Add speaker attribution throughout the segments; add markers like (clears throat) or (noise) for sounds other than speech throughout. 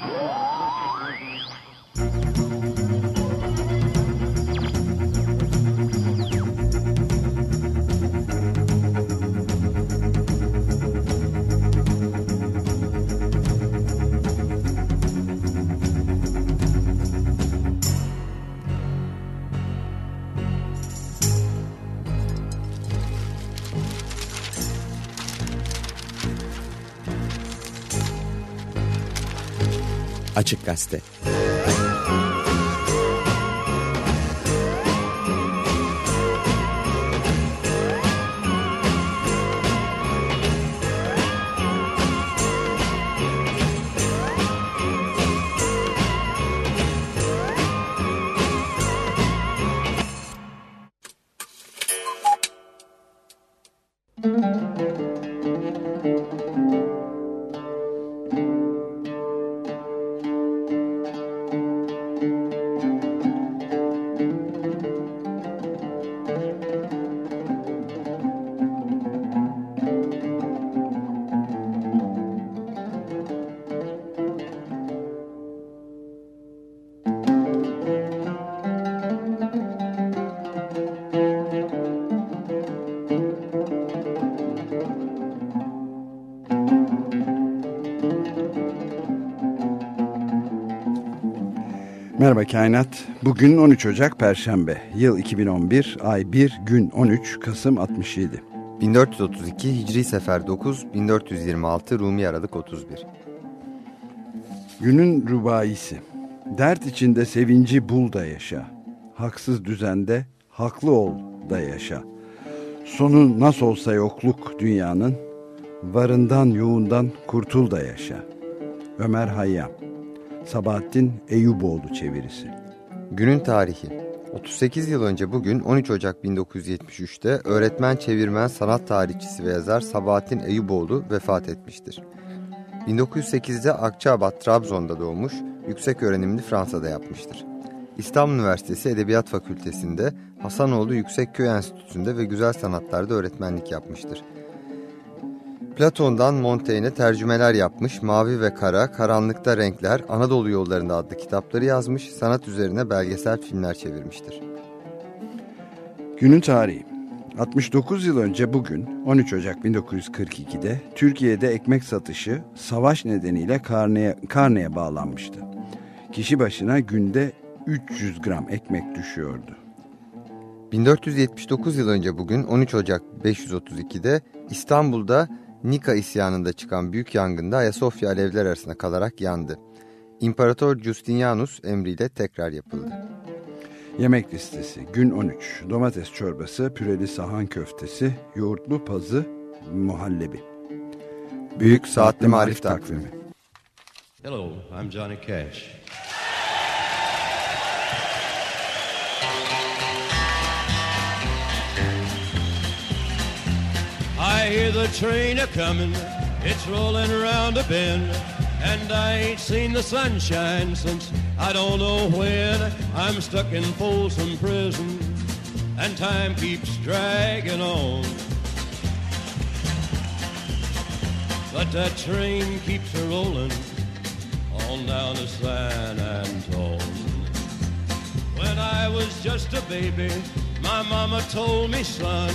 Speaker 1: Gol! Açık Gazete.
Speaker 2: Merhaba Kainat. Bugün 13 Ocak Perşembe. Yıl 2011, ay 1, gün 13, Kasım 67.
Speaker 3: 1432 Hicri Sefer 9, 1426 Rumi Aralık 31.
Speaker 2: Günün rubayisi. Dert içinde sevinci bul da yaşa. Haksız düzende haklı ol da yaşa. Sonu nasıl olsa yokluk dünyanın, varından yoğundan kurtul da yaşa. Ömer Hayyam Sabahattin Eyüboğlu çevirisi.
Speaker 3: Günün tarihi 38 yıl önce bugün 13 Ocak 1973'te öğretmen çevirmen sanat tarihçisi ve yazar Sabahattin Eyüboğlu vefat etmiştir. 1908'de Akçabat, Trabzon'da doğmuş, yüksek öğrenimini Fransa'da yapmıştır. İstanbul Üniversitesi Edebiyat Fakültesi'nde, Hasanoğlu Yüksekköy Enstitüsü'nde ve Güzel Sanatlar'da öğretmenlik yapmıştır. Platon'dan Montaigne'e tercümeler yapmış, Mavi ve Kara, Karanlıkta Renkler, Anadolu Yollarında adlı kitapları yazmış, sanat üzerine belgesel filmler çevirmiştir.
Speaker 2: Günün tarihi 69 yıl önce bugün 13 Ocak 1942'de Türkiye'de ekmek satışı savaş nedeniyle karneye, karneye bağlanmıştı. Kişi başına günde 300 gram ekmek düşüyordu.
Speaker 3: 1479 yıl önce bugün 13 Ocak 532'de İstanbul'da Nika isyanında çıkan büyük yangında Ayasofya alevler arasında kalarak yandı. İmparator Justinianus emriyle tekrar yapıldı.
Speaker 2: Yemek listesi gün 13 domates çorbası, püreli sahan köftesi, yoğurtlu pazı, muhallebi. Büyük Saatli Marif Takvimi
Speaker 4: Hello, I'm Johnny Cash. I hear the train a coming, it's rolling around a bend, and I ain't seen the sunshine since I don't know when. I'm stuck in Folsom Prison, and time keeps dragging on. But that train keeps a rolling on down to San Antone. When I was just a baby, my mama told me, son,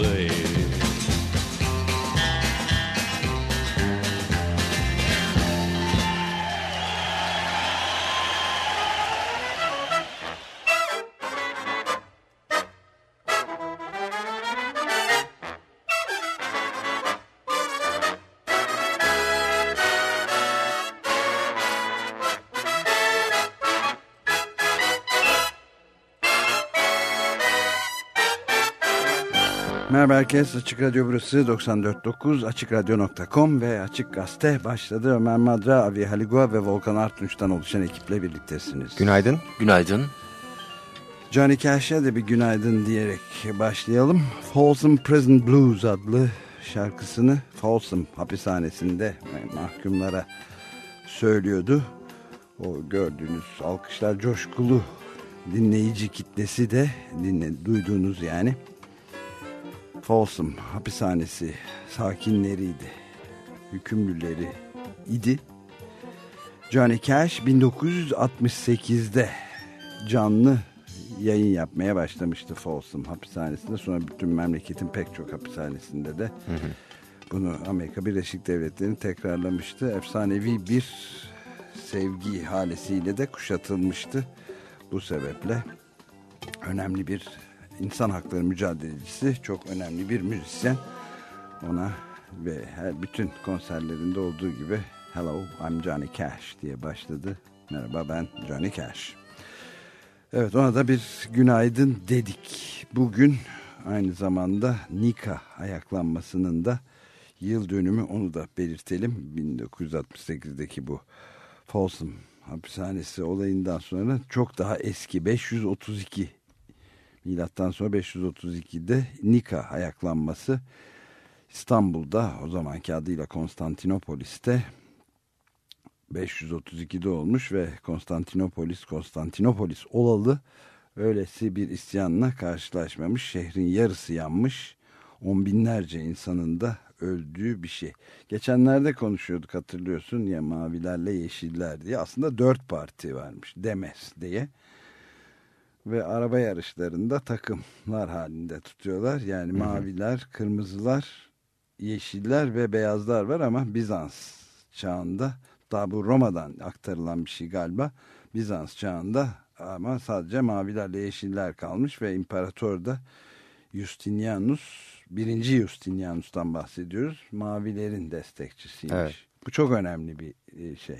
Speaker 2: Herkes. Açık Radyo burası 94.9 AçıkRadyo.com ve Açık Gazete başladı. Ömer Madra, Avi Haligua ve Volkan Artunç'tan oluşan ekiple birliktesiniz.
Speaker 3: Günaydın.
Speaker 5: Günaydın.
Speaker 2: Johnny Cash'e de bir günaydın diyerek başlayalım. Folsom Prison Blues adlı şarkısını Folsom hapishanesinde mahkumlara söylüyordu. O gördüğünüz alkışlar coşkulu dinleyici kitlesi de dinle, duyduğunuz yani. Folsom hapishanesi sakinleriydi. Hükümlüleri idi. Johnny Cash 1968'de canlı yayın yapmaya başlamıştı Folsom hapishanesinde. Sonra bütün memleketin pek çok hapishanesinde de hı hı. bunu Amerika Birleşik Devletleri'nin tekrarlamıştı. Efsanevi bir sevgi halesiyle de kuşatılmıştı. Bu sebeple önemli bir insan hakları mücadelecisi, çok önemli bir müzisyen. Ona ve her bütün konserlerinde olduğu gibi Hello, I'm Johnny Cash diye başladı. Merhaba ben Johnny Cash. Evet ona da bir günaydın dedik. Bugün aynı zamanda Nika ayaklanmasının da yıl dönümü onu da belirtelim. 1968'deki bu Folsom hapishanesi olayından sonra çok daha eski 532 milattan sonra 532'de Nika ayaklanması İstanbul'da o zamanki adıyla Konstantinopolis'te 532'de olmuş ve Konstantinopolis Konstantinopolis olalı öylesi bir isyanla karşılaşmamış. Şehrin yarısı yanmış. On binlerce insanın da öldüğü bir şey. Geçenlerde konuşuyorduk hatırlıyorsun ya mavilerle yeşiller diye. Aslında dört parti varmış. Demes diye. Ve araba yarışlarında takımlar halinde tutuyorlar. Yani maviler, kırmızılar, yeşiller ve beyazlar var ama Bizans çağında daha bu Roma'dan aktarılan bir şey galiba. Bizans çağında ama sadece mavilerle yeşiller kalmış ve imparator da Justinianus, birinci Justinianus'tan bahsediyoruz. Mavilerin destekçisiymiş. Evet. Bu çok önemli bir e, şey.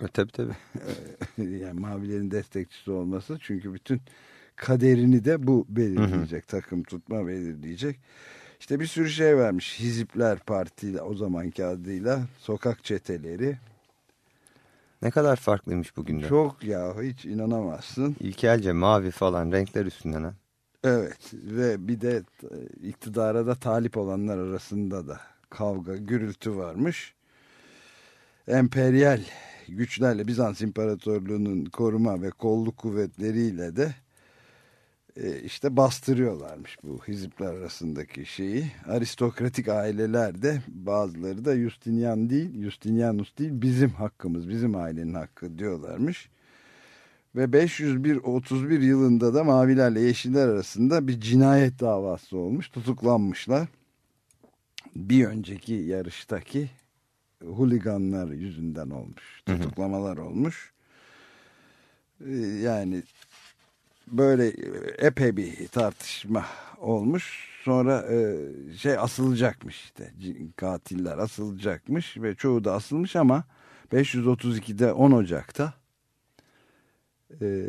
Speaker 3: E, tabii tabii. (laughs)
Speaker 2: yani mavilerin destekçisi olması çünkü bütün kaderini de bu belirleyecek. Hı hı. Takım tutma belirleyecek. İşte bir sürü şey vermiş. Hizipler Parti o zamanki adıyla sokak çeteleri
Speaker 3: ne kadar farklıymış bugünden.
Speaker 2: Çok ya hiç inanamazsın.
Speaker 3: İlkelce mavi falan renkler üstünden ha.
Speaker 2: Evet ve bir de iktidara da talip olanlar arasında da kavga, gürültü varmış. Emperyal güçlerle Bizans İmparatorluğu'nun koruma ve kolluk kuvvetleriyle de e, işte bastırıyorlarmış bu hizipler arasındaki şeyi. Aristokratik aileler de bazıları da Justinian değil, Justinianus değil bizim hakkımız, bizim ailenin hakkı diyorlarmış. Ve 531 yılında da mavilerle yeşiller arasında bir cinayet davası olmuş, tutuklanmışlar. Bir önceki yarıştaki huliganlar yüzünden olmuş, tutuklamalar olmuş. E, yani böyle epey bir tartışma olmuş. Sonra e, şey asılacakmış işte katiller asılacakmış ve çoğu da asılmış ama 532'de 10 Ocak'ta e,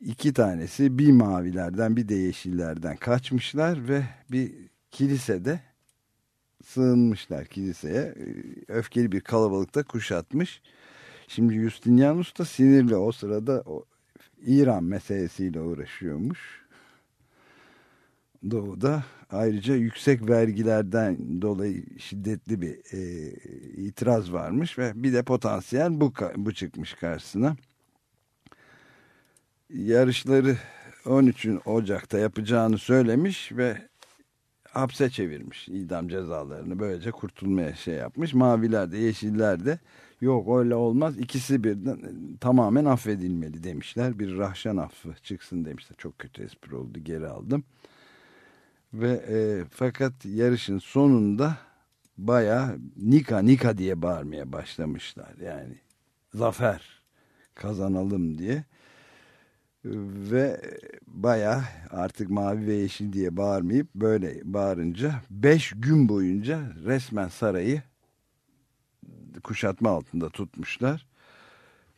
Speaker 2: iki tanesi bir mavilerden bir de yeşillerden kaçmışlar ve bir kilisede sığınmışlar kiliseye. E, öfkeli bir kalabalıkta kuşatmış. Şimdi Justinianus da sinirli o sırada o İran meselesiyle uğraşıyormuş. Doğu'da ayrıca yüksek vergilerden dolayı şiddetli bir e, itiraz varmış ve bir de potansiyel bu, bu çıkmış karşısına. yarışları 13 Ocak'ta yapacağını söylemiş ve hapse çevirmiş idam cezalarını. Böylece kurtulmaya şey yapmış. Maviler de yeşiller de yok öyle olmaz. İkisi birden tamamen affedilmeli demişler. Bir rahşan affı çıksın demişler. Çok kötü espri oldu geri aldım. Ve e, fakat yarışın sonunda baya Nika Nika diye bağırmaya başlamışlar. Yani zafer kazanalım diye ve baya artık mavi ve yeşil diye bağırmayıp böyle bağırınca beş gün boyunca resmen sarayı kuşatma altında tutmuşlar.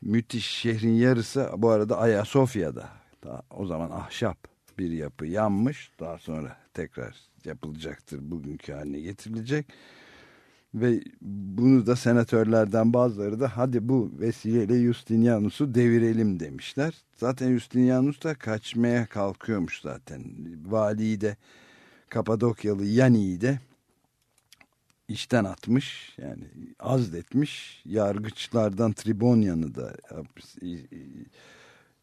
Speaker 2: Müthiş şehrin yarısı bu arada Ayasofya'da. Daha o zaman ahşap bir yapı yanmış. Daha sonra tekrar yapılacaktır bugünkü haline getirilecek ve bunu da senatörlerden bazıları da hadi bu vesileyle Justinianus'u devirelim demişler. Zaten Justinianus da kaçmaya kalkıyormuş zaten. Valiyi de Kapadokyalı Yani'yi de işten atmış yani azletmiş. Yargıçlardan Tribonyan'ı da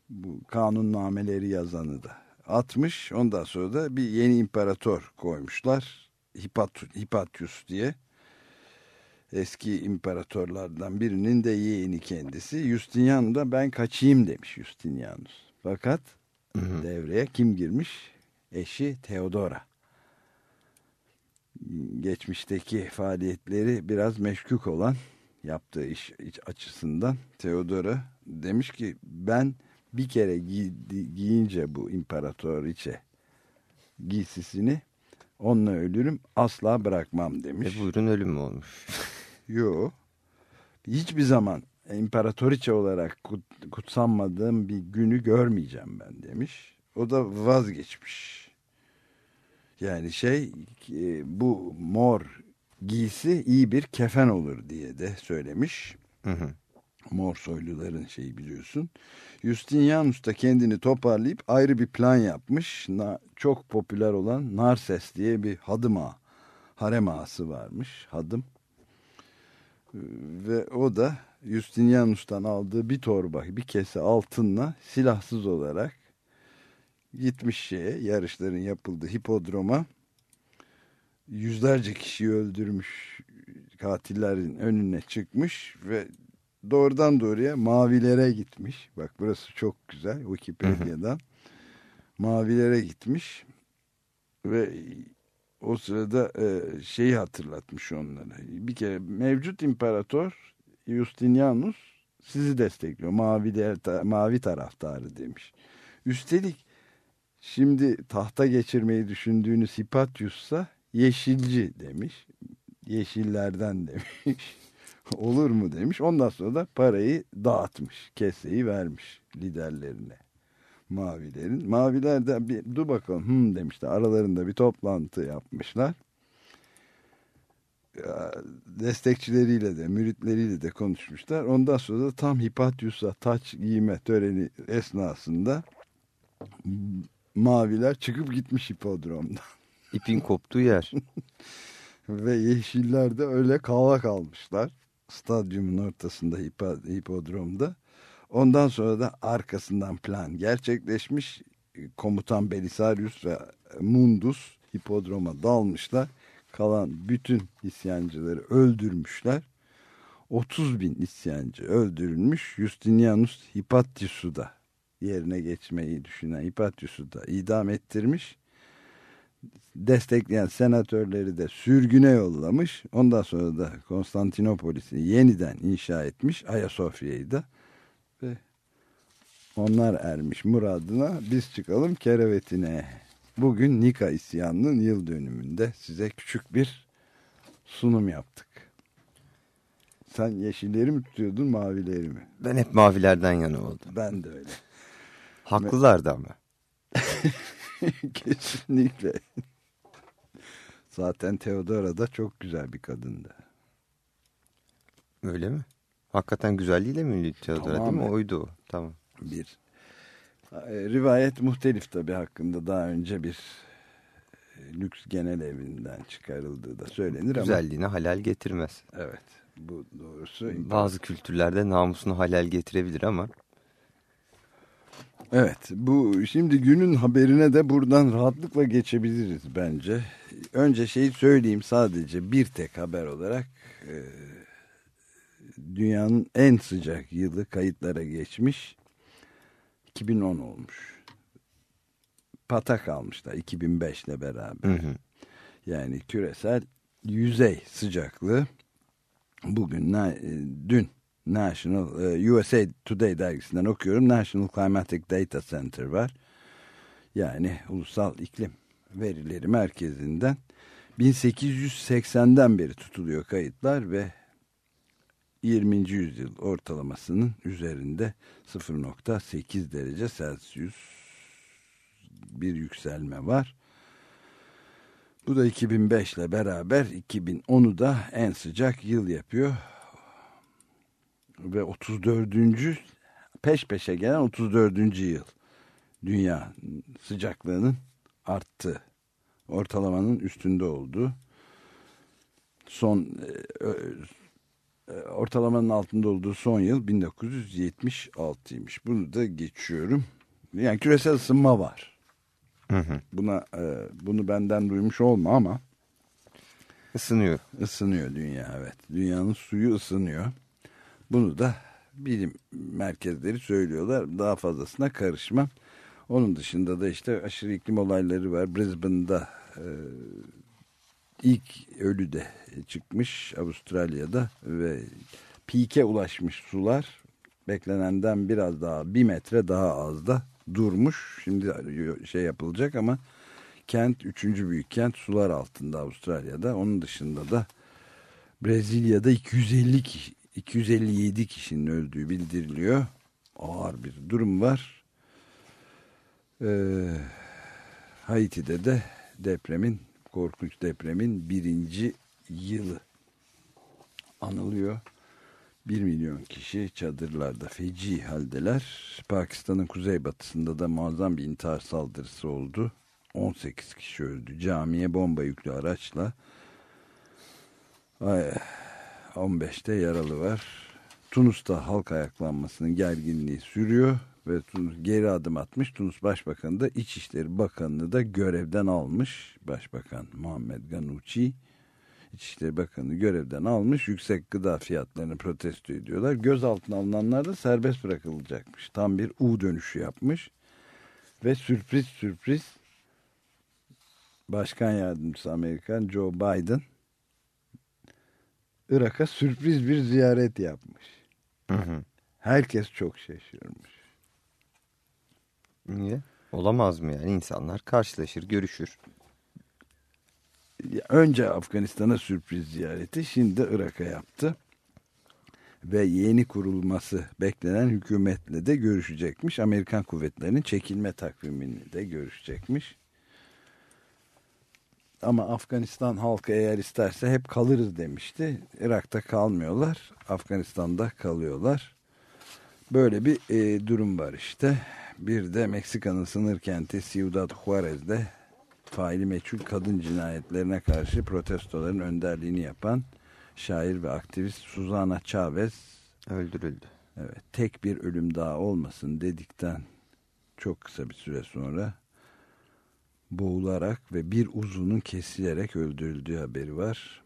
Speaker 2: bu kanunnameleri yazanı da atmış. Ondan sonra da bir yeni imparator koymuşlar. Hipatius diye eski imparatorlardan birinin de yeğeni kendisi. Justinian da ben kaçayım demiş Justinianus. Fakat hı hı. devreye kim girmiş? Eşi Theodora. Geçmişteki faaliyetleri biraz meşkuk olan yaptığı iş, iş açısından Theodora demiş ki ben bir kere giy, giyince bu imparatoriçe giysisini onunla ölürüm asla bırakmam demiş.
Speaker 3: E buyurun ölüm mü olmuş? (laughs)
Speaker 2: Yok. Hiçbir zaman imparatoriçe olarak kut, kutsanmadığım bir günü görmeyeceğim ben demiş. O da vazgeçmiş. Yani şey bu mor giysi iyi bir kefen olur diye de söylemiş. Hı hı. Mor soyluların şeyi biliyorsun. Justinianus da kendini toparlayıp ayrı bir plan yapmış. Na, çok popüler olan Narses diye bir hadım ağa, harem ağası varmış. Hadım ve o da Justinianus'tan aldığı bir torba bir kese altınla silahsız olarak gitmiş şeye yarışların yapıldığı hipodroma yüzlerce kişiyi öldürmüş katillerin önüne çıkmış ve doğrudan doğruya mavilere gitmiş. Bak burası çok güzel Wikipedia'dan. Mavilere gitmiş ve o sırada e, şeyi hatırlatmış onlara. Bir kere mevcut imparator Justinianus sizi destekliyor. Mavi, mavi taraftarı demiş. Üstelik şimdi tahta geçirmeyi düşündüğünüz Hipatius'a yeşilci demiş. Yeşillerden demiş. (laughs) Olur mu demiş. Ondan sonra da parayı dağıtmış. Keseyi vermiş liderlerine mavilerin. Maviler de bir dur bakalım hmm demişler. Aralarında bir toplantı yapmışlar. Destekçileriyle de müritleriyle de konuşmuşlar. Ondan sonra da tam Hipatius'a taç giyme töreni esnasında maviler çıkıp gitmiş hipodromdan. (laughs)
Speaker 3: İpin koptuğu yer.
Speaker 2: Ve yeşiller de öyle kala kalmışlar. Stadyumun ortasında hipodromda. Ondan sonra da arkasından plan gerçekleşmiş. Komutan Belisarius ve Mundus hipodroma dalmışlar. Kalan bütün isyancıları öldürmüşler. 30 bin isyancı öldürülmüş. Justinianus Hipatius'u da yerine geçmeyi düşünen Hipatius'u da idam ettirmiş. Destekleyen senatörleri de sürgüne yollamış. Ondan sonra da Konstantinopolis'i yeniden inşa etmiş. Ayasofya'yı da ve onlar ermiş muradına biz çıkalım kerevetine. Bugün Nika isyanının yıl dönümünde size küçük bir sunum yaptık. Sen yeşilleri mi tutuyordun mavileri mi?
Speaker 3: Ben hep mavilerden yana oldum.
Speaker 2: Ben de öyle.
Speaker 3: Haklılardı ama. (laughs)
Speaker 2: Kesinlikle. Zaten Theodora da çok güzel bir kadındı.
Speaker 3: Öyle mi? Hakikaten güzelliğiyle mi ünlü Theodora değil mi? Oydu. Tamam.
Speaker 2: Bir. E, rivayet muhtelif tabi hakkında. Daha önce bir e, lüks genel evinden çıkarıldığı da söylenir
Speaker 3: Güzelliğine
Speaker 2: ama.
Speaker 3: Halal getirmez.
Speaker 2: Evet. Bu doğrusu.
Speaker 3: Bazı kültürlerde namusunu halal getirebilir ama.
Speaker 2: Evet bu şimdi günün haberine de buradan rahatlıkla geçebiliriz bence. Önce şeyi söyleyeyim sadece bir tek haber olarak e, dünyanın en sıcak yılı kayıtlara geçmiş 2010 olmuş. Patak almışlar 2005 ile beraber.
Speaker 3: Hı hı.
Speaker 2: Yani küresel yüzey sıcaklığı bugün e, dün National e, USA Today dergisinden okuyorum. National Climatic Data Center var. Yani Ulusal İklim Verileri Merkezi'nden 1880'den beri tutuluyor kayıtlar ve 20. yüzyıl ortalamasının üzerinde 0.8 derece Celsius bir yükselme var. Bu da 2005 ile beraber 2010'u da en sıcak yıl yapıyor. Ve 34. peş peşe gelen 34. yıl dünya sıcaklığının arttı. Ortalamanın üstünde olduğu. Son e, ortalamanın altında olduğu son yıl 1976'ymış. Bunu da geçiyorum. Yani küresel ısınma var.
Speaker 3: Hı hı.
Speaker 2: Buna e, bunu benden duymuş olma ama
Speaker 3: Isınıyor.
Speaker 2: ısınıyor dünya evet. Dünyanın suyu ısınıyor. Bunu da bilim merkezleri söylüyorlar. Daha fazlasına karışmam. Onun dışında da işte aşırı iklim olayları var. Brisbane'da e, ilk ölü de çıkmış Avustralya'da ve pike ulaşmış sular beklenenden biraz daha bir metre daha az da durmuş. Şimdi şey yapılacak ama kent üçüncü büyük kent sular altında Avustralya'da. Onun dışında da Brezilya'da 250 kişi, 257 kişinin öldüğü bildiriliyor. Ağır bir durum var. Ee, Haiti'de de depremin korkunç depremin birinci yılı anılıyor. Bir milyon kişi çadırlarda feci haldeler. Pakistan'ın kuzeybatısında da muazzam bir intihar saldırısı oldu. 18 kişi öldü. Camiye bomba yüklü araçla. Ay, 15'te yaralı var. Tunus'ta halk ayaklanmasının gerginliği sürüyor ve Tunus geri adım atmış. Tunus Başbakanı da İçişleri Bakanı'nı da görevden almış. Başbakan Muhammed Ganuchi İçişleri Bakanı görevden almış. Yüksek gıda fiyatlarını protesto ediyorlar. Gözaltına alınanlar da serbest bırakılacakmış. Tam bir U dönüşü yapmış. Ve sürpriz sürpriz Başkan Yardımcısı Amerikan Joe Biden Irak'a sürpriz bir ziyaret yapmış.
Speaker 3: Hı hı.
Speaker 2: Herkes çok şaşırmış.
Speaker 3: Niye? Olamaz mı yani? İnsanlar karşılaşır, görüşür.
Speaker 2: Önce Afganistan'a sürpriz ziyareti, şimdi Irak'a yaptı. Ve yeni kurulması beklenen hükümetle de görüşecekmiş. Amerikan kuvvetlerinin çekilme takvimini de görüşecekmiş. Ama Afganistan halkı eğer isterse hep kalırız demişti. Irak'ta kalmıyorlar, Afganistan'da kalıyorlar. Böyle bir e, durum var işte. Bir de Meksika'nın sınır kenti Ciudad Juarez'de faili meçhul kadın cinayetlerine karşı protestoların önderliğini yapan şair ve aktivist Susana Chavez
Speaker 3: Öldürüldü.
Speaker 2: evet, tek bir ölüm daha olmasın dedikten çok kısa bir süre sonra boğularak ve bir uzunun kesilerek öldürüldüğü haberi var.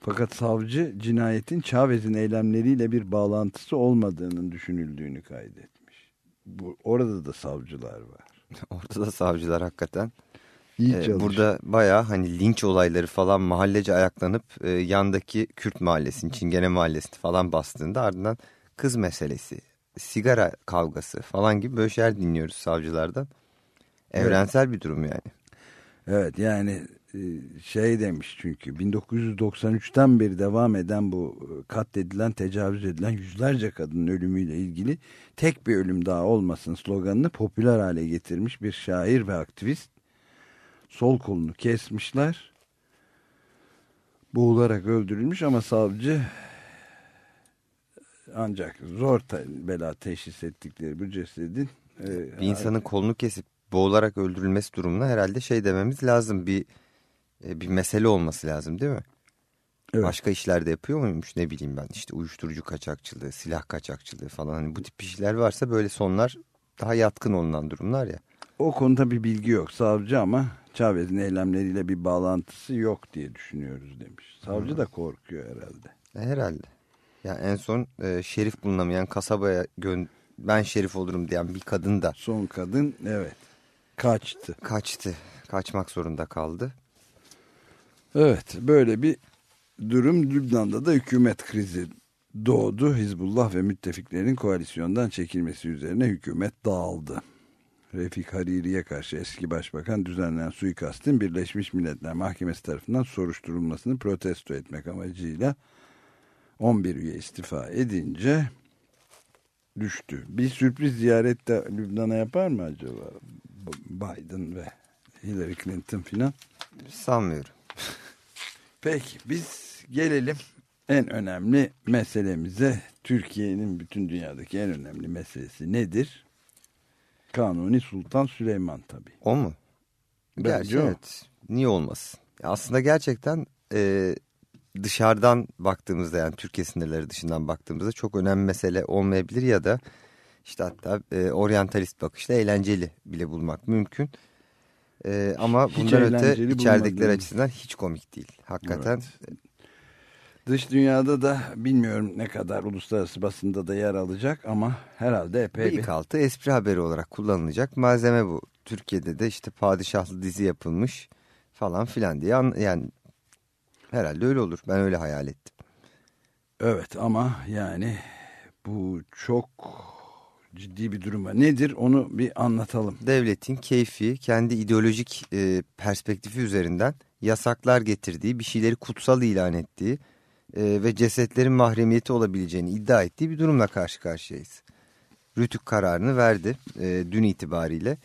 Speaker 2: Fakat savcı cinayetin Chavez'in eylemleriyle bir bağlantısı olmadığının düşünüldüğünü kaydetmiş. Bu, orada da savcılar var. (laughs)
Speaker 3: Ortada savcılar hakikaten.
Speaker 2: İyi
Speaker 3: Ee,
Speaker 2: çalışıyor.
Speaker 3: burada baya hani linç olayları falan mahallece ayaklanıp e, yandaki Kürt mahallesini, Çingene mahallesini falan bastığında ardından kız meselesi, sigara kavgası falan gibi böyle şeyler dinliyoruz savcılardan. Evrensel bir durum yani.
Speaker 2: Evet yani şey demiş çünkü 1993'ten beri devam eden bu e, katledilen, tecavüz edilen yüzlerce kadının ölümüyle ilgili tek bir ölüm daha olmasın sloganını popüler hale getirmiş bir şair ve aktivist. Sol kolunu kesmişler. Boğularak öldürülmüş ama savcı ancak zor bela teşhis ettikleri bu cesedin e,
Speaker 3: Bir insanın kolunu kesip boğularak öldürülmesi durumuna herhalde şey dememiz lazım. Bir e, bir mesele olması lazım değil mi?
Speaker 2: Evet.
Speaker 3: Başka işlerde yapıyor muymuş ne bileyim ben işte uyuşturucu kaçakçılığı, silah kaçakçılığı falan hani bu tip işler varsa böyle sonlar daha yatkın olunan durumlar ya.
Speaker 2: O konuda bir bilgi yok savcı ama Chavez'in eylemleriyle bir bağlantısı yok diye düşünüyoruz demiş. Savcı da korkuyor herhalde.
Speaker 3: E, herhalde. Ya en son e, şerif bulunamayan kasabaya ben şerif olurum diyen bir kadın da
Speaker 2: Son kadın evet kaçtı.
Speaker 3: kaçtı. Kaçmak zorunda kaldı.
Speaker 2: Evet böyle bir durum Lübnan'da da hükümet krizi doğdu. Hizbullah ve müttefiklerin koalisyondan çekilmesi üzerine hükümet dağıldı. Refik Hariri'ye karşı eski başbakan düzenlenen suikastin Birleşmiş Milletler Mahkemesi tarafından soruşturulmasını protesto etmek amacıyla 11 üye istifa edince düştü. Bir sürpriz ziyaret de Lübnan'a yapar mı acaba? Biden ve Hillary Clinton filan.
Speaker 3: Sanmıyorum.
Speaker 2: Peki biz gelelim en önemli meselemize. Türkiye'nin bütün dünyadaki en önemli meselesi nedir? Kanuni Sultan Süleyman tabii.
Speaker 3: O mu?
Speaker 2: Bence
Speaker 3: Gerçi
Speaker 2: o.
Speaker 3: evet. Niye olmasın? Aslında gerçekten e, dışarıdan baktığımızda yani Türkiye sınırları dışından baktığımızda çok önemli mesele olmayabilir ya da işte hatta e, oryantalist bakışla eğlenceli bile bulmak mümkün. E, ama
Speaker 2: Hiç
Speaker 3: bundan öte
Speaker 2: bulmadım.
Speaker 3: açısından hiç komik değil. Hakikaten
Speaker 2: Dış dünyada da bilmiyorum ne kadar uluslararası basında da yer alacak ama herhalde epey bir...
Speaker 3: bıyık altı espri haberi olarak kullanılacak malzeme bu. Türkiye'de de işte padişahlı dizi yapılmış falan filan diye an- yani herhalde öyle olur. Ben öyle hayal ettim.
Speaker 2: Evet ama yani bu çok ciddi bir durum var. Nedir onu bir anlatalım.
Speaker 3: devletin keyfi kendi ideolojik e, perspektifi üzerinden yasaklar getirdiği, bir şeyleri kutsal ilan ettiği e, ve cesetlerin mahremiyeti olabileceğini iddia ettiği bir durumla karşı karşıyayız. Rütük kararını verdi e, dün itibariyle.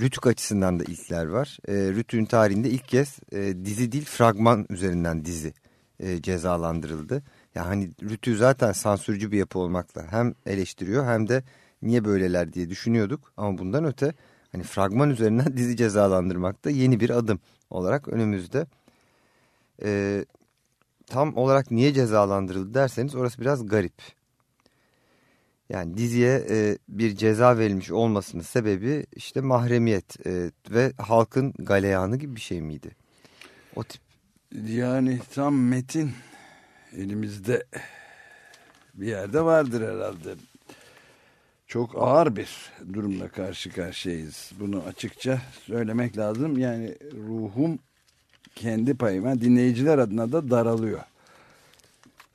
Speaker 3: Rütük açısından da ilkler var. E, Rütük'ün tarihinde ilk kez e, dizi değil fragman üzerinden dizi e, cezalandırıldı. Ya hani Rütü zaten sansürcü bir yapı olmakla hem eleştiriyor hem de niye böyleler diye düşünüyorduk. Ama bundan öte hani fragman üzerinden (laughs) dizi cezalandırmak da yeni bir adım olarak önümüzde. Ee, tam olarak niye cezalandırıldı derseniz orası biraz garip. Yani diziye e, bir ceza verilmiş olmasının sebebi işte mahremiyet e, ve halkın galeyanı gibi bir şey miydi? O tip
Speaker 2: Yani tam metin elimizde bir yerde vardır herhalde. Çok ağır bir durumla karşı karşıyayız. Bunu açıkça söylemek lazım. Yani ruhum kendi payıma dinleyiciler adına da daralıyor.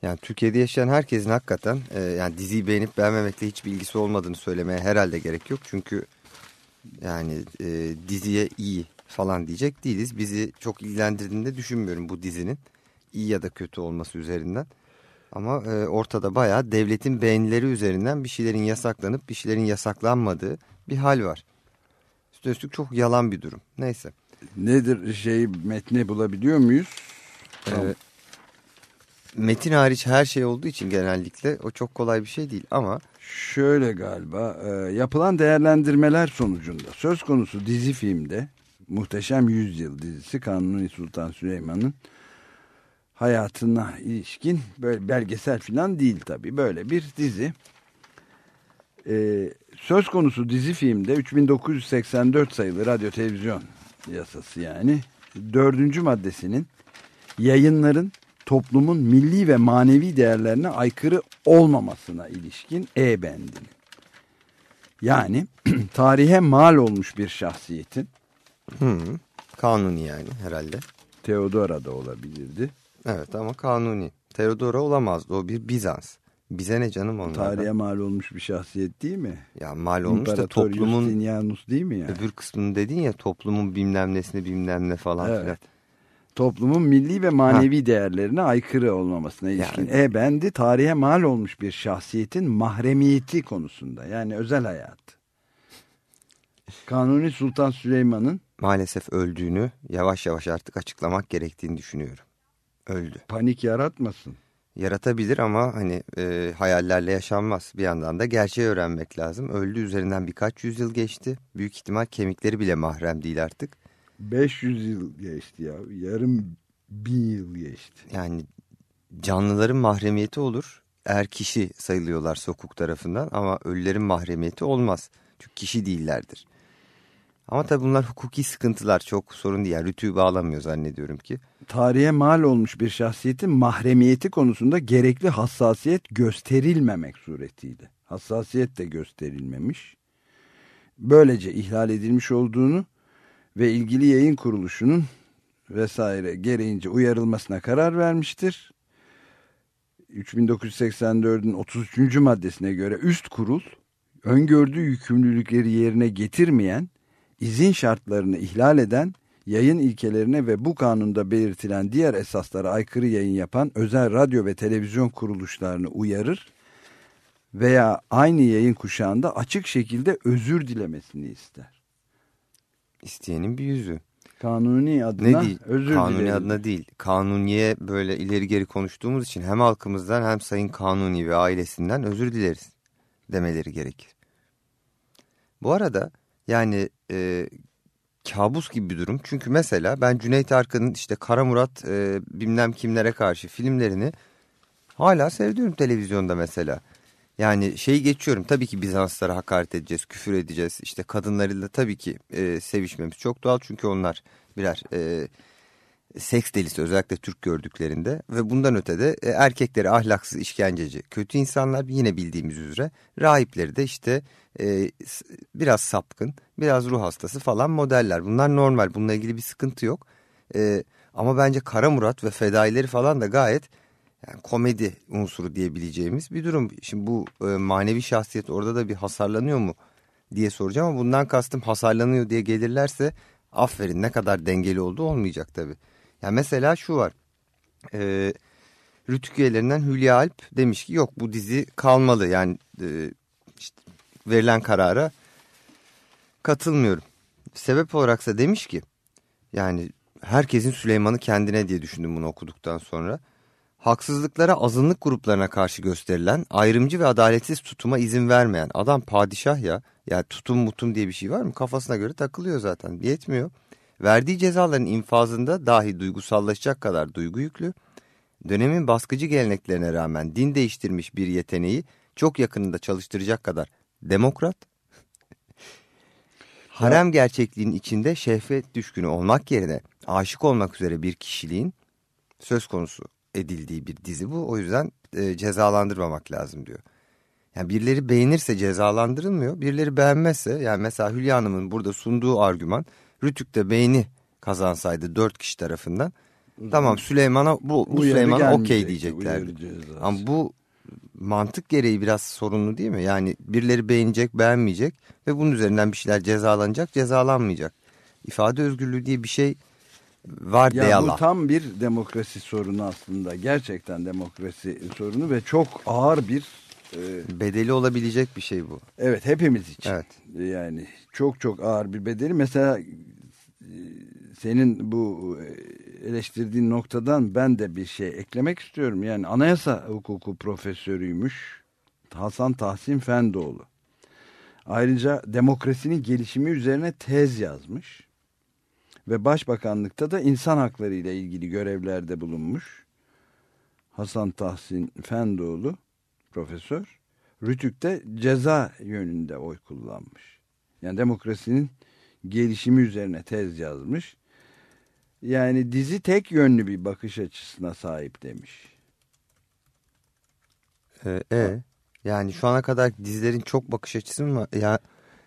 Speaker 3: Yani Türkiye'de yaşayan herkesin hakikaten e, yani diziyi beğenip beğenmemekle hiçbir ilgisi olmadığını söylemeye herhalde gerek yok. Çünkü yani e, diziye iyi falan diyecek değiliz. Bizi çok ilgilendirdiğini de düşünmüyorum bu dizinin iyi ya da kötü olması üzerinden. Ama e, ortada bayağı devletin beğenileri üzerinden bir şeylerin yasaklanıp bir şeylerin yasaklanmadığı bir hal var. Üstüne üstlük çok yalan bir durum. Neyse.
Speaker 2: Nedir şey metni bulabiliyor muyuz? Tamam.
Speaker 3: Ee, metin hariç her şey olduğu için genellikle o çok kolay bir şey değil ama
Speaker 2: Şöyle galiba e, yapılan değerlendirmeler sonucunda söz konusu dizi filmde Muhteşem Yüzyıl dizisi Kanuni Sultan Süleyman'ın hayatına ilişkin böyle belgesel falan değil tabii böyle bir dizi. E, söz konusu dizi filmde 3984 sayılı radyo televizyon yasası yani dördüncü maddesinin yayınların toplumun milli ve manevi değerlerine aykırı olmamasına ilişkin E bendini. Yani (clears throat) tarihe mal olmuş bir şahsiyetin
Speaker 3: hı, kanuni yani herhalde.
Speaker 2: Theodora da olabilirdi.
Speaker 3: Evet ama kanuni. Teodora olamazdı o bir Bizans. Bize ne canım onlardan?
Speaker 2: Tarihe mal olmuş bir şahsiyet değil mi?
Speaker 3: Ya mal olmuş da toplumun
Speaker 2: Justinianus değil mi yani?
Speaker 3: öbür kısmını dedin ya toplumun bilmem nesini bilmem ne falan
Speaker 2: Evet.
Speaker 3: filan.
Speaker 2: Toplumun milli ve manevi değerlerine aykırı olmamasına ilişkin.
Speaker 3: Yani-
Speaker 2: E bendi tarihe mal olmuş bir şahsiyetin mahremiyeti konusunda yani özel hayatı. Kanuni Sultan Süleyman'ın
Speaker 3: Maalesef öldüğünü yavaş yavaş artık açıklamak gerektiğini düşünüyorum. Öldü.
Speaker 2: panik yaratmasın.
Speaker 3: Yaratabilir ama hani e, hayallerle yaşanmaz. Bir yandan da gerçeği öğrenmek lazım. Öldü üzerinden birkaç yüzyıl geçti. Büyük ihtimal kemikleri bile mahrem değil artık.
Speaker 2: 500 yıl geçti ya. Yarım bin yıl geçti.
Speaker 3: Yani canlıların mahremiyeti olur. Eğer kişi sayılıyorlar sokuk tarafından ama ölülerin mahremiyeti olmaz. Çünkü kişi değillerdir. Ama tabii bunlar hukuki sıkıntılar çok sorun değil. Yani rütüğü bağlamıyor zannediyorum ki.
Speaker 2: Tarihe mal olmuş bir şahsiyetin mahremiyeti konusunda gerekli hassasiyet gösterilmemek suretiyle. Hassasiyet de gösterilmemiş. Böylece ihlal edilmiş olduğunu ve ilgili yayın kuruluşunun vesaire gereğince uyarılmasına karar vermiştir. 3984'ün 33. maddesine göre üst kurul öngördüğü yükümlülükleri yerine getirmeyen, izin şartlarını ihlal eden, yayın ilkelerine ve bu kanunda belirtilen diğer esaslara aykırı yayın yapan özel radyo ve televizyon kuruluşlarını uyarır veya aynı yayın kuşağında açık şekilde özür dilemesini ister.
Speaker 3: İsteyenin bir yüzü.
Speaker 2: Kanuni adına
Speaker 3: Ne değil?
Speaker 2: özür
Speaker 3: Kanuni
Speaker 2: dilerim.
Speaker 3: adına değil. Kanuniye böyle ileri geri konuştuğumuz için hem halkımızdan hem Sayın Kanuni ve ailesinden özür dileriz demeleri gerekir. Bu arada yani e, kabus gibi bir durum. Çünkü mesela ben Cüneyt Arkın'ın işte Kara Murat e, bilmem kimlere karşı filmlerini hala seviyorum televizyonda mesela. Yani şeyi geçiyorum tabii ki Bizanslara hakaret edeceğiz, küfür edeceğiz. İşte kadınlarıyla tabii ki e, sevişmemiz çok doğal çünkü onlar birer e, seks delisi özellikle Türk gördüklerinde. Ve bundan ötede e, erkekleri ahlaksız, işkenceci, kötü insanlar yine bildiğimiz üzere. Rahipleri de işte e, biraz sapkın, biraz ruh hastası falan modeller. Bunlar normal, bununla ilgili bir sıkıntı yok. E, ama bence Kara Murat ve fedaileri falan da gayet yani komedi unsuru diyebileceğimiz bir durum. Şimdi bu e, manevi şahsiyet orada da bir hasarlanıyor mu diye soracağım ama bundan kastım hasarlanıyor diye gelirlerse aferin ne kadar dengeli olduğu olmayacak tabii. Yani mesela şu var. E, Rütük üyelerinden Hülya Alp demiş ki yok bu dizi kalmalı. Yani e, işte verilen karara katılmıyorum. Sebep olaraksa demiş ki yani herkesin Süleyman'ı kendine diye düşündüm bunu okuduktan sonra. Haksızlıklara azınlık gruplarına karşı gösterilen ayrımcı ve adaletsiz tutuma izin vermeyen adam padişah ya. Ya tutum mutum diye bir şey var mı? Kafasına göre takılıyor zaten. Yetmiyor. Verdiği cezaların infazında dahi duygusallaşacak kadar duygu yüklü. Dönemin baskıcı geleneklerine rağmen din değiştirmiş bir yeteneği çok yakınında çalıştıracak kadar demokrat. (laughs) Harem gerçekliğinin içinde şehvet düşkünü olmak yerine aşık olmak üzere bir kişiliğin söz konusu edildiği bir dizi bu. O yüzden e, cezalandırmamak lazım diyor. Yani birileri beğenirse cezalandırılmıyor. Birileri beğenmezse yani mesela Hülya Hanım'ın burada sunduğu argüman Rütük'te beğeni kazansaydı dört kişi tarafından tamam Süleyman'a bu, bu Süleyman'a okey diyeceklerdi. Ama bu mantık gereği biraz sorunlu değil mi? Yani birileri beğenecek, beğenmeyecek ve bunun üzerinden bir şeyler cezalanacak, cezalanmayacak. İfade özgürlüğü diye bir şey var
Speaker 2: Ya
Speaker 3: deyala.
Speaker 2: bu tam bir demokrasi sorunu aslında. Gerçekten demokrasi sorunu ve çok ağır bir
Speaker 3: Bedeli olabilecek bir şey bu.
Speaker 2: evet hepimiz için.
Speaker 3: Evet.
Speaker 2: Yani çok çok ağır bir bedeli. Mesela e, senin bu e, eleştirdiğin noktadan ben de bir şey eklemek istiyorum. Yani anayasa hukuku profesörüymüş Hasan Tahsin Fendoğlu. Ayrıca demokrasinin gelişimi üzerine tez yazmış. Ve başbakanlıkta da insan hakları ile ilgili görevlerde bulunmuş. Hasan Tahsin Fendoğlu profesör. Rütük'te ceza yönünde oy kullanmış. Yani demokrasinin gelişimi üzerine tez yazmış. Yani dizi tek yönlü bir bakış açısına sahip demiş.
Speaker 3: Ee, e, yani şu ana kadar dizilerin çok bakış açısı mı? Ya,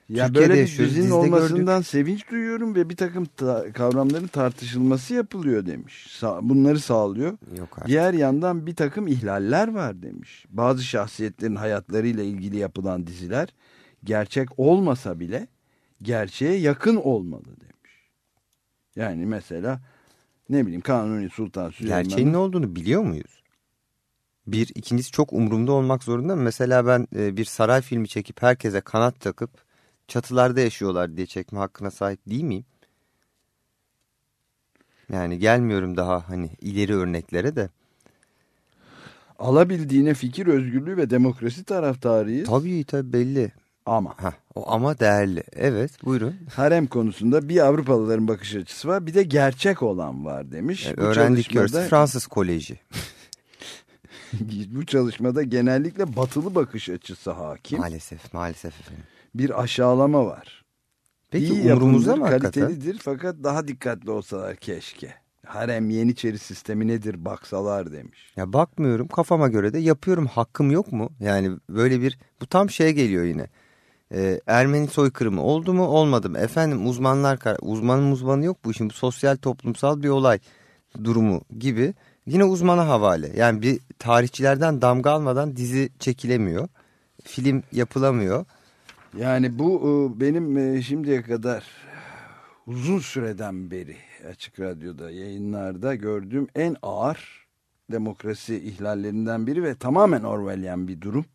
Speaker 2: Ya
Speaker 3: Türkiye'de
Speaker 2: böyle bir dizinin olmasından sevinç duyuyorum ve bir takım ta- kavramların tartışılması yapılıyor demiş. Sa- bunları sağlıyor.
Speaker 3: Yok artık.
Speaker 2: Diğer yandan bir takım ihlaller var demiş. Bazı şahsiyetlerin hayatlarıyla ilgili yapılan diziler gerçek olmasa bile gerçeğe yakın olmalı demiş. Yani mesela ne bileyim Kanuni Sultan Süleyman'ın
Speaker 3: Gerçeğin ne olduğunu biliyor muyuz? Bir, ikincisi çok umurumda olmak zorunda mı? Mesela ben e, bir saray filmi çekip herkese kanat takıp çatılarda yaşıyorlar diye çekme hakkına sahip değil miyim? Yani gelmiyorum daha hani ileri örneklere de.
Speaker 2: alabildiğine fikir özgürlüğü ve demokrasi taraftarıyız.
Speaker 3: Tabii tabii belli.
Speaker 2: Ama
Speaker 3: Heh, o ama değerli. Evet buyurun.
Speaker 2: harem konusunda bir Avrupalıların bakış açısı var bir de gerçek olan var demiş.
Speaker 3: Yani
Speaker 2: Bu
Speaker 3: öğrendik
Speaker 2: çalışmada-
Speaker 3: Fransız Koleji. (laughs)
Speaker 2: bu çalışmada genellikle batılı bakış açısı hakim.
Speaker 3: Maalesef maalesef efendim.
Speaker 2: Bir aşağılama var.
Speaker 3: Peki
Speaker 2: İyi
Speaker 3: umurumuzda mı hakikaten?
Speaker 2: kalitelidir fakat daha dikkatli olsalar keşke. Harem Yeniçeri sistemi nedir baksalar demiş.
Speaker 3: Ya bakmıyorum kafama göre de yapıyorum hakkım yok mu? Yani böyle bir bu tam şeye geliyor yine. Ee, Ermeni soykırımı oldu mu olmadı mı? Efendim uzmanlar uzmanın uzmanı yok bu işin bu sosyal toplumsal bir olay durumu gibi. Yine uzmana havale. Yani bir tarihçilerden damga almadan dizi çekilemiyor. Film yapılamıyor.
Speaker 2: Yani bu e, benim e, şimdiye kadar uzun süreden beri Açık Radyo'da yayınlarda gördüğüm en ağır demokrasi ihlallerinden biri ve tamamen Orwellyan bir durum.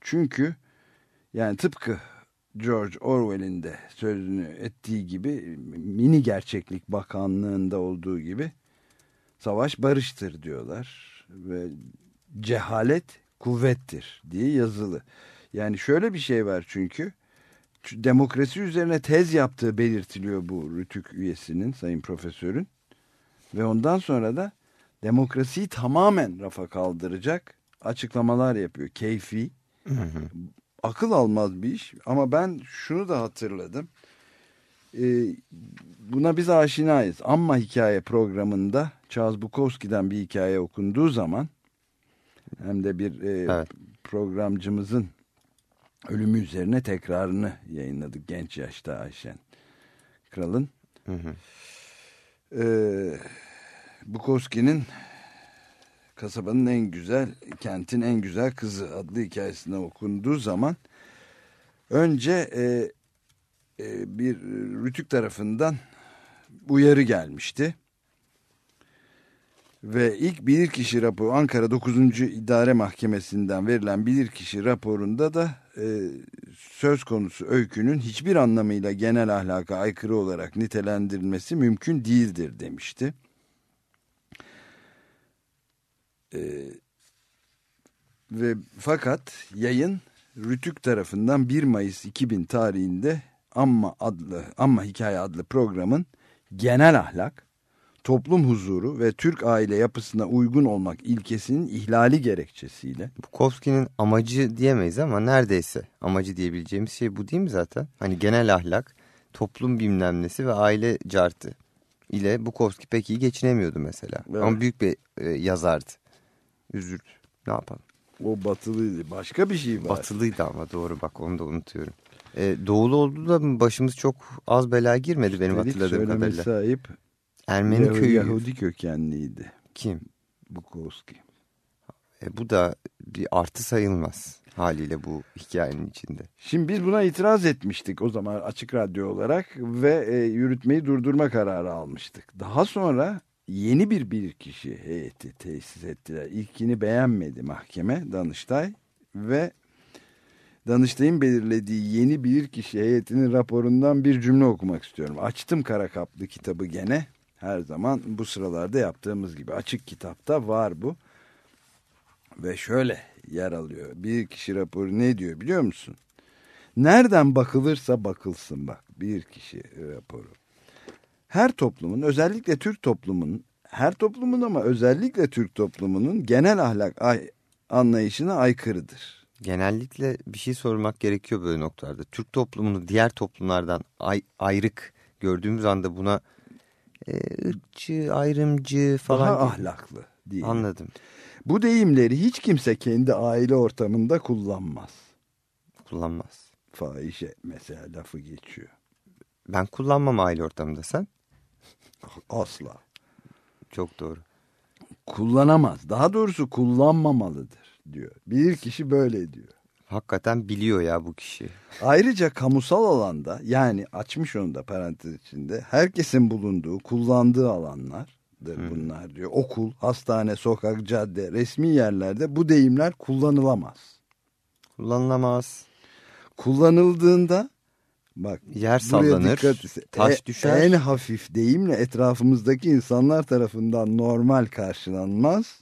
Speaker 2: Çünkü yani tıpkı George Orwell'in de sözünü ettiği gibi mini gerçeklik bakanlığında olduğu gibi savaş barıştır diyorlar ve cehalet kuvvettir diye yazılı. Yani şöyle bir şey var çünkü demokrasi üzerine tez yaptığı belirtiliyor bu Rütük üyesinin, sayın profesörün. Ve ondan sonra da demokrasiyi tamamen rafa kaldıracak açıklamalar yapıyor. Keyfi, akıl almaz bir iş ama ben şunu da hatırladım. Ee, buna biz aşinayız. Amma hikaye programında Charles Bukowski'den bir hikaye okunduğu zaman hem de bir e,
Speaker 3: Evet.
Speaker 2: programcımızın ölümü üzerine tekrarını yayınladık genç yaşta Ayşen Kral'ın.
Speaker 3: Hı hı.
Speaker 2: Ee, Bukowski'nin kasabanın en güzel, kentin en güzel kızı adlı hikayesine okunduğu zaman önce e, e, bir Rütük tarafından uyarı gelmişti. Ve ilk bilirkişi raporu Ankara 9. İdare Mahkemesi'nden verilen bilirkişi raporunda da e, söz konusu öykünün hiçbir anlamıyla genel ahlaka aykırı olarak nitelendirilmesi mümkün değildir demişti. E, ve fakat yayın Rütük tarafından 1 Mayıs 2000 tarihinde Amma adlı Amma Hikaye adlı programın genel ahlak, toplum huzuru ve Türk aile yapısına uygun olmak ilkesinin ihlali gerekçesiyle
Speaker 3: Bukowski'nin amacı diyemeyiz ama neredeyse amacı diyebileceğimiz şey bu değil mi zaten? Hani genel ahlak, toplum bilmem ve aile cartı ile Bukowski pek iyi geçinemiyordu mesela.
Speaker 2: Evet.
Speaker 3: Ama büyük bir e, yazardı. Üzüldü. Ne yapalım?
Speaker 2: o batılıydı. Başka bir şey var.
Speaker 3: Batılıydı ama doğru bak onu da unutuyorum. E, doğulu oldu da başımız çok az bela girmedi benim
Speaker 2: Üstelik
Speaker 3: hatırladığım kadarıyla.
Speaker 2: sahip
Speaker 3: Ermeni
Speaker 2: Yahudi,
Speaker 3: köyü
Speaker 2: Yahudi kökenliydi
Speaker 3: kim?
Speaker 2: Bukowski.
Speaker 3: E, bu da bir artı sayılmaz haliyle bu hikayenin içinde.
Speaker 2: Şimdi biz buna itiraz etmiştik o zaman açık radyo olarak ve e, yürütmeyi durdurma kararı almıştık. Daha sonra yeni bir bilirkişi heyeti tesis ettiler. İlkini beğenmedi mahkeme Danıştay ve Danıştay'ın belirlediği yeni bilirkişi heyetinin raporundan bir cümle okumak istiyorum. Açtım kara kaplı kitabı gene. Her zaman bu sıralarda yaptığımız gibi açık kitapta var bu. Ve şöyle yer alıyor. Bir kişi raporu ne diyor biliyor musun? Nereden bakılırsa bakılsın bak bir kişi raporu. Her toplumun özellikle Türk toplumunun her toplumun ama özellikle Türk toplumunun genel ahlak ay- anlayışına aykırıdır.
Speaker 3: Genellikle bir şey sormak gerekiyor böyle noktalarda. Türk toplumunu diğer toplumlardan ay- ayrık gördüğümüz anda buna e, ırkçı, ayrımcı falan
Speaker 2: Daha
Speaker 3: gibi-
Speaker 2: ahlaklı değil.
Speaker 3: Anladım.
Speaker 2: Bu deyimleri hiç kimse kendi aile ortamında kullanmaz.
Speaker 3: Kullanmaz.
Speaker 2: Fahişe mesela lafı geçiyor.
Speaker 3: Ben kullanmam aile ortamında sen.
Speaker 2: Asla.
Speaker 3: Çok doğru.
Speaker 2: Kullanamaz. Daha doğrusu kullanmamalıdır diyor. Bir kişi böyle diyor.
Speaker 3: Hakikaten biliyor ya bu kişi.
Speaker 2: Ayrıca kamusal alanda yani açmış onu da parantez içinde herkesin bulunduğu, kullandığı alanlardır bunlar diyor. Okul, hastane, sokak, cadde, resmi yerlerde bu deyimler kullanılamaz.
Speaker 3: Kullanılamaz.
Speaker 2: Kullanıldığında bak
Speaker 3: Yer sallanır,
Speaker 2: dikkat-
Speaker 3: taş
Speaker 2: e-
Speaker 3: düşer.
Speaker 2: En hafif deyimle etrafımızdaki insanlar tarafından normal karşılanmaz,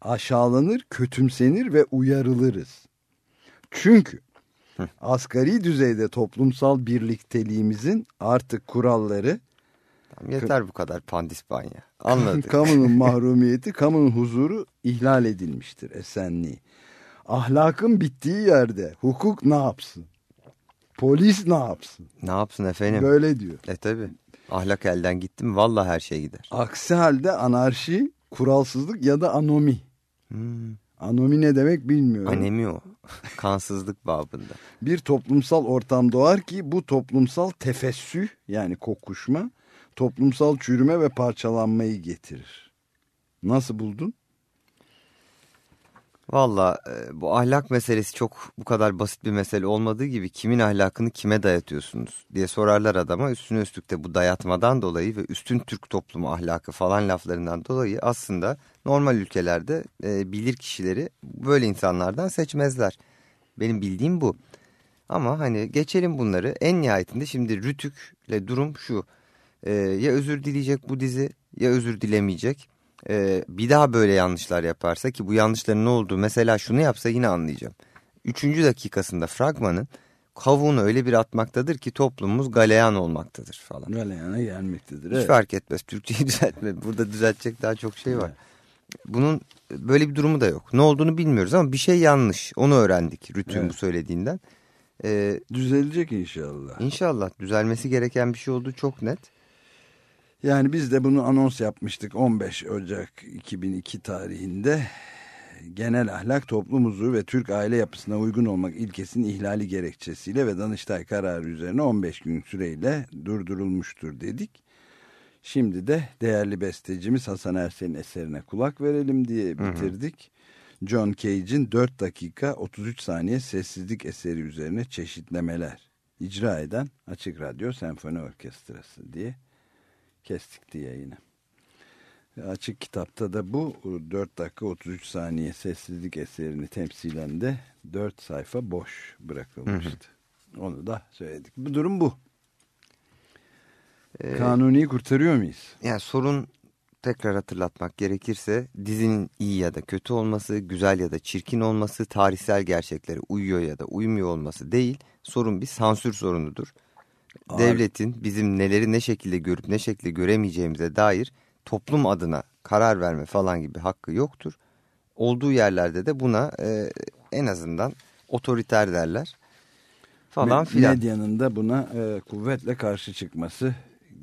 Speaker 2: aşağılanır, kötümsenir ve uyarılırız. Çünkü asgari düzeyde toplumsal birlikteliğimizin artık kuralları
Speaker 3: Tamam, yeter bu kadar pandispanya. Anladık. (laughs)
Speaker 2: kamunun (laughs) mahrumiyeti, kamunun huzuru ihlal edilmiştir esenliği. Ahlakın bittiği yerde hukuk ne yapsın? Polis ne yapsın?
Speaker 3: Ne yapsın efendim?
Speaker 2: Böyle diyor.
Speaker 3: E tabi. Ahlak elden gitti mi valla her şey gider.
Speaker 2: Aksi halde anarşi, kuralsızlık ya da anomi.
Speaker 3: Hmm.
Speaker 2: Anomi ne demek bilmiyorum.
Speaker 3: Anemi o. (laughs) Kansızlık babında.
Speaker 2: Bir toplumsal ortam doğar ki bu toplumsal tefessüh yani kokuşma toplumsal çürüme ve parçalanmayı getirir. Nasıl buldun?
Speaker 3: Valla e, bu ahlak meselesi çok bu kadar basit bir mesele olmadığı gibi kimin ahlakını kime dayatıyorsunuz diye sorarlar adama. Üstüne üstlük de bu dayatmadan dolayı ve üstün Türk toplumu ahlakı falan laflarından dolayı aslında normal ülkelerde e, bilir kişileri böyle insanlardan seçmezler. Benim bildiğim bu. Ama hani geçelim bunları en nihayetinde şimdi Rütük'le durum şu. E, ya özür dileyecek bu dizi ya özür dilemeyecek e, bir daha böyle yanlışlar yaparsa ki bu yanlışların ne olduğu mesela şunu yapsa yine anlayacağım. Üçüncü dakikasında fragmanın kavuğunu öyle bir atmaktadır ki toplumumuz galeyan olmaktadır falan.
Speaker 2: Galeyana gelmektedir.
Speaker 3: Hiç
Speaker 2: evet.
Speaker 3: fark etmez. Türkçeyi (laughs) düzeltme. Burada düzeltecek daha çok şey var. Bunun böyle bir durumu da yok. Ne olduğunu bilmiyoruz ama bir şey yanlış. Onu öğrendik Rütün
Speaker 2: Evet.
Speaker 3: bu söylediğinden. Ee,
Speaker 2: Düzelecek inşallah.
Speaker 3: inşallah düzelmesi gereken bir şey olduğu çok net.
Speaker 2: Yani biz de bunu anons yapmıştık 15 Ocak 2002 tarihinde. Genel ahlak toplum huzuru ve Türk aile yapısına uygun olmak ilkesinin ihlali gerekçesiyle ve Danıştay kararı üzerine 15 gün süreyle durdurulmuştur dedik. Şimdi de değerli bestecimiz Hasan Ersen'in eserine kulak verelim diye bitirdik. John Cage'in 4 dakika 33 saniye sessizlik eseri üzerine çeşitlemeler icra eden Açık Radyo Senfoni Orkestrası diye kestikti yayını. Açık kitapta da bu 4 dakika 33 saniye sessizlik eserini temsilen de 4 sayfa boş bırakılmıştı. Onu da söyledik. Bu durum bu.
Speaker 3: Ee,
Speaker 2: Kanuni'yi kurtarıyor muyuz?
Speaker 3: Yani sorun tekrar hatırlatmak gerekirse dizinin iyi ya da kötü olması, güzel ya da çirkin olması, tarihsel gerçeklere uyuyor ya da uymuyor olması değil. Sorun bir sansür sorunudur. Devletin bizim neleri ne şekilde görüp ne şekilde göremeyeceğimize dair toplum adına karar verme falan gibi hakkı yoktur. Olduğu yerlerde de buna e, en azından otoriter derler falan filan.
Speaker 2: Medyanın da buna e, kuvvetle karşı çıkması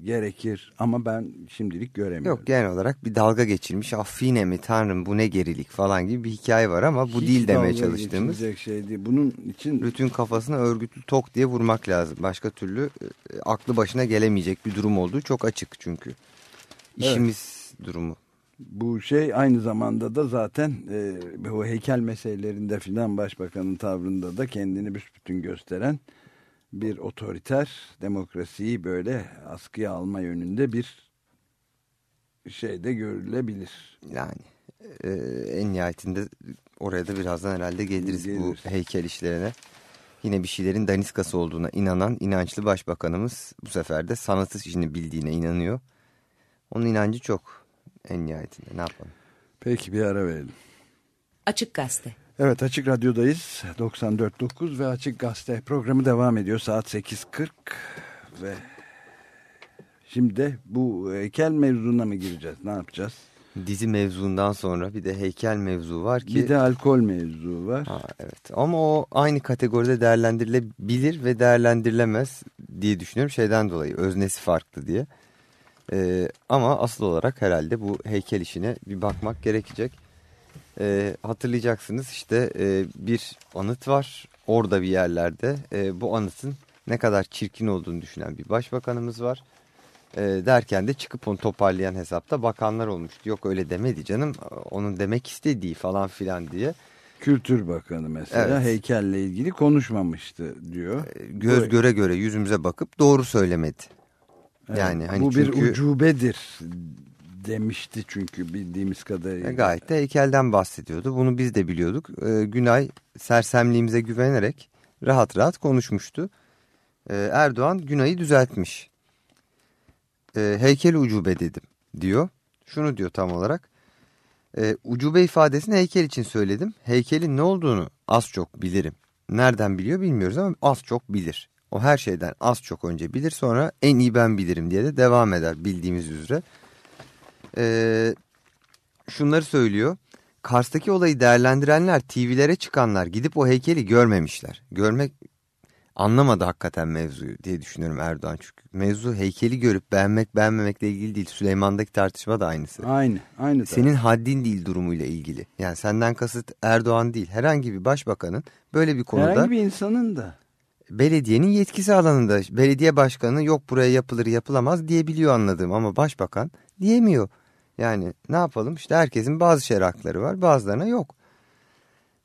Speaker 2: gerekir. Ama ben şimdilik göremiyorum.
Speaker 3: Yok genel olarak bir dalga geçilmiş affine mi tanrım bu ne gerilik falan gibi bir hikaye var ama bu
Speaker 2: Hiç
Speaker 3: değil demeye çalıştığımız.
Speaker 2: Şey değil. Bunun için
Speaker 3: Bütün kafasına örgütlü tok diye vurmak lazım. Başka türlü e, aklı başına gelemeyecek bir durum olduğu çok açık çünkü. İşimiz durumu.
Speaker 2: Bu şey aynı zamanda da zaten e, bu heykel meselelerinde filan başbakanın tavrında da kendini büsbütün gösteren bir otoriter demokrasiyi böyle askıya alma yönünde bir şeyde görülebilir.
Speaker 3: Yani e, en nihayetinde oraya da birazdan herhalde geliriz, bu
Speaker 2: Geliriz.
Speaker 3: heykel işlerine. Yine bir şeylerin daniskası olduğuna inanan inançlı başbakanımız bu sefer de sanatı işini bildiğine inanıyor. Onun inancı çok en nihayetinde ne yapalım.
Speaker 2: Peki bir ara verelim.
Speaker 5: Açık Gazete.
Speaker 2: Evet Açık Radyo'dayız. 94.9 ve Açık Gazete programı devam ediyor. Saat 8.40 ve şimdi de bu heykel mevzuna mı gireceğiz? Ne yapacağız?
Speaker 3: Dizi mevzundan sonra bir de heykel mevzu var ki.
Speaker 2: Bir de alkol mevzu var.
Speaker 3: Ha, evet ama o aynı kategoride değerlendirilebilir ve değerlendirilemez diye düşünüyorum şeyden dolayı öznesi farklı diye. Ee, ama asıl olarak herhalde bu heykel işine bir bakmak gerekecek. Ee, hatırlayacaksınız işte e, bir anıt var orada bir yerlerde e, bu anıtın ne kadar çirkin olduğunu düşünen bir başbakanımız var. E, derken de çıkıp onu toparlayan hesapta bakanlar olmuştu. Yok öyle demedi canım onun demek istediği falan filan diye.
Speaker 2: Kültür Bakanı mesela
Speaker 3: Evet.
Speaker 2: heykelle ilgili konuşmamıştı diyor.
Speaker 3: göz
Speaker 2: Bu-
Speaker 3: göre göre yüzümüze bakıp doğru söylemedi.
Speaker 2: Evet,
Speaker 3: Yani hani
Speaker 2: bu bir
Speaker 3: çünkü
Speaker 2: ucubedir demişti çünkü bildiğimiz kadarıyla.
Speaker 3: e, gayet de heykelden bahsediyordu. Bunu biz de biliyorduk. Ee, Günay sersemliğimize güvenerek rahat rahat konuşmuştu. Ee, Erdoğan Günay'ı düzeltmiş. Ee, heykel ucube dedim diyor. Şunu diyor tam olarak. Ee, ucube ifadesini heykel için söyledim. Heykelin ne olduğunu az çok bilirim. Nereden biliyor bilmiyoruz ama az çok bilir. O her şeyden az çok önce bilir sonra en iyi ben bilirim diye de devam eder bildiğimiz üzere. Ee, şunları söylüyor. Kars'taki olayı değerlendirenler TV'lere çıkanlar gidip o heykeli görmemişler. Görmek anlamadı hakikaten mevzuyu diye düşünüyorum Erdoğan. Çünkü mevzu heykeli görüp beğenmek beğenmemekle ilgili değil. Süleyman'daki tartışma da aynısı.
Speaker 2: Aynı. aynı
Speaker 3: Senin haddin değil durumuyla ilgili. Yani senden kasıt Erdoğan değil. Herhangi bir başbakanın böyle bir konuda...
Speaker 2: Herhangi bir insanın da.
Speaker 3: Belediyenin yetkisi alanında belediye başkanı yok buraya yapılır yapılamaz diyebiliyor anladığım ama başbakan diyemiyor. Yani ne yapalım işte herkesin bazı hakları var bazılarına yok.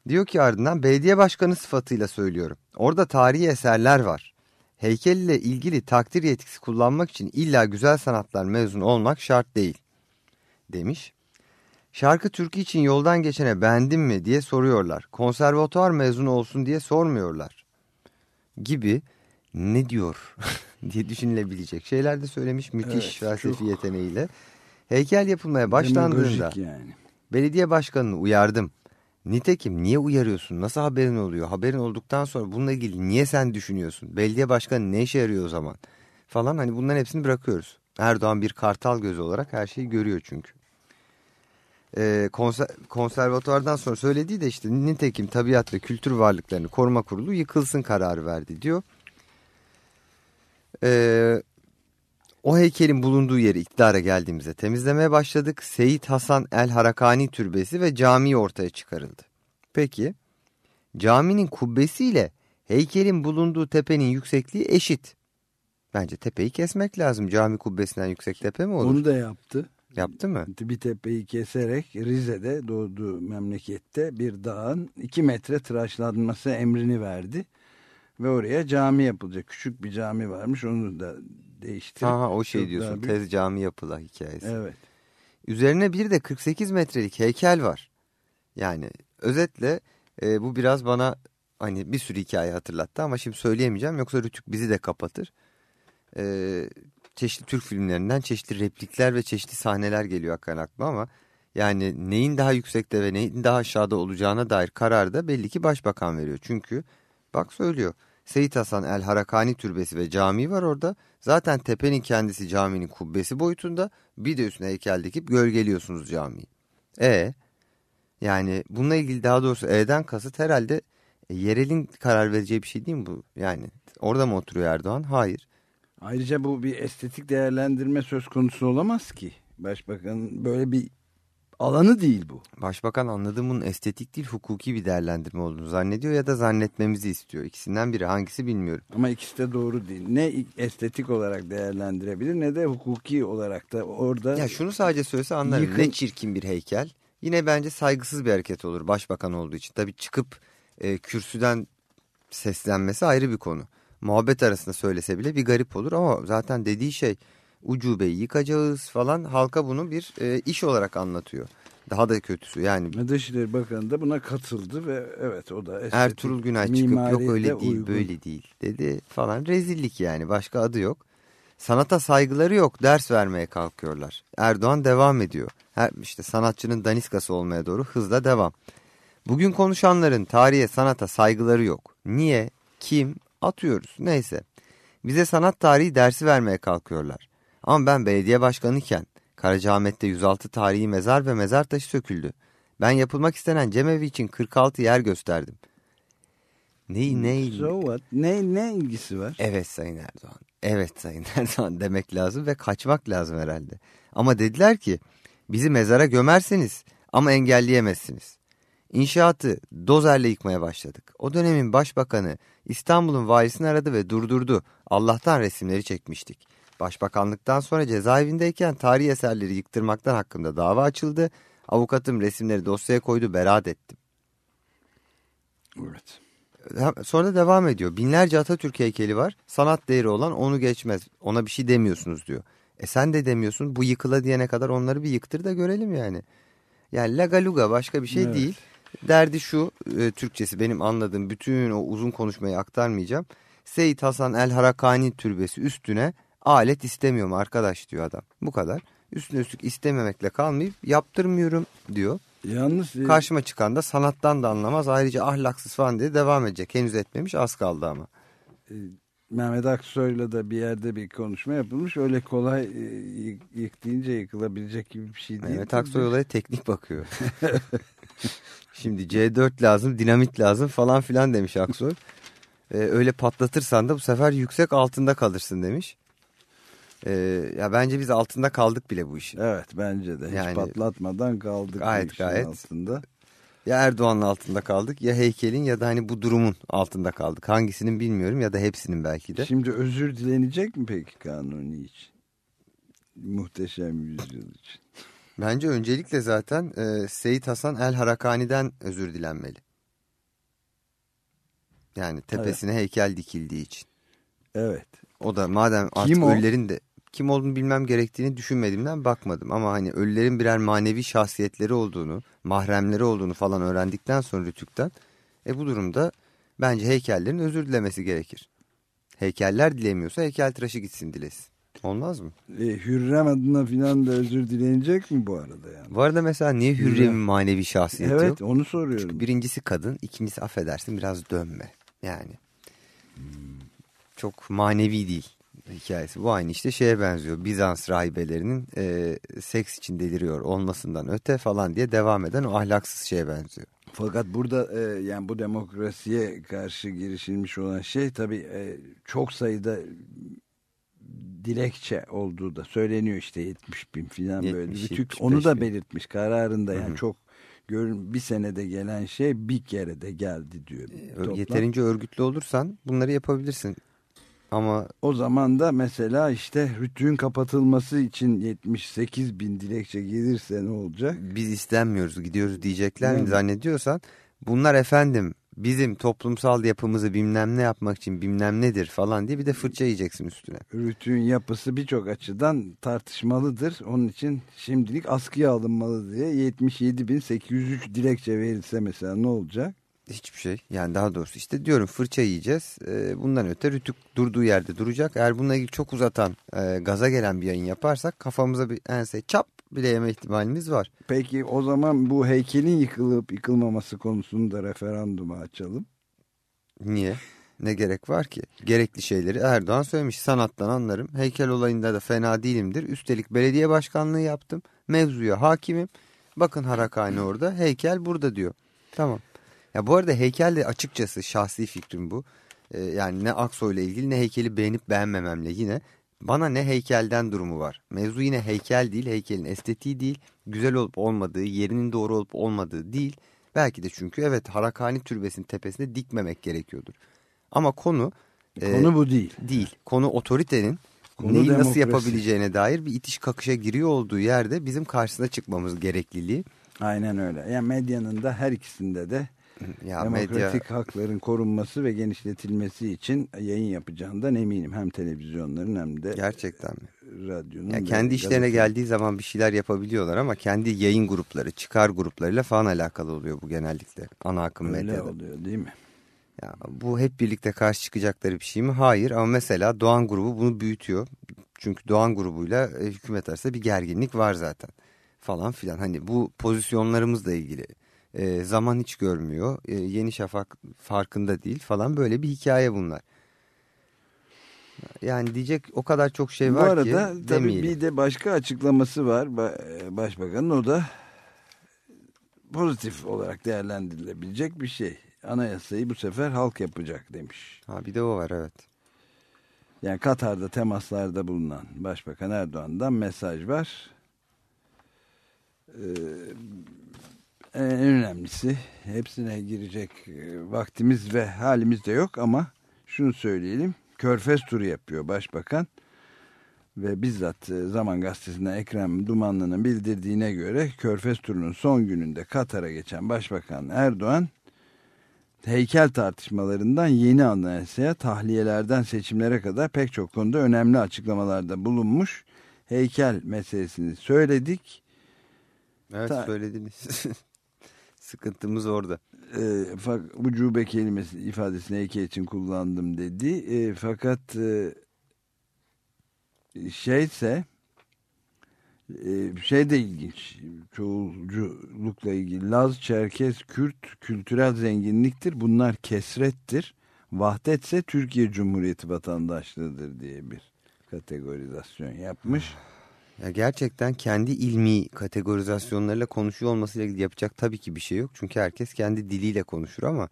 Speaker 3: Diyor ki ardından belediye başkanı sıfatıyla söylüyorum. Orada tarihi eserler var. Heykel ile ilgili takdir yetkisi kullanmak için illa güzel sanatlar mezun olmak şart değil. Demiş. Şarkı türkü için yoldan geçene beğendin mi diye soruyorlar. Konservatuar mezunu olsun diye sormuyorlar. Gibi ne diyor (laughs) diye düşünülebilecek şeyler de söylemiş müthiş
Speaker 2: Evet,
Speaker 3: felsefi
Speaker 2: çok-
Speaker 3: yeteneğiyle. Heykel yapılmaya başlandığında
Speaker 2: yani.
Speaker 3: belediye başkanını uyardım. Nitekim niye uyarıyorsun? Nasıl haberin oluyor? Haberin olduktan sonra bununla ilgili niye sen düşünüyorsun? Belediye başkanı ne işe yarıyor o zaman? Falan hani bunların hepsini bırakıyoruz. Erdoğan bir kartal gözü olarak her şeyi görüyor çünkü. Ee, konser, konservatuvardan sonra söylediği de işte nitekim tabiat ve kültür varlıklarını koruma kurulu yıkılsın kararı verdi diyor. Ee, o heykelin bulunduğu yeri iktidara geldiğimizde temizlemeye başladık. Seyit Hasan El Harakani Türbesi ve cami ortaya çıkarıldı. Peki caminin kubbesiyle heykelin bulunduğu tepenin yüksekliği eşit. Bence tepeyi kesmek lazım. Cami kubbesinden yüksek tepe mi olur?
Speaker 2: Onu da yaptı.
Speaker 3: Yaptı mı?
Speaker 2: Bir tepeyi keserek Rize'de doğduğu memlekette bir dağın iki metre tıraşlanması emrini verdi. Ve oraya cami yapılacak. Küçük bir cami varmış onu da değiştirip.
Speaker 3: Aha o şey diyorsun
Speaker 2: büyük-
Speaker 3: tez cami yapıla hikayesi.
Speaker 2: Evet.
Speaker 3: Üzerine bir de 48 metrelik heykel var. Yani özetle e, bu biraz bana hani bir sürü hikaye hatırlattı ama şimdi söyleyemeyeceğim yoksa Rütük bizi de kapatır. E, çeşitli Türk filmlerinden çeşitli replikler ve çeşitli sahneler geliyor hakikaten aklıma ama yani neyin daha yüksekte ve neyin daha aşağıda olacağına dair karar da belli ki başbakan veriyor. Çünkü bak söylüyor Seyit Hasan El Harakani Türbesi ve cami var orada. Zaten tepenin kendisi caminin kubbesi boyutunda. Bir de üstüne heykel dikip gölgeliyorsunuz camiyi. E yani bununla ilgili daha doğrusu E'den kasıt herhalde e, yerelin karar vereceği bir şey değil mi bu? Yani orada mı oturuyor Erdoğan? Hayır.
Speaker 2: Ayrıca bu bir estetik değerlendirme söz konusu olamaz ki. Başbakanın böyle bir alanı değil bu.
Speaker 3: Başbakan anladığım bunun estetik değil hukuki bir değerlendirme olduğunu zannediyor ya da zannetmemizi istiyor. İkisinden biri hangisi bilmiyorum.
Speaker 2: Ama ikisi de doğru değil. Ne estetik olarak değerlendirebilir ne de hukuki olarak da orada
Speaker 3: Ya şunu sadece söylese anlarım.
Speaker 2: Yıkın-
Speaker 3: Ne çirkin bir heykel. Yine bence saygısız bir hareket olur başbakan olduğu için. Tabii çıkıp e, kürsüden seslenmesi ayrı bir konu. Muhabbet arasında söylese bile bir garip olur ama zaten dediği şey ucubeyi yıkacağız falan halka bunu bir e, iş olarak anlatıyor. Daha da kötüsü yani
Speaker 2: Dışişleri Bakanı da buna katıldı ve evet o da estetik,
Speaker 3: Ertuğrul Günay çıkıp yok öyle
Speaker 2: de
Speaker 3: değil
Speaker 2: uygun.
Speaker 3: böyle değil dedi falan rezillik yani başka adı yok. Sanata saygıları yok ders vermeye kalkıyorlar. Erdoğan devam ediyor. Her, işte sanatçının daniskası olmaya doğru hızla devam. Bugün konuşanların tarihe sanata saygıları yok. Niye? Kim? Atıyoruz. Neyse. Bize sanat tarihi dersi vermeye kalkıyorlar. Ama ben belediye başkanıyken Karacaahmet'te 106 tarihi mezar ve mezar taşı söküldü. Ben yapılmak istenen cemevi için 46 yer gösterdim. Ne ne
Speaker 2: So what? Ne, ne ilgisi var?
Speaker 3: Evet Sayın Erdoğan. Evet Sayın (laughs) Erdoğan demek lazım ve kaçmak lazım herhalde. Ama dediler ki bizi mezara gömerseniz ama engelleyemezsiniz. İnşaatı dozerle yıkmaya başladık. O dönemin başbakanı İstanbul'un valisini aradı ve durdurdu. Allah'tan resimleri çekmiştik. Başbakanlıktan sonra cezaevindeyken tarihi eserleri yıktırmaktan hakkında dava açıldı. Avukatım resimleri dosyaya koydu beraat ettim.
Speaker 2: Evet.
Speaker 3: Sonra devam ediyor. Binlerce Atatürk heykeli var. Sanat değeri olan onu geçmez. Ona bir şey demiyorsunuz diyor. E sen de demiyorsun. Bu yıkıla diyene kadar onları bir yıktır da görelim yani. Yani lagaluga başka bir şey
Speaker 2: Evet.
Speaker 3: değil. Derdi şu e, Türkçesi benim anladığım bütün o uzun konuşmayı aktarmayacağım. Seyit Hasan El Harakani türbesi üstüne alet istemiyorum arkadaş diyor adam. Bu kadar. Üstüne üstlük istememekle kalmayıp yaptırmıyorum diyor.
Speaker 2: Yalnız e,
Speaker 3: Karşıma çıkan da sanattan da anlamaz ayrıca ahlaksız falan diye devam edecek. Henüz etmemiş az kaldı ama.
Speaker 2: Mehmet Aksoy'la da bir yerde bir konuşma yapılmış. Öyle kolay e, yık, yık deyince yıkılabilecek gibi bir şey değil.
Speaker 3: Mehmet Aksoy olaya teknik bakıyor. (laughs) Şimdi C4 lazım dinamit lazım falan filan demiş Aksoy. E, öyle patlatırsan da bu sefer yüksek altında kalırsın demiş. E, ya bence biz altında kaldık bile bu işin.
Speaker 2: Evet bence de. Hiç
Speaker 3: Yani-
Speaker 2: patlatmadan kaldık.
Speaker 3: Gayet,
Speaker 2: bu işin
Speaker 3: gayet.
Speaker 2: Altında.
Speaker 3: Ya Erdoğan'ın altında kaldık ya heykelin ya da hani bu durumun altında kaldık. Hangisinin bilmiyorum ya da hepsinin belki de.
Speaker 2: Şimdi özür dilenecek mi peki Kanuni için? Muhteşem yüzyıl için.
Speaker 3: Bence öncelikle zaten e, Seyit Hasan El Harakani'den özür dilenmeli. Yani tepesine heykel dikildiği için.
Speaker 2: Evet.
Speaker 3: O da madem artık
Speaker 2: Kim o?
Speaker 3: ölülerin de kim olduğunu bilmem gerektiğini düşünmediğimden bakmadım. Ama hani ölülerin birer manevi şahsiyetleri olduğunu, mahremleri olduğunu falan öğrendikten sonra Rütük'ten e bu durumda bence heykellerin özür dilemesi gerekir. Heykeller dilemiyorsa heykeltıraşı gitsin dilesin. Olmaz mı?
Speaker 2: E, Hürrem adına filan da özür dilenecek mi bu arada yani?
Speaker 3: Bu arada mesela niye
Speaker 2: Hürrem.
Speaker 3: Hürrem'in manevi şahsiyeti
Speaker 2: Evet
Speaker 3: yok?
Speaker 2: onu soruyorum.
Speaker 3: Birincisi kadın, ikincisi affedersin biraz dönme. Yani çok manevi değil hikayesi. Bu aynı işte şeye benziyor. Bizans rahibelerinin e, seks için deliriyor olmasından öte falan diye devam eden o ahlaksız şeye benziyor.
Speaker 2: Fakat burada e, yani bu demokrasiye karşı girişilmiş olan şey tabii e, çok sayıda dilekçe olduğu da söyleniyor işte 70 bin filan böyle.
Speaker 3: 70,
Speaker 2: Rütük
Speaker 3: 75
Speaker 2: onu da belirtmiş kararında yani
Speaker 3: Hı hı.
Speaker 2: çok görün bir senede gelen şey bir kere de geldi diyor.
Speaker 3: Ö-
Speaker 2: Toplam.
Speaker 3: Yeterince örgütlü olursan bunları yapabilirsin. Ama
Speaker 2: O zaman da mesela işte Rütük'ün kapatılması için 78 bin dilekçe gelirse ne olacak?
Speaker 3: biz istenmiyoruz gidiyoruz diyecekler mi zannediyorsan bunlar efendim bizim toplumsal yapımızı bilmem ne yapmak için bilmem nedir falan diye bir de fırça yiyeceksin üstüne.
Speaker 2: Rütük'ün yapısı birçok açıdan tartışmalıdır. Onun için şimdilik askıya alınmalı diye 77.803 dilekçe verilse mesela ne olacak?
Speaker 3: Hiçbir şey. Yani daha doğrusu işte diyorum fırça yiyeceğiz. Ee, bundan öte Rütük durduğu yerde duracak. Eğer bununla ilgili çok uzatan, e, gaza gelen bir yayın yaparsak kafamıza bir ense çap bile yeme ihtimalimiz var.
Speaker 2: Peki o zaman bu heykelin yıkılıp yıkılmaması konusunu da referanduma açalım.
Speaker 3: Niye? Ne gerek var ki? Gerekli şeyleri Erdoğan söylemiş. Sanattan anlarım. Heykel olayında da fena değilimdir. Üstelik belediye başkanlığı yaptım. Mevzuya hakimim. Bakın Harakani orada. Heykel burada diyor. Tamam. Ya bu arada heykel de açıkçası şahsi fikrim bu. Ee, yani ne Aksoy ile ilgili ne heykeli beğenip beğenmememle yine. Bana ne heykelden durumu var. Mevzu yine heykel değil, heykelin estetiği değil, güzel olup olmadığı, yerinin doğru olup olmadığı değil. Belki de çünkü evet Harakani türbesinin tepesinde dikmemek gerekiyordur. Ama konu e,
Speaker 2: Konu bu değil.
Speaker 3: değil. Konu otoritenin
Speaker 2: Konu
Speaker 3: neyi nasıl
Speaker 2: demokrasi.
Speaker 3: yapabileceğine dair bir itiş kakışa giriyor olduğu yerde bizim karşısına çıkmamız gerekliliği.
Speaker 2: Aynen öyle. Yani medyanın da her ikisinde de
Speaker 3: Ya
Speaker 2: demokratik
Speaker 3: medya
Speaker 2: hakların korunması ve genişletilmesi için yayın yapacağından eminim. Hem televizyonların hem de
Speaker 3: gerçekten mi?
Speaker 2: radyonun.
Speaker 3: Ya kendi işlerine
Speaker 2: gazetenin.
Speaker 3: geldiği zaman bir şeyler yapabiliyorlar ama kendi yayın grupları, çıkar gruplarıyla falan alakalı oluyor bu genellikle ana akım
Speaker 2: Öyle
Speaker 3: medyada.
Speaker 2: oluyor değil mi?
Speaker 3: Ya bu hep birlikte karşı çıkacakları bir şey mi? Hayır ama mesela Doğan grubu bunu büyütüyor. Çünkü Doğan grubuyla e, hükümet arasında bir gerginlik var zaten falan filan. Hani bu pozisyonlarımızla ilgili e, zaman hiç görmüyor. E, Yeni Şafak farkında değil falan böyle bir hikaye bunlar. Yani diyecek o kadar çok şey
Speaker 2: Bu
Speaker 3: var
Speaker 2: arada
Speaker 3: ki
Speaker 2: tabii
Speaker 3: demeyelim.
Speaker 2: bir de başka açıklaması var e, Başbakanın o da pozitif olarak değerlendirilebilecek bir şey. Anayasayı bu sefer halk yapacak demiş.
Speaker 3: Ha, bir de o var evet.
Speaker 2: Yani Katar'da temaslarda bulunan Başbakan Erdoğan'dan mesaj var. Ee, en önemlisi hepsine girecek e, vaktimiz ve halimiz de yok ama şunu söyleyelim. Körfez turu yapıyor Başbakan ve bizzat e, Zaman Gazetesi'nden Ekrem Dumanlı'nın bildirdiğine göre Körfez turunun son gününde Katar'a geçen Başbakan Erdoğan heykel tartışmalarından yeni anayasaya tahliyelerden seçimlere kadar pek çok konuda önemli açıklamalarda bulunmuş. Heykel meselesini söyledik.
Speaker 3: Evet
Speaker 2: Ta-
Speaker 3: söylediniz. (laughs) Sıkıntımız orada.
Speaker 2: E, fak, ucube kelimesi ifadesini heykel için kullandım dedi. E, fakat e, şeyse e, şey de ilginç. Çoğulculukla ilgili Laz, Çerkez, Kürt kültürel zenginliktir. Bunlar kesrettir. Vahdetse Türkiye Cumhuriyeti vatandaşlığıdır diye bir kategorizasyon yapmış.
Speaker 3: Ya gerçekten kendi ilmi kategorizasyonlarıyla konuşuyor olmasıyla ilgili yapacak tabii ki bir şey yok. Çünkü herkes kendi diliyle konuşur ama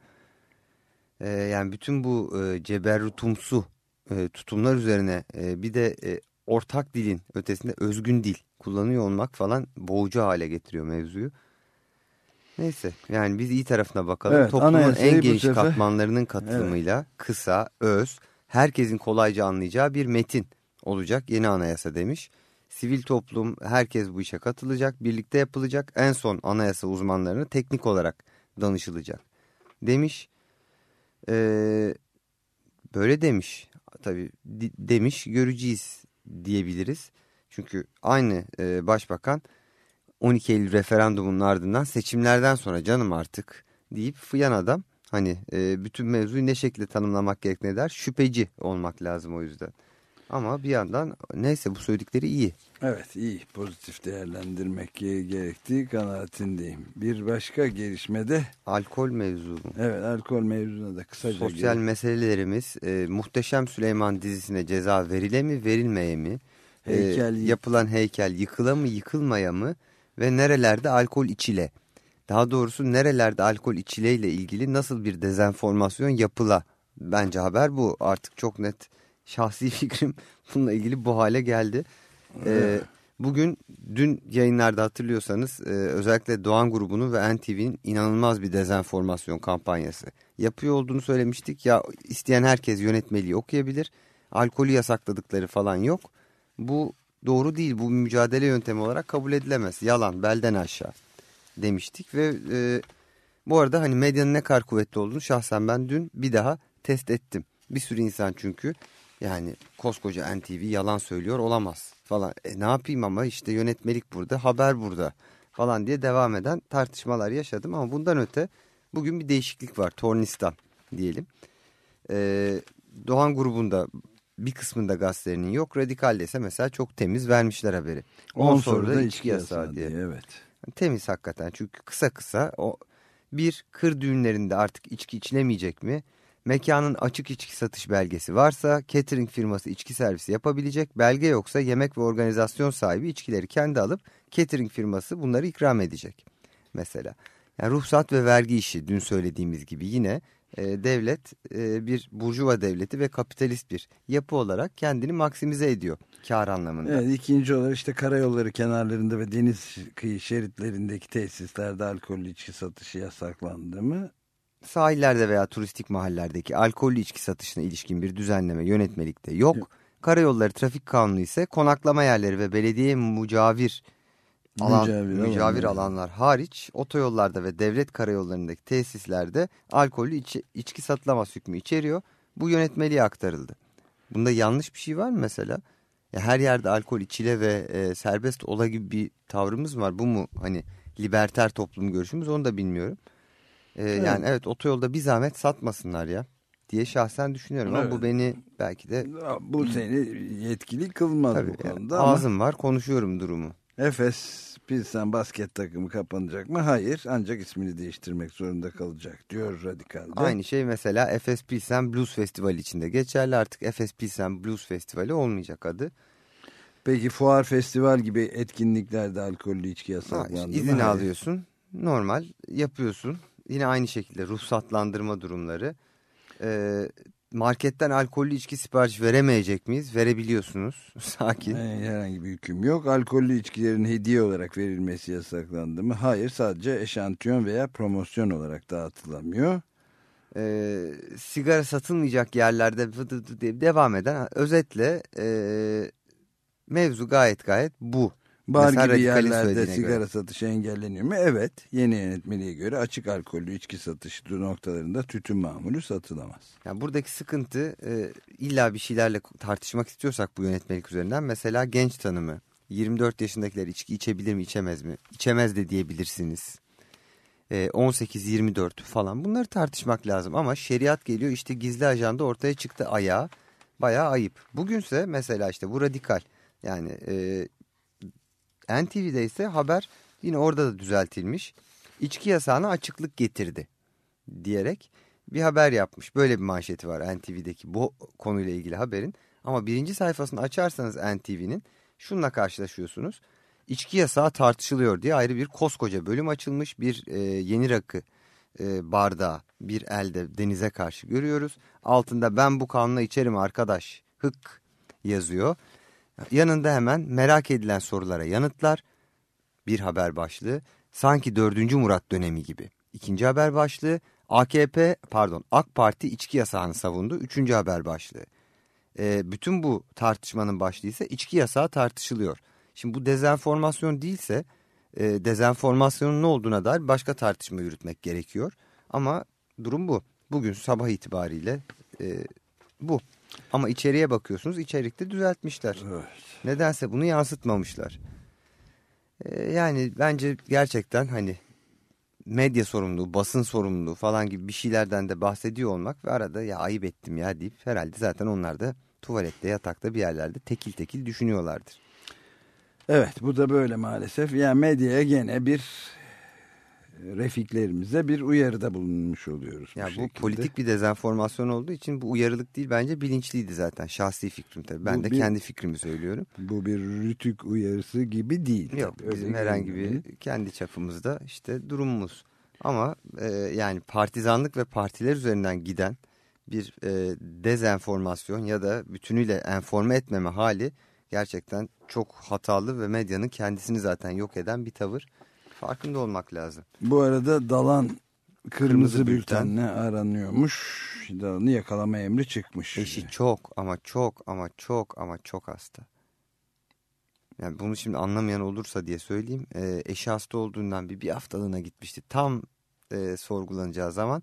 Speaker 3: e, yani bütün bu e, ceberrutumsu e, tutumlar üzerine e, bir de e, ortak dilin ötesinde özgün dil kullanıyor olmak falan boğucu hale getiriyor mevzuyu. Neyse yani biz iyi tarafına bakalım.
Speaker 2: Evet,
Speaker 3: Toplumun en geniş
Speaker 2: sefer-
Speaker 3: katmanlarının katılımıyla kısa, öz, herkesin kolayca anlayacağı bir metin olacak yeni anayasa demiş. Sivil toplum, herkes bu işe katılacak, birlikte yapılacak. En son anayasa uzmanlarına teknik olarak danışılacak demiş. Ee, böyle demiş. Tabii demiş göreceğiz diyebiliriz. Çünkü aynı e, başbakan 12 Eylül referandumunun ardından seçimlerden sonra canım artık deyip fıyan adam hani e, bütün mevzuyu ne şekilde tanımlamak gerektiğine der şüpheci olmak lazım o yüzden. Ama bir yandan neyse bu söyledikleri iyi.
Speaker 2: Evet iyi pozitif değerlendirmek gerektiği kanaatindeyim. Bir başka gelişmede
Speaker 3: Alkol mevzu.
Speaker 2: evet alkol mevzuna da kısaca
Speaker 3: Sosyal
Speaker 2: gel-
Speaker 3: meselelerimiz e, Muhteşem Süleyman dizisine ceza verile mi verilmeye mi? E,
Speaker 2: Heykel yık-
Speaker 3: yapılan heykel yıkıla mı yıkılmaya mı? Ve nerelerde alkol içile? Daha doğrusu nerelerde alkol içile ile ilgili nasıl bir dezenformasyon yapıla? Bence haber bu. Artık çok net şahsi (laughs) fikrim bununla ilgili bu hale geldi. E, bugün dün yayınlarda hatırlıyorsanız e, özellikle Doğan grubunun ve NTV'nin inanılmaz bir dezenformasyon kampanyası yapıyor olduğunu söylemiştik. Ya isteyen herkes yönetmeliği okuyabilir. Alkolü yasakladıkları falan yok. Bu doğru değil. Bu mücadele yöntemi olarak kabul edilemez. Yalan belden aşağı demiştik ve e, bu arada hani medyanın ne kadar kuvvetli olduğunu şahsen ben dün bir daha test ettim. Bir sürü insan çünkü yani koskoca NTV yalan söylüyor olamaz falan. E, ne yapayım ama işte yönetmelik burada haber burada falan diye devam eden tartışmalar yaşadım. Ama bundan öte bugün bir değişiklik var Tornistan diyelim. E, Doğan grubunda bir kısmında gazetelerinin yok. Radikal'de ise mesela çok temiz vermişler haberi.
Speaker 2: 10 soruda içki yasağı diye. Evet.
Speaker 3: Temiz hakikaten çünkü kısa kısa o bir kır düğünlerinde artık içki içilemeyecek mi? Mekanın açık içki satış belgesi varsa catering firması içki servisi yapabilecek. Belge yoksa yemek ve organizasyon sahibi içkileri kendi alıp catering firması bunları ikram edecek. Mesela yani ruhsat ve vergi işi dün söylediğimiz gibi yine e, devlet e, bir burjuva devleti ve kapitalist bir yapı olarak kendini maksimize ediyor kar anlamında.
Speaker 2: Evet ikinci olarak işte karayolları kenarlarında ve deniz kıyı şeritlerindeki tesislerde alkollü içki satışı yasaklandı mı?
Speaker 3: Sahillerde veya turistik mahallelerdeki alkollü içki satışına ilişkin bir düzenleme yönetmelikte yok. Karayolları trafik kanunu ise konaklama yerleri ve belediye mucavir alan,
Speaker 2: Mücavir
Speaker 3: mücavir,
Speaker 2: alanlar.
Speaker 3: alanlar hariç otoyollarda ve devlet karayollarındaki tesislerde alkollü iç- içki satılamaz hükmü içeriyor. Bu yönetmeliğe aktarıldı. Bunda yanlış bir şey var mı mesela? Ya her yerde alkol içile ve e, serbest ola gibi bir tavrımız var. Bu mu hani liberter toplum görüşümüz onu da bilmiyorum. E, Yani evet otoyolda bir zahmet satmasınlar ya diye şahsen düşünüyorum. Ama bu
Speaker 2: Evet.
Speaker 3: beni belki de
Speaker 2: Bu seni yetkili kılmaz
Speaker 3: tabii
Speaker 2: bu
Speaker 3: yani
Speaker 2: konuda ama
Speaker 3: ağzım var konuşuyorum durumu.
Speaker 2: Efes Pilsen basket takımı kapanacak mı? Hayır ancak ismini değiştirmek zorunda kalacak diyor Radikal'de.
Speaker 3: Aynı şey mesela Efes Pilsen Blues Festivali içinde geçerli. Artık Efes Pilsen Blues Festivali olmayacak adı.
Speaker 2: Peki fuar festival gibi etkinliklerde alkollü içki
Speaker 3: Ha,
Speaker 2: yasaklandı
Speaker 3: işte
Speaker 2: mı?
Speaker 3: izin alıyorsun. Normal yapıyorsun. Yine aynı şekilde ruhsatlandırma durumları. Ee, marketten alkollü içki sipariş veremeyecek miyiz? Verebiliyorsunuz. (laughs) Sakin.
Speaker 2: Herhangi bir hüküm yok. Alkollü içkilerin hediye olarak verilmesi yasaklandı mı? Hayır sadece eşantiyon veya promosyon olarak dağıtılamıyor.
Speaker 3: Ee, sigara satılmayacak yerlerde devam eden özetle e, mevzu gayet gayet bu.
Speaker 2: Bar
Speaker 3: Mesela
Speaker 2: gibi yerlerde sigara
Speaker 3: göre.
Speaker 2: satışı engelleniyor mu? Evet. Yeni yönetmeliğe göre açık alkollü içki satışı noktalarında tütün mamulü satılamaz.
Speaker 3: Yani buradaki sıkıntı e, illa bir şeylerle tartışmak istiyorsak bu yönetmelik üzerinden mesela genç tanımı. 24 yaşındakiler içki içebilir mi içemez mi? İçemez de diyebilirsiniz. E, 18-24 falan bunları tartışmak lazım ama şeriat geliyor işte gizli ajanda ortaya çıktı ayağı bayağı ayıp. Bugünse mesela işte bu radikal yani e, NTV'de ise haber yine orada da düzeltilmiş. İçki yasağına açıklık getirdi diyerek bir haber yapmış. Böyle bir manşeti var NTV'deki bu konuyla ilgili haberin. Ama birinci sayfasını açarsanız NTV'nin şununla karşılaşıyorsunuz. İçki yasağı tartışılıyor diye ayrı bir koskoca bölüm açılmış. Bir e, yeni rakı e, bardağı bir elde denize karşı görüyoruz. Altında ben bu kanla içerim arkadaş hık yazıyor. Yanında hemen merak edilen sorulara yanıtlar. Bir haber başlığı sanki 4. Murat dönemi gibi. İkinci haber başlığı AKP pardon AK Parti içki yasağını savundu. Üçüncü haber başlığı. E, bütün bu tartışmanın başlığı ise içki yasağı tartışılıyor. Şimdi bu dezenformasyon değilse e, dezenformasyonun ne olduğuna dair başka tartışma yürütmek gerekiyor. Ama durum bu. Bugün sabah itibariyle e, bu. Ama içeriye bakıyorsunuz içerikte düzeltmişler.
Speaker 2: Evet.
Speaker 3: Nedense bunu yansıtmamışlar. E, yani bence gerçekten hani medya sorumluluğu, basın sorumluluğu falan gibi bir şeylerden de bahsediyor olmak ve arada ya ayıp ettim ya deyip herhalde zaten onlar da tuvalette, yatakta bir yerlerde tekil tekil düşünüyorlardır.
Speaker 2: Evet bu da böyle maalesef. Yani medyaya gene bir refiklerimize bir uyarıda bulunmuş oluyoruz.
Speaker 3: Ya bu,
Speaker 2: şekilde.
Speaker 3: politik bir dezenformasyon olduğu için bu uyarılık değil bence bilinçliydi zaten. Şahsi fikrim tabii. Ben
Speaker 2: Bu
Speaker 3: de
Speaker 2: bir-
Speaker 3: kendi fikrimi söylüyorum.
Speaker 2: Bu bir rütük uyarısı gibi değil.
Speaker 3: Yok
Speaker 2: tabii, öyle
Speaker 3: bizim herhangi
Speaker 2: görünmüyor.
Speaker 3: bir kendi çapımızda işte durumumuz. Ama e, yani partizanlık ve partiler üzerinden giden bir e, dezenformasyon ya da bütünüyle enforme etmeme hali gerçekten çok hatalı ve medyanın kendisini zaten yok eden bir tavır. Farkında olmak lazım.
Speaker 2: Bu arada dalan kırmızı,
Speaker 3: Kırmızı bülten.
Speaker 2: bültenle aranıyormuş. Dalanı yakalama emri çıkmış.
Speaker 3: Eşi çok ama çok ama çok ama çok hasta. Yani bunu şimdi anlamayan olursa diye söyleyeyim. E, eşi hasta olduğundan bir, bir haftalığına gitmişti. Tam e, sorgulanacağı zaman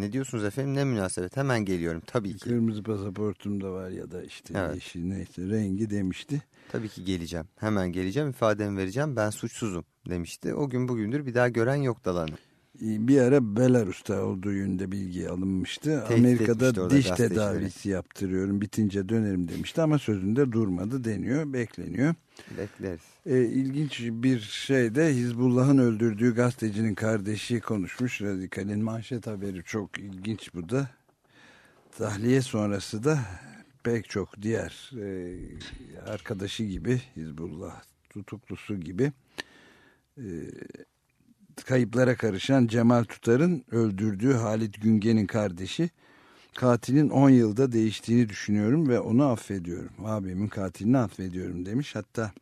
Speaker 3: ne diyorsunuz efendim ne münasebet hemen geliyorum tabii ki.
Speaker 2: Kırmızı pasaportum da var ya da işte
Speaker 3: Evet.
Speaker 2: yeşil neyse rengi demişti.
Speaker 3: Tabii ki geleceğim hemen geleceğim ifademi vereceğim ben suçsuzum demişti. O gün bugündür bir daha gören yok dalanı.
Speaker 2: Bir ara Belarus'ta olduğu yönünde bilgi alınmıştı.
Speaker 3: Tehdit
Speaker 2: Amerika'da diş tedavisi yaptırıyorum bitince dönerim demişti ama sözünde durmadı deniyor bekleniyor.
Speaker 3: Bekleriz.
Speaker 2: E, ilginç bir şey de Hizbullah'ın öldürdüğü gazetecinin kardeşi konuşmuş. Radikal'in manşet haberi çok ilginç bu da. Tahliye sonrası da pek çok diğer e, arkadaşı gibi Hizbullah tutuklusu gibi e, kayıplara karışan Cemal Tutar'ın öldürdüğü Halit Güngen'in kardeşi katilin 10 yılda değiştiğini düşünüyorum ve onu affediyorum. Abimin katilini affediyorum demiş. Hatta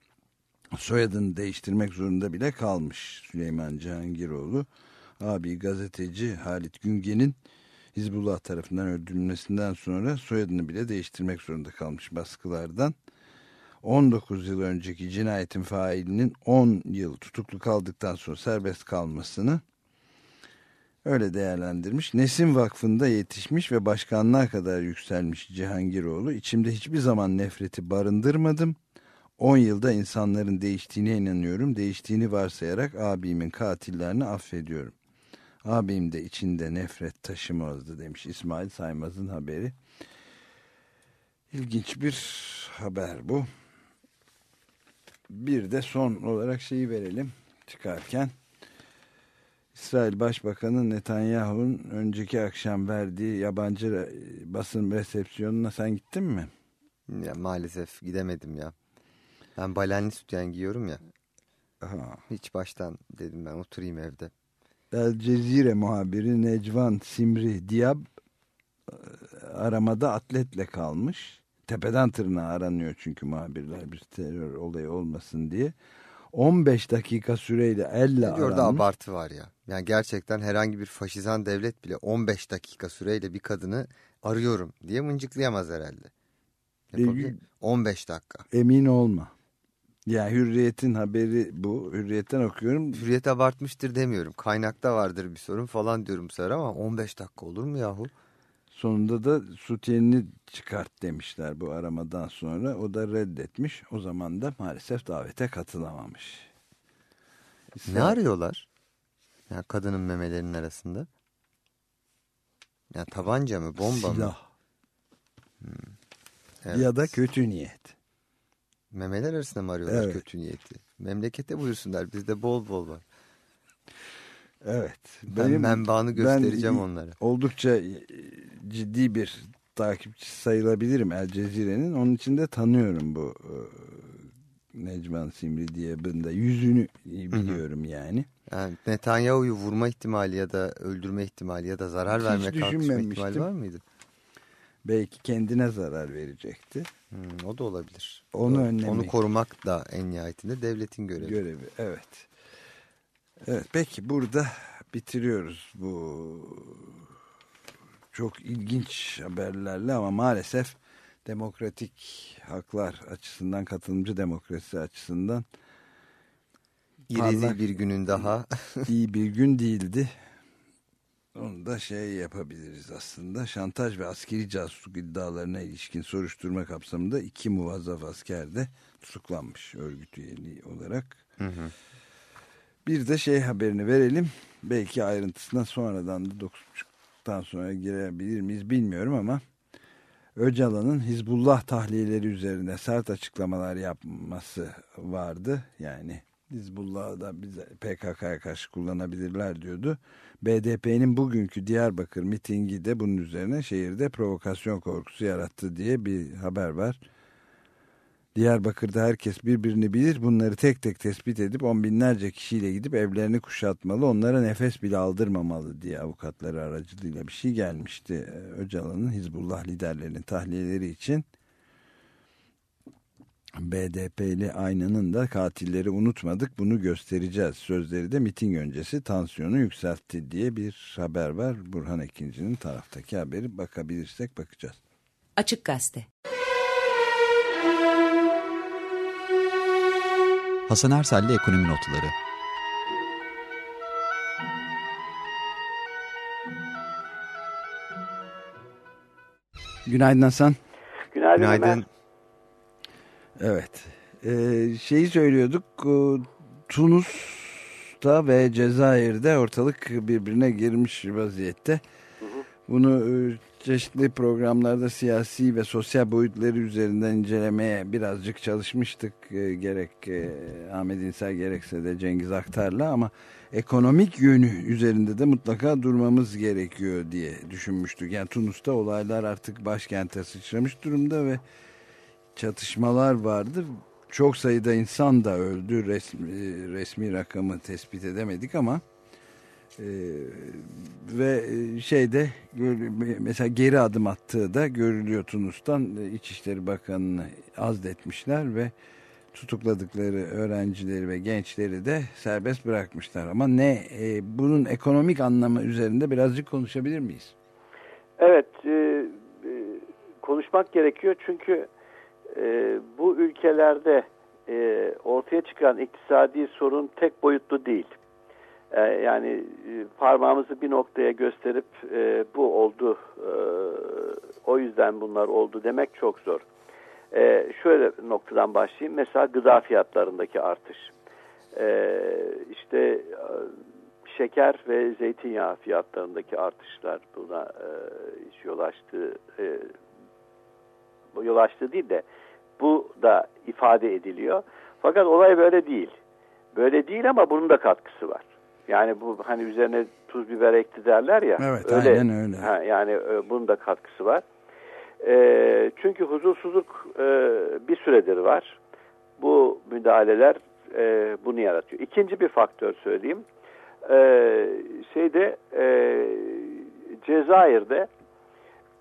Speaker 2: soyadını değiştirmek zorunda bile kalmış Süleyman Cihangiroğlu. Abi gazeteci Halit Güngen'in Hizbullah tarafından öldürülmesinden sonra soyadını bile değiştirmek zorunda kalmış baskılardan. 19 yıl önceki cinayetin failinin 10 yıl tutuklu kaldıktan sonra serbest kalmasını öyle değerlendirmiş. Nesim Vakfı'nda yetişmiş ve başkanlığa kadar yükselmiş Cihangiroğlu. İçimde hiçbir zaman nefreti barındırmadım. 10 yılda insanların değiştiğine inanıyorum. Değiştiğini varsayarak abimin katillerini affediyorum. Abim de içinde nefret taşımazdı demiş İsmail Saymaz'ın haberi. İlginç bir haber bu. Bir de son olarak şeyi verelim çıkarken. İsrail Başbakanı Netanyahu'nun önceki akşam verdiği yabancı basın resepsiyonuna sen gittin mi?
Speaker 3: Ya, maalesef gidemedim ya. Ben balenli sütyen giyiyorum ya.
Speaker 2: Aha.
Speaker 3: Hiç baştan dedim ben oturayım evde.
Speaker 2: El Cezire muhabiri Necvan Simri Diyab e, aramada atletle kalmış. Tepeden tırnağa aranıyor çünkü muhabirler bir terör olayı olmasın diye. 15 dakika süreyle elle
Speaker 3: Orada
Speaker 2: aranmış.
Speaker 3: abartı var ya. Yani gerçekten herhangi bir faşizan devlet bile 15 dakika süreyle bir kadını arıyorum diye mıncıklayamaz herhalde. Yapabilir. 15 dakika.
Speaker 2: Emin olma. Ya Hürriyet'in haberi bu. Hürriyet'ten okuyorum.
Speaker 3: Hürriyet abartmıştır demiyorum. Kaynakta vardır bir sorun falan diyorum sefer ama 15 dakika olur mu yahu?
Speaker 2: Sonunda da sutyenini çıkart demişler bu aramadan sonra. O da reddetmiş. O zaman da maalesef davete katılamamış.
Speaker 3: Ne arıyorlar? Ya kadının memelerinin arasında. Ya tabanca mı, bomba mı?
Speaker 2: Silah.
Speaker 3: Evet.
Speaker 2: Ya da kötü niyet.
Speaker 3: Memeler arasında mı arıyorlar
Speaker 2: Evet.
Speaker 3: kötü niyeti? Memlekete buyursunlar. Bizde bol bol var.
Speaker 2: Evet.
Speaker 3: Ben menbaını göstereceğim onlara.
Speaker 2: Oldukça ciddi bir takipçi sayılabilirim El Cezire'nin. Onun için de tanıyorum bu e, Necman Simri diye bunda yüzünü biliyorum yani.
Speaker 3: Yani Netanyahu'yu vurma ihtimali ya da öldürme ihtimali ya da zarar
Speaker 2: Hiç
Speaker 3: verme kalkışma ihtimali var mıydı?
Speaker 2: Belki kendine zarar verecekti.
Speaker 3: Hmm, o da olabilir.
Speaker 2: Onu
Speaker 3: O-
Speaker 2: önlemek.
Speaker 3: Onu korumak da en nihayetinde devletin görevi.
Speaker 2: Görevi evet. Evet peki burada bitiriyoruz bu çok ilginç haberlerle ama maalesef demokratik haklar açısından katılımcı demokrasi açısından
Speaker 3: İrezi bir günün daha
Speaker 2: iyi bir gün değildi. Onu da şey yapabiliriz aslında. Şantaj ve askeri casusluk iddialarına ilişkin soruşturma kapsamında iki muvazzaf asker de tutuklanmış örgüt üyeliği olarak. Bir de şey haberini verelim. Belki ayrıntısına sonradan da 9.30'dan sonra girebilir miyiz bilmiyorum ama Öcalan'ın Hizbullah tahliyeleri üzerine sert açıklamalar yapması vardı. Yani Hizbullah'ı da bize PKK'ya karşı kullanabilirler diyordu. BDP'nin bugünkü Diyarbakır mitingi de bunun üzerine şehirde provokasyon korkusu yarattı diye bir haber var. Diyarbakır'da herkes birbirini bilir. Bunları tek tek tespit edip on binlerce kişiyle gidip evlerini kuşatmalı. Onlara nefes bile aldırmamalı diye avukatları aracılığıyla bir şey gelmişti. Ee, Öcalan'ın Hizbullah liderlerinin tahliyeleri için BDP'li aynanın da katilleri unutmadık bunu göstereceğiz. Sözleri de miting öncesi tansiyonu yükseltti diye bir haber var. Burhan Ekinci'nin taraftaki haberi bakabilirsek bakacağız.
Speaker 5: Açık Gazete.
Speaker 6: Hasan Ersel'le Ekonomi Notları
Speaker 2: Günaydın Hasan.
Speaker 7: Günaydın.
Speaker 3: Günaydın.
Speaker 2: Evet. Ee, şeyi söylüyorduk. Tunus'ta ve Cezayir'de ortalık birbirine girmiş vaziyette. Bunu e, çeşitli programlarda siyasi ve sosyal boyutları üzerinden incelemeye birazcık çalışmıştık. E, gerek e, Ahmet İnsel gerekse de Cengiz Aktar'la ama ekonomik yönü üzerinde de mutlaka durmamız gerekiyor diye düşünmüştük. Yani Tunus'ta olaylar artık başkente sıçramış durumda ve çatışmalar vardı. Çok sayıda insan da öldü. Resmi, resmi rakamı tespit edemedik ama e, ve e, şeyde mesela geri adım attığı da görülüyor Tunus'tan E, İçişleri Bakanı'nı azletmişler ve tutukladıkları öğrencileri ve gençleri de serbest bırakmışlar. Ama ne e, bunun ekonomik anlamı üzerinde birazcık konuşabilir miyiz?
Speaker 7: Evet, e, e, konuşmak gerekiyor çünkü e, bu ülkelerde e, ortaya çıkan iktisadi sorun tek boyutlu değil. E, yani e, parmağımızı bir noktaya gösterip e, bu oldu, e, o yüzden bunlar oldu demek çok zor. E, şöyle noktadan başlayayım. Mesela gıda fiyatlarındaki artış. E, işte e, şeker ve zeytinyağı fiyatlarındaki artışlar buna e, yol açtı. E, yol açtı değil de bu da ifade ediliyor. Fakat olay böyle değil. Böyle değil ama bunun da katkısı var. Yani bu hani üzerine tuz biber ekti derler ya.
Speaker 2: Evet, aynen öyle.
Speaker 7: Ha, yani e, bunun da katkısı var. E, çünkü huzursuzluk e, bir süredir var. Bu müdahaleler e, bunu yaratıyor. İkinci bir faktör söyleyeyim. E, şeyde e, Cezayir'de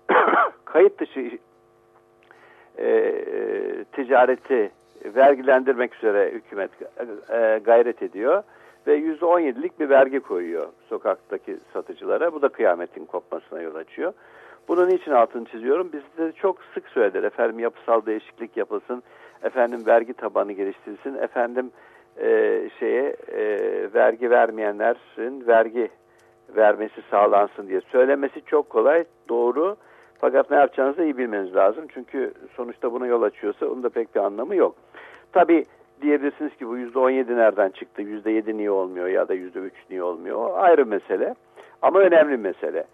Speaker 7: (coughs) kayıt dışı e, ticareti vergilendirmek üzere hükümet e, gayret ediyor ve %17'lik bir vergi koyuyor sokaktaki satıcılara. Bu da kıyametin kopmasına yol açıyor. Bunun için altını çiziyorum. Bizde çok sık söylediler efendim yapısal değişiklik yapılsın, efendim vergi tabanı geliştirilsin, efendim e, şeye e, vergi vermeyenlerin vergi vermesi sağlansın diye söylemesi çok kolay, doğru. Fakat ne yapacağınızı iyi bilmeniz lazım. Çünkü sonuçta buna yol açıyorsa onun da pek bir anlamı yok. Tabi diyebilirsiniz ki bu %17 nereden çıktı, %7 niye olmuyor ya da %3 niye olmuyor o ayrı mesele. Ama önemli mesele.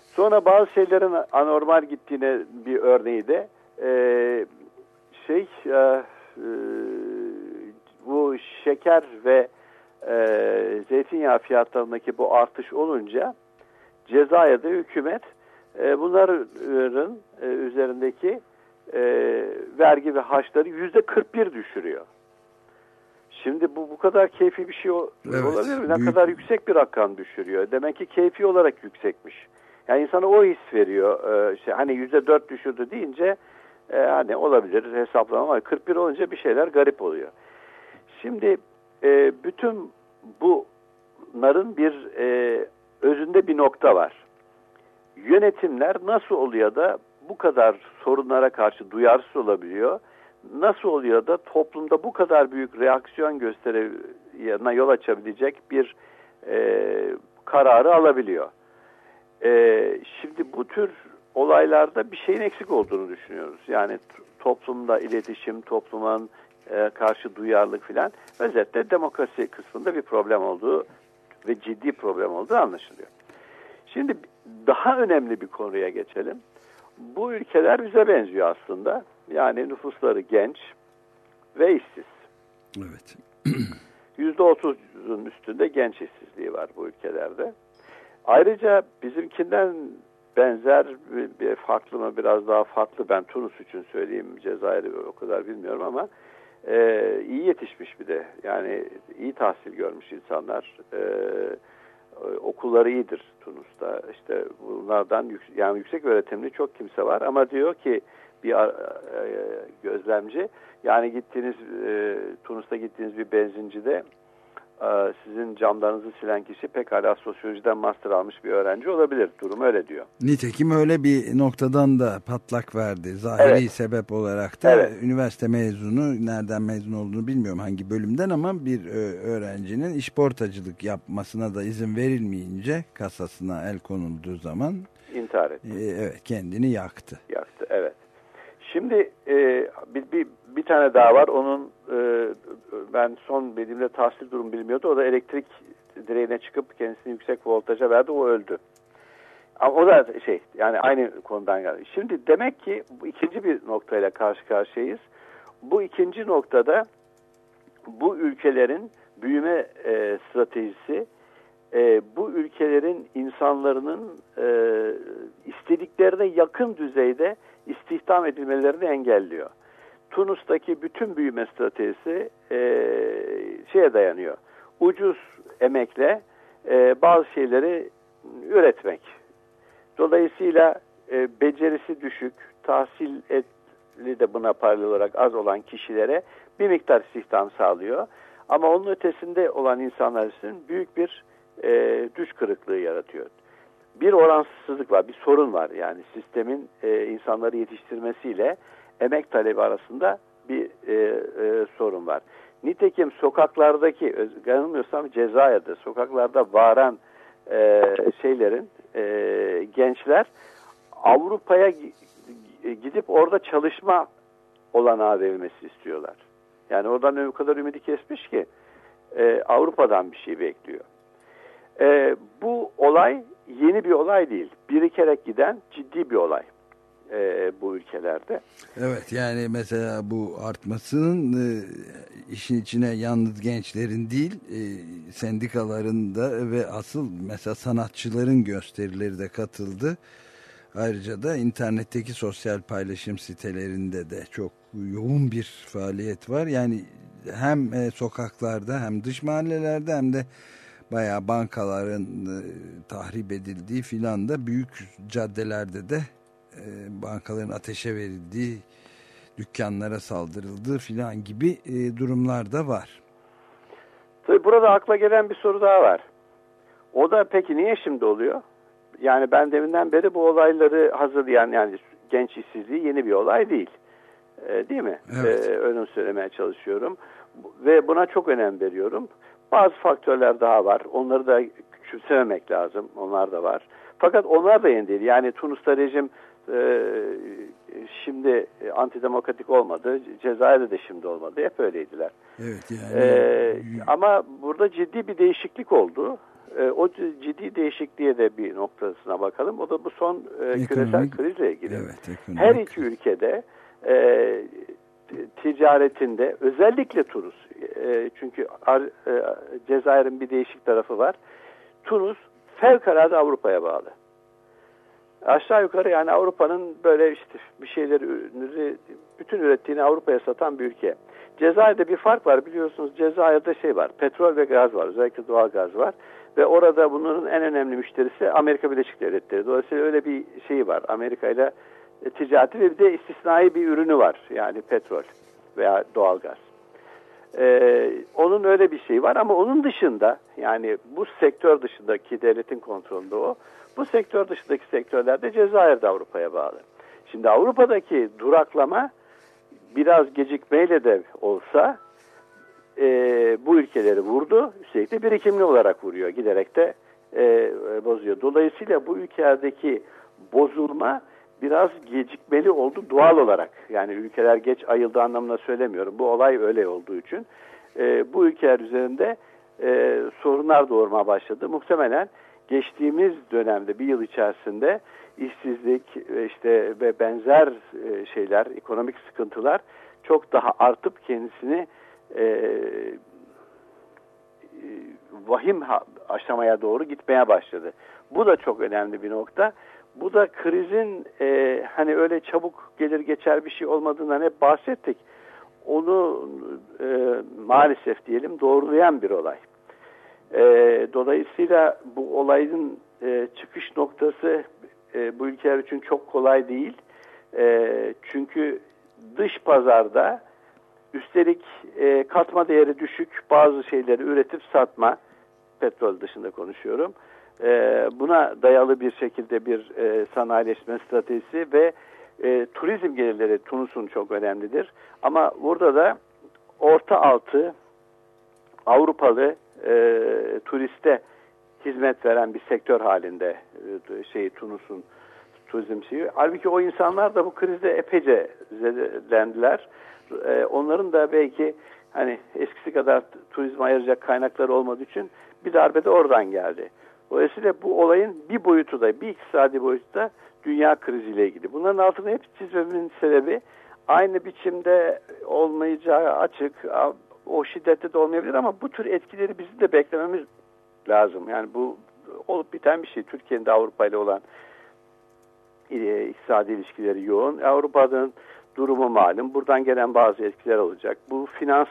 Speaker 7: Sonra bazı şeylerin anormal gittiğine bir örneği de e, şey e, e, bu şeker ve e, zeytinyağı fiyatlarındaki bu artış olunca Cezayir'de hükümet e, bunların e, üzerindeki e, vergi ve harçları yüzde 41 düşürüyor. Şimdi bu bu kadar keyfi bir şey
Speaker 2: Evet,
Speaker 7: olabilir mi? Ne
Speaker 2: büyük-
Speaker 7: kadar yüksek bir rakam düşürüyor. Demek ki keyfi olarak yüksekmiş. Yani insana o his veriyor. Ee, işte hani yüzde dört düşürdü deyince e, hani olabilir hesaplama ama 41 olunca bir şeyler garip oluyor. Şimdi e, bütün bunların bir e, özünde bir nokta var. Yönetimler nasıl oluyor da bu kadar sorunlara karşı duyarsız olabiliyor? Nasıl oluyor da toplumda bu kadar büyük reaksiyon gösterine yol açabilecek bir e, kararı alabiliyor? E, şimdi bu tür olaylarda bir şeyin eksik olduğunu düşünüyoruz. Yani toplumda iletişim, toplumun e, karşı duyarlılık filan özetle demokrasi kısmında bir problem olduğu ve ciddi problem olduğu anlaşılıyor. Şimdi daha önemli bir konuya geçelim. Bu ülkeler bize benziyor aslında. Yani nüfusları genç ve işsiz.
Speaker 2: Evet. (clears throat)
Speaker 7: %30'un üstünde genç işsizliği var bu ülkelerde. Ayrıca bizimkinden benzer bir, farklı mı biraz daha farklı ben Tunus için söyleyeyim Cezayir'i o kadar bilmiyorum ama e, iyi yetişmiş bir de yani iyi tahsil görmüş insanlar e, okulları iyidir Tunus'ta. İşte bunlardan yük- yani yüksek öğretimli çok kimse var ama diyor ki bir ar- e, gözlemci yani gittiğiniz e, Tunus'ta gittiğiniz bir benzincide e, sizin camlarınızı silen kişi pekala sosyolojiden master almış bir öğrenci olabilir. Durum öyle diyor.
Speaker 2: Nitekim öyle bir noktadan da patlak verdi. Zahiri
Speaker 7: Evet.
Speaker 2: sebep olarak da
Speaker 7: Evet.
Speaker 2: üniversite mezunu, nereden mezun olduğunu bilmiyorum hangi bölümden ama bir ö, öğrencinin işportacılık yapmasına da izin verilmeyince kasasına el konulduğu zaman
Speaker 7: İntihar etti.
Speaker 2: e, evet kendini yaktı.
Speaker 7: Yaktı. Evet. Şimdi e, bir, bir, bir tane daha var. Onun e, ben son benim tahsil durum bilmiyordu. O da elektrik direğine çıkıp kendisini yüksek voltaja verdi. O öldü. Ama o da şey yani aynı konudan geldi. Şimdi demek ki bu ikinci bir noktayla karşı karşıyayız. Bu ikinci noktada bu ülkelerin büyüme e, stratejisi e, bu ülkelerin insanların e, istediklerine yakın düzeyde istihdam edilmelerini engelliyor. Tunus'taki bütün büyüme stratejisi e, şeye dayanıyor. Ucuz emekle e, bazı şeyleri üretmek. Dolayısıyla e, becerisi düşük, tahsili de buna paralel olarak az olan kişilere bir miktar istihdam sağlıyor. Ama onun ötesinde olan insanlar için büyük bir e, düş kırıklığı yaratıyor. Bir oransızlık var, bir sorun var. Yani sistemin e, insanları yetiştirmesiyle emek talebi arasında bir e, e, sorun var. Nitekim sokaklardaki, yanılmıyorsam Cezayir'de sokaklarda bağıran e, şeylerin, e, gençler Avrupa'ya gi- gidip orada çalışma olanağı verilmesi istiyorlar. Yani oradan o kadar ümidi kesmiş ki e, Avrupa'dan bir şey bekliyor. E, bu olay yeni bir olay değil. Birikerek giden ciddi bir olay e, bu ülkelerde.
Speaker 2: Evet yani mesela bu artmasının e, işin içine yalnız gençlerin değil e, sendikaların da ve asıl mesela sanatçıların gösterileri de katıldı. Ayrıca da internetteki sosyal paylaşım sitelerinde de çok yoğun bir faaliyet var. Yani hem e, sokaklarda hem dış mahallelerde hem de bayağı bankaların e, tahrip edildiği filan da büyük caddelerde de e, bankaların ateşe verildiği, dükkanlara saldırıldığı filan gibi e, durumlar da var.
Speaker 7: Tabii burada akla gelen bir soru daha var. O da peki niye şimdi oluyor? Yani ben deminden beri bu olayları hazırlayan yani genç işsizliği yeni bir olay değil. Ee, değil mi?
Speaker 2: Evet.
Speaker 7: Ee, önüm söylemeye çalışıyorum. Ve buna çok önem veriyorum. Bazı faktörler daha var. Onları da küçümsememek lazım. Onlar da var. Fakat onlar da yeni değil. Yani Tunus'ta rejim e, şimdi antidemokratik olmadı. Cezayir'de de şimdi olmadı. Hep öyleydiler.
Speaker 2: Evet yani
Speaker 7: Ee, ama burada ciddi bir değişiklik oldu. Ee, o ciddi değişikliğe de bir noktasına bakalım. O da bu son e, küresel krizle ilgili.
Speaker 2: evet, ekonomik.
Speaker 7: Her iki ülkede e, ticaretinde özellikle Tunus e, çünkü Ar- e, Cezayir'in bir değişik tarafı var. Tunus fevkalade Avrupa'ya bağlı. Aşağı yukarı yani Avrupa'nın böyle işte bir şeyleri bütün ürettiğini Avrupa'ya satan bir ülke. Cezayir'de bir fark var biliyorsunuz Cezayir'de şey var petrol ve gaz var özellikle doğal gaz var ve orada bunların en önemli müşterisi Amerika Birleşik Devletleri. Dolayısıyla öyle bir şeyi var Amerika ile ticareti ve bir de istisnai bir ürünü var yani petrol veya doğal gaz. Ee, onun öyle bir şeyi var ama onun dışında yani bu sektör dışındaki devletin kontrolünde o. Bu sektör dışındaki sektörlerde Cezayir de Avrupa'ya bağlı. Şimdi Avrupa'daki duraklama biraz gecikmeyle de olsa e, bu ülkeleri vurdu. Üstelik de birikimli olarak vuruyor. Giderek de e, bozuyor. Dolayısıyla bu ülkelerdeki bozulma biraz gecikmeli oldu doğal olarak. Yani ülkeler geç ayıldı anlamına söylemiyorum. Bu olay öyle olduğu için. E, bu ülkeler üzerinde e, sorunlar doğurmaya başladı. Muhtemelen geçtiğimiz dönemde bir yıl içerisinde işsizlik işte ve benzer e, şeyler, ekonomik sıkıntılar çok daha artıp kendisini e, e, vahim aşamaya doğru gitmeye başladı. Bu da çok önemli bir nokta. Bu da krizin e, hani öyle çabuk gelir geçer bir şey olmadığından hep bahsettik. Onu e, maalesef diyelim doğrulayan bir olay. E, dolayısıyla bu olayın e, çıkış noktası e, bu ülkeler için çok kolay değil. E, çünkü dış pazarda üstelik e, katma değeri düşük bazı şeyleri üretip satma, petrol dışında konuşuyorum, e, buna dayalı bir şekilde bir e, sanayileşme stratejisi ve e, turizm gelirleri Tunus'un çok önemlidir. Ama burada da orta altı Avrupalı e, turiste hizmet veren bir sektör halinde e, şey Tunus'un turizm şeyi. Halbuki o insanlar da bu krizde epeyce zedelendiler. E, onların da belki hani eskisi kadar turizm ayıracak kaynakları olmadığı için bir darbe de oradan geldi. Dolayısıyla bu olayın bir boyutu da bir iktisadi boyutu da dünya kriziyle ilgili. Bunların altını hep çizmemin sebebi aynı biçimde olmayacağı açık. O şiddette de olmayabilir ama bu tür etkileri bizim de beklememiz lazım. Yani bu olup biten bir şey. Türkiye'nin de Avrupa ile olan e, iktisadi ilişkileri yoğun. Avrupa'nın durumu malum. Buradan gelen bazı etkiler olacak. Bu finans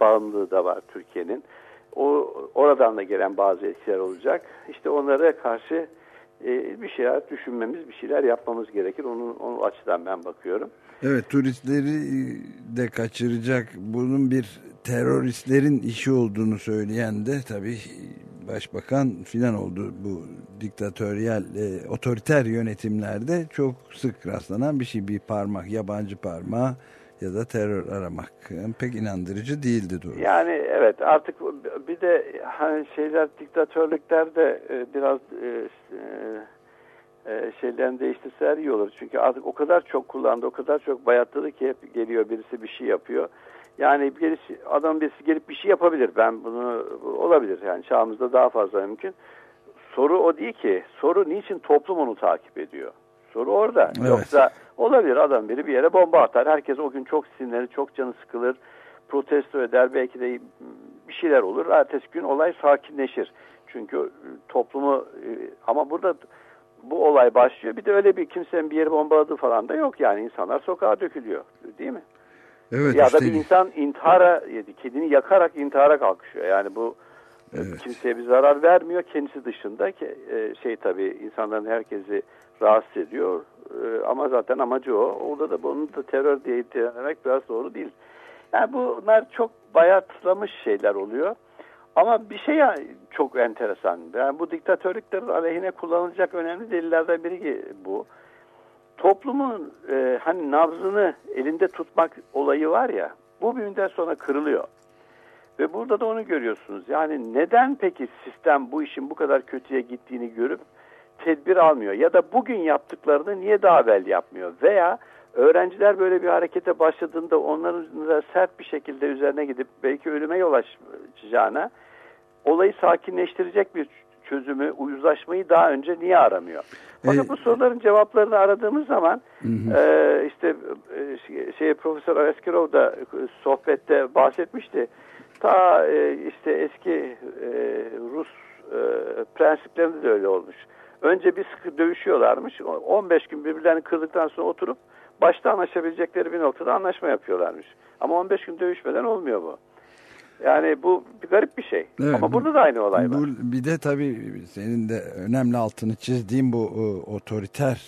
Speaker 7: bağımlılığı da var Türkiye'nin. O oradan da gelen bazı etkiler olacak. İşte onlara karşı e, bir şeyler düşünmemiz, bir şeyler yapmamız gerekir. Onun, onun açıdan ben bakıyorum.
Speaker 2: Evet, turistleri de kaçıracak. Bunun bir teröristlerin işi olduğunu söyleyen de tabii başbakan filan oldu bu diktatöryel e, otoriter yönetimlerde çok sık rastlanan bir şey bir parmak yabancı parmağı ya da terör aramak pek inandırıcı değildi doğru.
Speaker 7: Yani evet artık bir de hani şeyler diktatörlüklerde e, biraz e, e, şeylerin değiştirseler iyi olur. Çünkü artık o kadar çok kullandı, o kadar çok bayatladı ki hep geliyor birisi bir şey yapıyor. Yani birisi, adam birisi gelip bir şey yapabilir. Ben bunu olabilir. Yani çağımızda daha fazla mümkün. Soru o değil ki. Soru niçin toplum onu takip ediyor? Soru orada. Evet. Yoksa olabilir adam biri bir yere bomba atar. Herkes o gün çok sinirlenir, çok canı sıkılır. Protesto eder. Belki de bir şeyler olur. Ertesi gün olay sakinleşir. Çünkü toplumu e, ama burada bu olay başlıyor. Bir de öyle bir kimsenin bir yeri bombaladığı falan da yok yani. insanlar sokağa dökülüyor. Değil mi?
Speaker 2: Evet,
Speaker 7: ya işte. da bir insan intihara, kedini yakarak intihara kalkışıyor. Yani bu evet. kimseye bir zarar vermiyor. Kendisi dışında ki e, şey tabii insanların herkesi rahatsız ediyor. E, ama zaten amacı o. Orada da bunu da terör diye nitelenmek biraz doğru değil. Yani bunlar çok bayatlamış şeyler oluyor. Ama bir şey çok enteresan. Yani bu diktatörlüklerin aleyhine kullanılacak önemli delillerden biri bu toplumun e, hani nabzını elinde tutmak olayı var ya bu bir müddet sonra kırılıyor. Ve burada da onu görüyorsunuz. Yani neden peki sistem bu işin bu kadar kötüye gittiğini görüp tedbir almıyor? Ya da bugün yaptıklarını niye daha evvel yapmıyor? Veya öğrenciler böyle bir harekete başladığında onların da sert bir şekilde üzerine gidip belki ölüme yol açacağına olayı sakinleştirecek bir çözümü, uzlaşmayı daha önce niye aramıyor? Fakat e, bu soruların cevaplarını aradığımız zaman hı hı. E, işte e, şey Profesör Aleskirov da sohbette bahsetmişti. Ta e, işte eski e, Rus e, prensiplerinde de öyle olmuş. Önce bir sıkı dövüşüyorlarmış. 15 gün birbirlerini kırdıktan sonra oturup başta anlaşabilecekleri bir noktada anlaşma yapıyorlarmış. Ama 15 gün dövüşmeden olmuyor bu. Yani bu bir garip bir şey.
Speaker 2: Evet,
Speaker 7: Ama
Speaker 2: bu-
Speaker 7: burada da aynı olay var.
Speaker 2: Bu, bir de tabii senin de önemli altını çizdiğin bu e, otoriter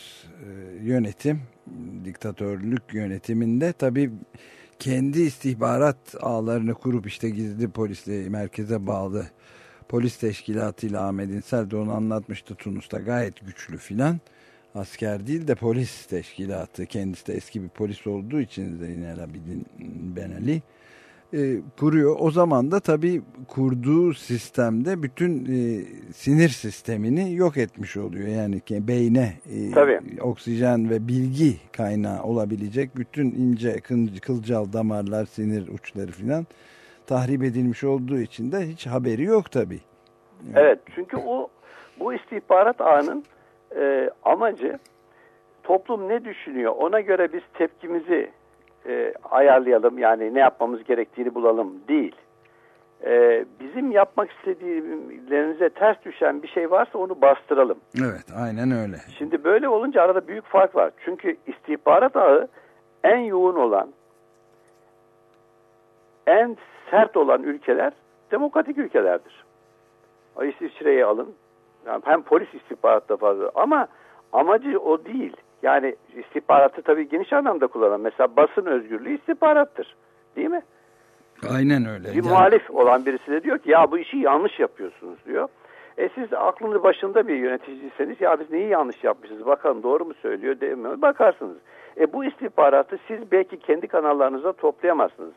Speaker 2: e, yönetim, diktatörlük yönetiminde tabii kendi istihbarat ağlarını kurup işte gizli polisle merkeze bağlı polis teşkilatıyla Ahmet İnsel de onu anlatmıştı Tunus'ta gayet güçlü filan. Asker değil de polis teşkilatı kendisi de eski bir polis olduğu için Zeynel Abidin Ben Ali e, kuruyor. O zaman da tabii kurduğu sistemde bütün e, sinir sistemini yok etmiş oluyor. Yani ki beyne e,
Speaker 7: Tabii.
Speaker 2: oksijen ve bilgi kaynağı olabilecek bütün ince kılcal damarlar, sinir uçları filan tahrip edilmiş olduğu için de hiç haberi yok tabii.
Speaker 7: Evet çünkü o bu istihbarat ağının e, amacı toplum ne düşünüyor ona göre biz tepkimizi e, ayarlayalım yani ne yapmamız gerektiğini bulalım değil. E, bizim yapmak istediğimize ters düşen bir şey varsa onu bastıralım.
Speaker 2: Evet aynen öyle.
Speaker 7: Şimdi böyle olunca arada büyük fark var. Çünkü istihbarat ağı en yoğun olan, en sert olan ülkeler demokratik ülkelerdir. İsviçre'yi alın. Yani hem polis istihbaratta fazla ama amacı o değil. Yani istihbaratı tabii geniş anlamda kullanan. Mesela basın özgürlüğü istihbarattır. Değil mi?
Speaker 2: Aynen öyle.
Speaker 7: Bir
Speaker 2: Yani-
Speaker 7: muhalif olan birisi de diyor ki ya bu işi yanlış yapıyorsunuz diyor. E siz aklınız başında bir yöneticiyseniz ya biz neyi yanlış yapmışız bakalım doğru mu söylüyor demiyor bakarsınız. E bu istihbaratı siz belki kendi kanallarınıza toplayamazsınız.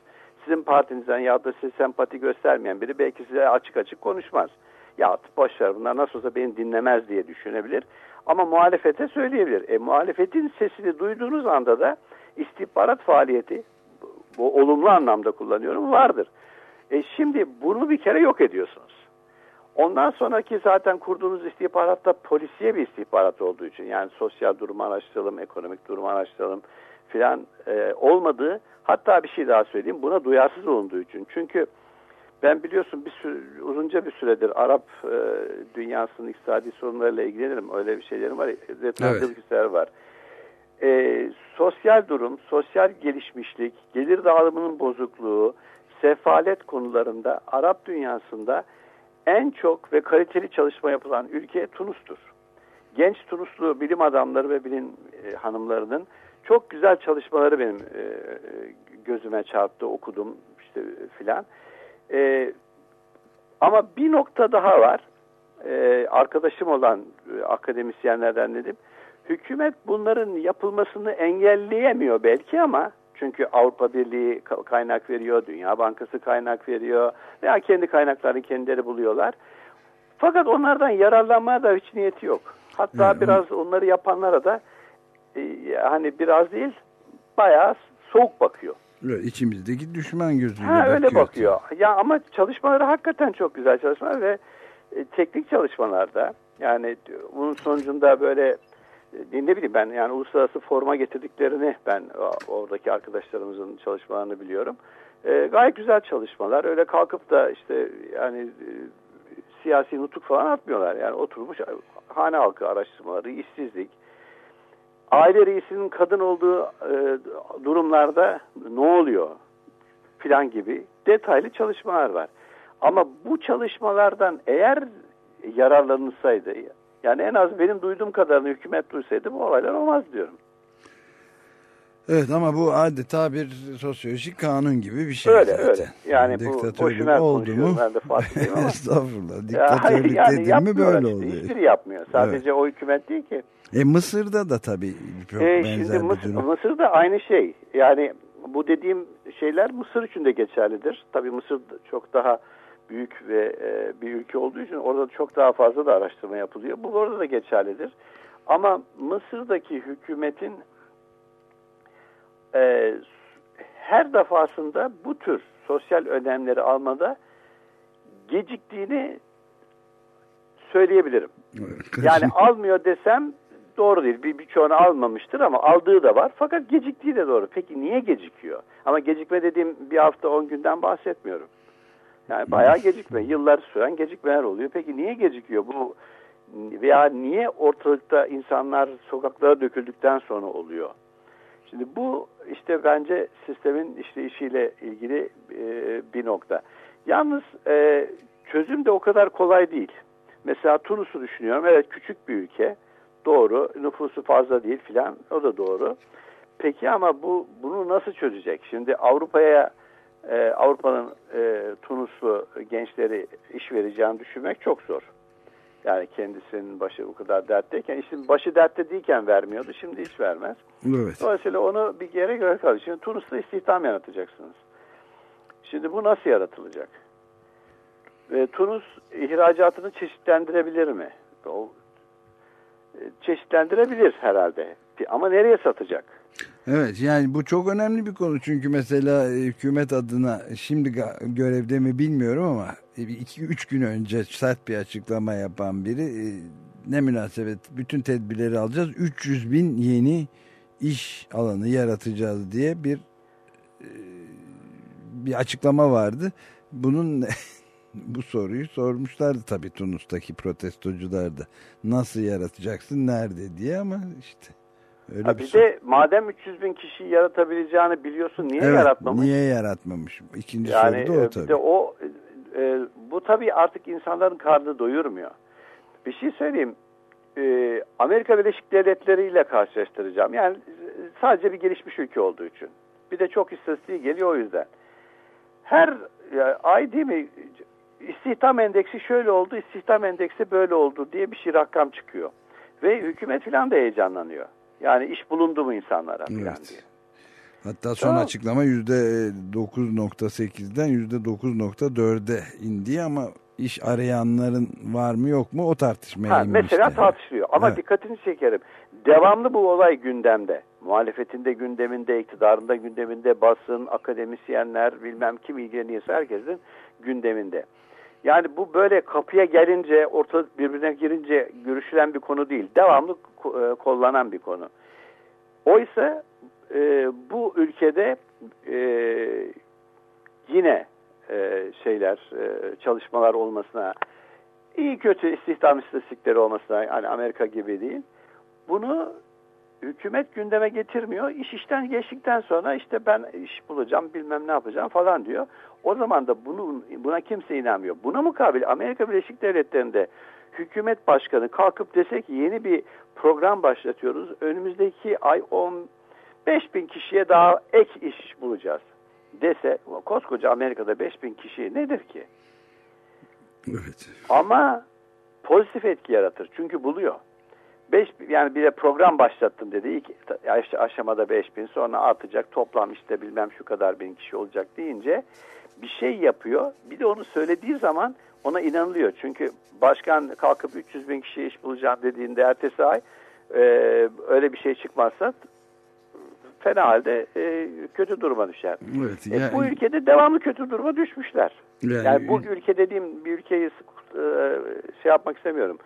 Speaker 7: Sizin partinizden ya da size sempati göstermeyen biri belki size açık açık konuşmaz. Ya boşver bunlar nasıl olsa beni dinlemez diye düşünebilir. Ama muhalefete söyleyebilir. E muhalefetin sesini duyduğunuz anda da istihbarat faaliyeti bu olumlu anlamda kullanıyorum vardır. E şimdi bunu bir kere yok ediyorsunuz. Ondan sonraki zaten kurduğunuz istihbaratta polisiye bir istihbarat olduğu için yani sosyal durumu araştıralım, ekonomik durumu araştıralım filan e, olmadığı hatta bir şey daha söyleyeyim buna duyarsız olunduğu için. Çünkü ben biliyorsun bir süre, uzunca bir süredir Arap e, dünyasının iktisadi sorunlarıyla ilgilenirim. Öyle bir şeylerim var. Detaylı
Speaker 2: Evet.
Speaker 7: var. E, sosyal durum, sosyal gelişmişlik, gelir dağılımının bozukluğu, sefalet konularında Arap dünyasında en çok ve kaliteli çalışma yapılan ülke Tunus'tur. Genç Tunuslu bilim adamları ve bilim e, hanımlarının çok güzel çalışmaları benim e, e, gözüme çarptı, okudum işte filan. E, ama bir nokta daha var. E, arkadaşım olan e, akademisyenlerden dedim. Hükümet bunların yapılmasını engelleyemiyor belki ama çünkü Avrupa Birliği ka- kaynak veriyor, Dünya Bankası kaynak veriyor veya kendi kaynaklarını kendileri buluyorlar. Fakat onlardan yararlanmaya da hiç niyeti yok. Hatta
Speaker 2: Evet.
Speaker 7: biraz onları yapanlara da e, hani biraz değil bayağı soğuk bakıyor.
Speaker 2: Öyle içimizdeki düşman gözüyle
Speaker 7: Ha öyle
Speaker 2: bakıyor.
Speaker 7: Ya ama çalışmaları hakikaten çok güzel çalışmalar ve e, teknik çalışmalarda yani bunun sonucunda böyle e, ne bileyim ben yani uluslararası forma getirdiklerini ben o- oradaki arkadaşlarımızın çalışmalarını biliyorum. E, gayet güzel çalışmalar. Öyle kalkıp da işte yani e, siyasi nutuk falan atmıyorlar. Yani oturmuş hane halkı araştırmaları, işsizlik, aile reisinin kadın olduğu e, durumlarda ne oluyor filan gibi detaylı çalışmalar var. Ama bu çalışmalardan eğer yararlanılsaydı yani en az benim duyduğum kadarını hükümet duysaydı bu olaylar olmaz diyorum.
Speaker 2: Evet ama bu adeta bir sosyolojik kanun gibi bir şey
Speaker 7: Öyle
Speaker 2: zaten.
Speaker 7: öyle. Yani bu
Speaker 2: Diktatörlük
Speaker 7: boşuna
Speaker 2: oldu mu?
Speaker 7: ben de (laughs) ama.
Speaker 2: Estağfurullah. Diktatörlük
Speaker 7: yani
Speaker 2: dedim mi
Speaker 7: yapmıyorlar
Speaker 2: böyle
Speaker 7: işte.
Speaker 2: oluyor.
Speaker 7: Hiçbiri yapmıyor. Sadece o hükümet değil ki.
Speaker 2: E Mısır'da da tabii çok
Speaker 7: E,
Speaker 2: benzer
Speaker 7: şimdi
Speaker 2: bir
Speaker 7: Mısır,
Speaker 2: durum.
Speaker 7: Mısır'da aynı şey. Yani bu dediğim şeyler Mısır için de geçerlidir. Tabii Mısır çok daha büyük ve e, bir ülke olduğu için orada çok daha fazla da araştırma yapılıyor. Bu orada da geçerlidir. Ama Mısır'daki hükümetin e, her defasında bu tür sosyal önemleri almada geciktiğini söyleyebilirim. Yani almıyor desem doğru değil. Bir birçoğunu almamıştır ama aldığı da var. Fakat geciktiği de doğru. Peki niye gecikiyor? Ama gecikme dediğim bir hafta on günden bahsetmiyorum. Yani bayağı gecikme. Yıllar süren gecikmeler oluyor. Peki niye gecikiyor? Bu veya niye ortalıkta insanlar sokaklara döküldükten sonra oluyor? Şimdi bu işte bence sistemin işleyişiyle ilgili e, bir nokta. Yalnız e, çözüm de o kadar kolay değil. Mesela Tunus'u düşünüyorum. Evet küçük bir ülke. Doğru. Nüfusu fazla değil filan. O da doğru. Peki ama bu bunu nasıl çözecek? Şimdi Avrupa'ya e, Avrupa'nın e, Tunuslu gençleri iş vereceğini düşünmek çok zor. Yani kendisinin başı bu kadar dertteyken, işte başı dertte değilken vermiyordu, şimdi hiç vermez.
Speaker 2: Evet.
Speaker 7: Dolayısıyla onu bir yere göre kalıyor. Şimdi Tunus'ta istihdam yaratacaksınız. Şimdi bu nasıl yaratılacak? Ve Tunus ihracatını çeşitlendirebilir mi? O, çeşitlendirebilir herhalde. Ama nereye satacak?
Speaker 2: Evet yani bu çok önemli bir konu çünkü mesela e, hükümet adına şimdi görevde mi bilmiyorum ama 2-3 gün önce sert bir açıklama yapan biri e, ne münasebet bütün tedbirleri alacağız 300 bin yeni iş alanı yaratacağız diye bir e, bir açıklama vardı. Bunun (laughs) bu soruyu sormuşlardı tabii Tunus'taki protestocular da. Nasıl yaratacaksın, nerede diye ama işte
Speaker 7: Öyle ha, bir, bir de madem 300 bin kişiyi yaratabileceğini biliyorsun niye
Speaker 2: evet,
Speaker 7: yaratmamış?
Speaker 2: Niye yaratmamış? İkinci
Speaker 7: yani,
Speaker 2: soru da o
Speaker 7: e,
Speaker 2: tabii.
Speaker 7: De o, e, bu tabii artık insanların karnını doyurmuyor. Bir şey söyleyeyim. E, Amerika Birleşik Devletleri ile karşılaştıracağım. Yani sadece bir gelişmiş ülke olduğu için. Bir de çok istatistiği geliyor o yüzden. Her ay değil mi istihdam endeksi şöyle oldu, istihdam endeksi böyle oldu diye bir şey rakam çıkıyor. Ve hükümet falan da heyecanlanıyor. Yani iş bulundu mu insanlara falan evet. diye.
Speaker 2: Hatta son tamam. açıklama %9.8'den %9.4'e indi ama iş arayanların var mı yok mu o tartışmaya
Speaker 7: ha, Mesela işte. tartışılıyor ama evet. dikkatini çekerim. Devamlı bu olay gündemde. Muhalefetinde gündeminde, iktidarında gündeminde, basın, akademisyenler, bilmem kim ilgileniyorsa herkesin gündeminde. Yani bu böyle kapıya gelince, ortalık birbirine girince görüşülen bir konu değil. Devamlı e, kollanan bir konu. Oysa e, bu ülkede e, yine e, şeyler, e, çalışmalar olmasına, iyi kötü istihdam istatistikleri olmasına, yani Amerika gibi değil, bunu hükümet gündeme getirmiyor. İş işten geçtikten sonra işte ben iş bulacağım bilmem ne yapacağım falan diyor. O zaman da bunu, buna kimse inanmıyor. Buna mukabil Amerika Birleşik Devletleri'nde hükümet başkanı kalkıp dese ki yeni bir program başlatıyoruz. Önümüzdeki ay 15 bin kişiye daha ek iş bulacağız dese koskoca Amerika'da 5 bin kişi nedir ki?
Speaker 2: Evet.
Speaker 7: Ama pozitif etki yaratır. Çünkü buluyor. 5 yani bir de program başlattım dedi. İlk aşamada 5 bin sonra artacak toplam işte bilmem şu kadar bin kişi olacak deyince bir şey yapıyor. Bir de onu söylediği zaman ona inanılıyor. Çünkü başkan kalkıp 300 bin kişi iş bulacağım dediğinde ertesi ay e, öyle bir şey çıkmazsa fena halde e, kötü duruma düşer.
Speaker 2: Evet,
Speaker 7: yani, e, bu ülkede devamlı kötü duruma düşmüşler.
Speaker 2: Yani,
Speaker 7: yani bu ülke dediğim bir ülkeyi e, şey yapmak istemiyorum.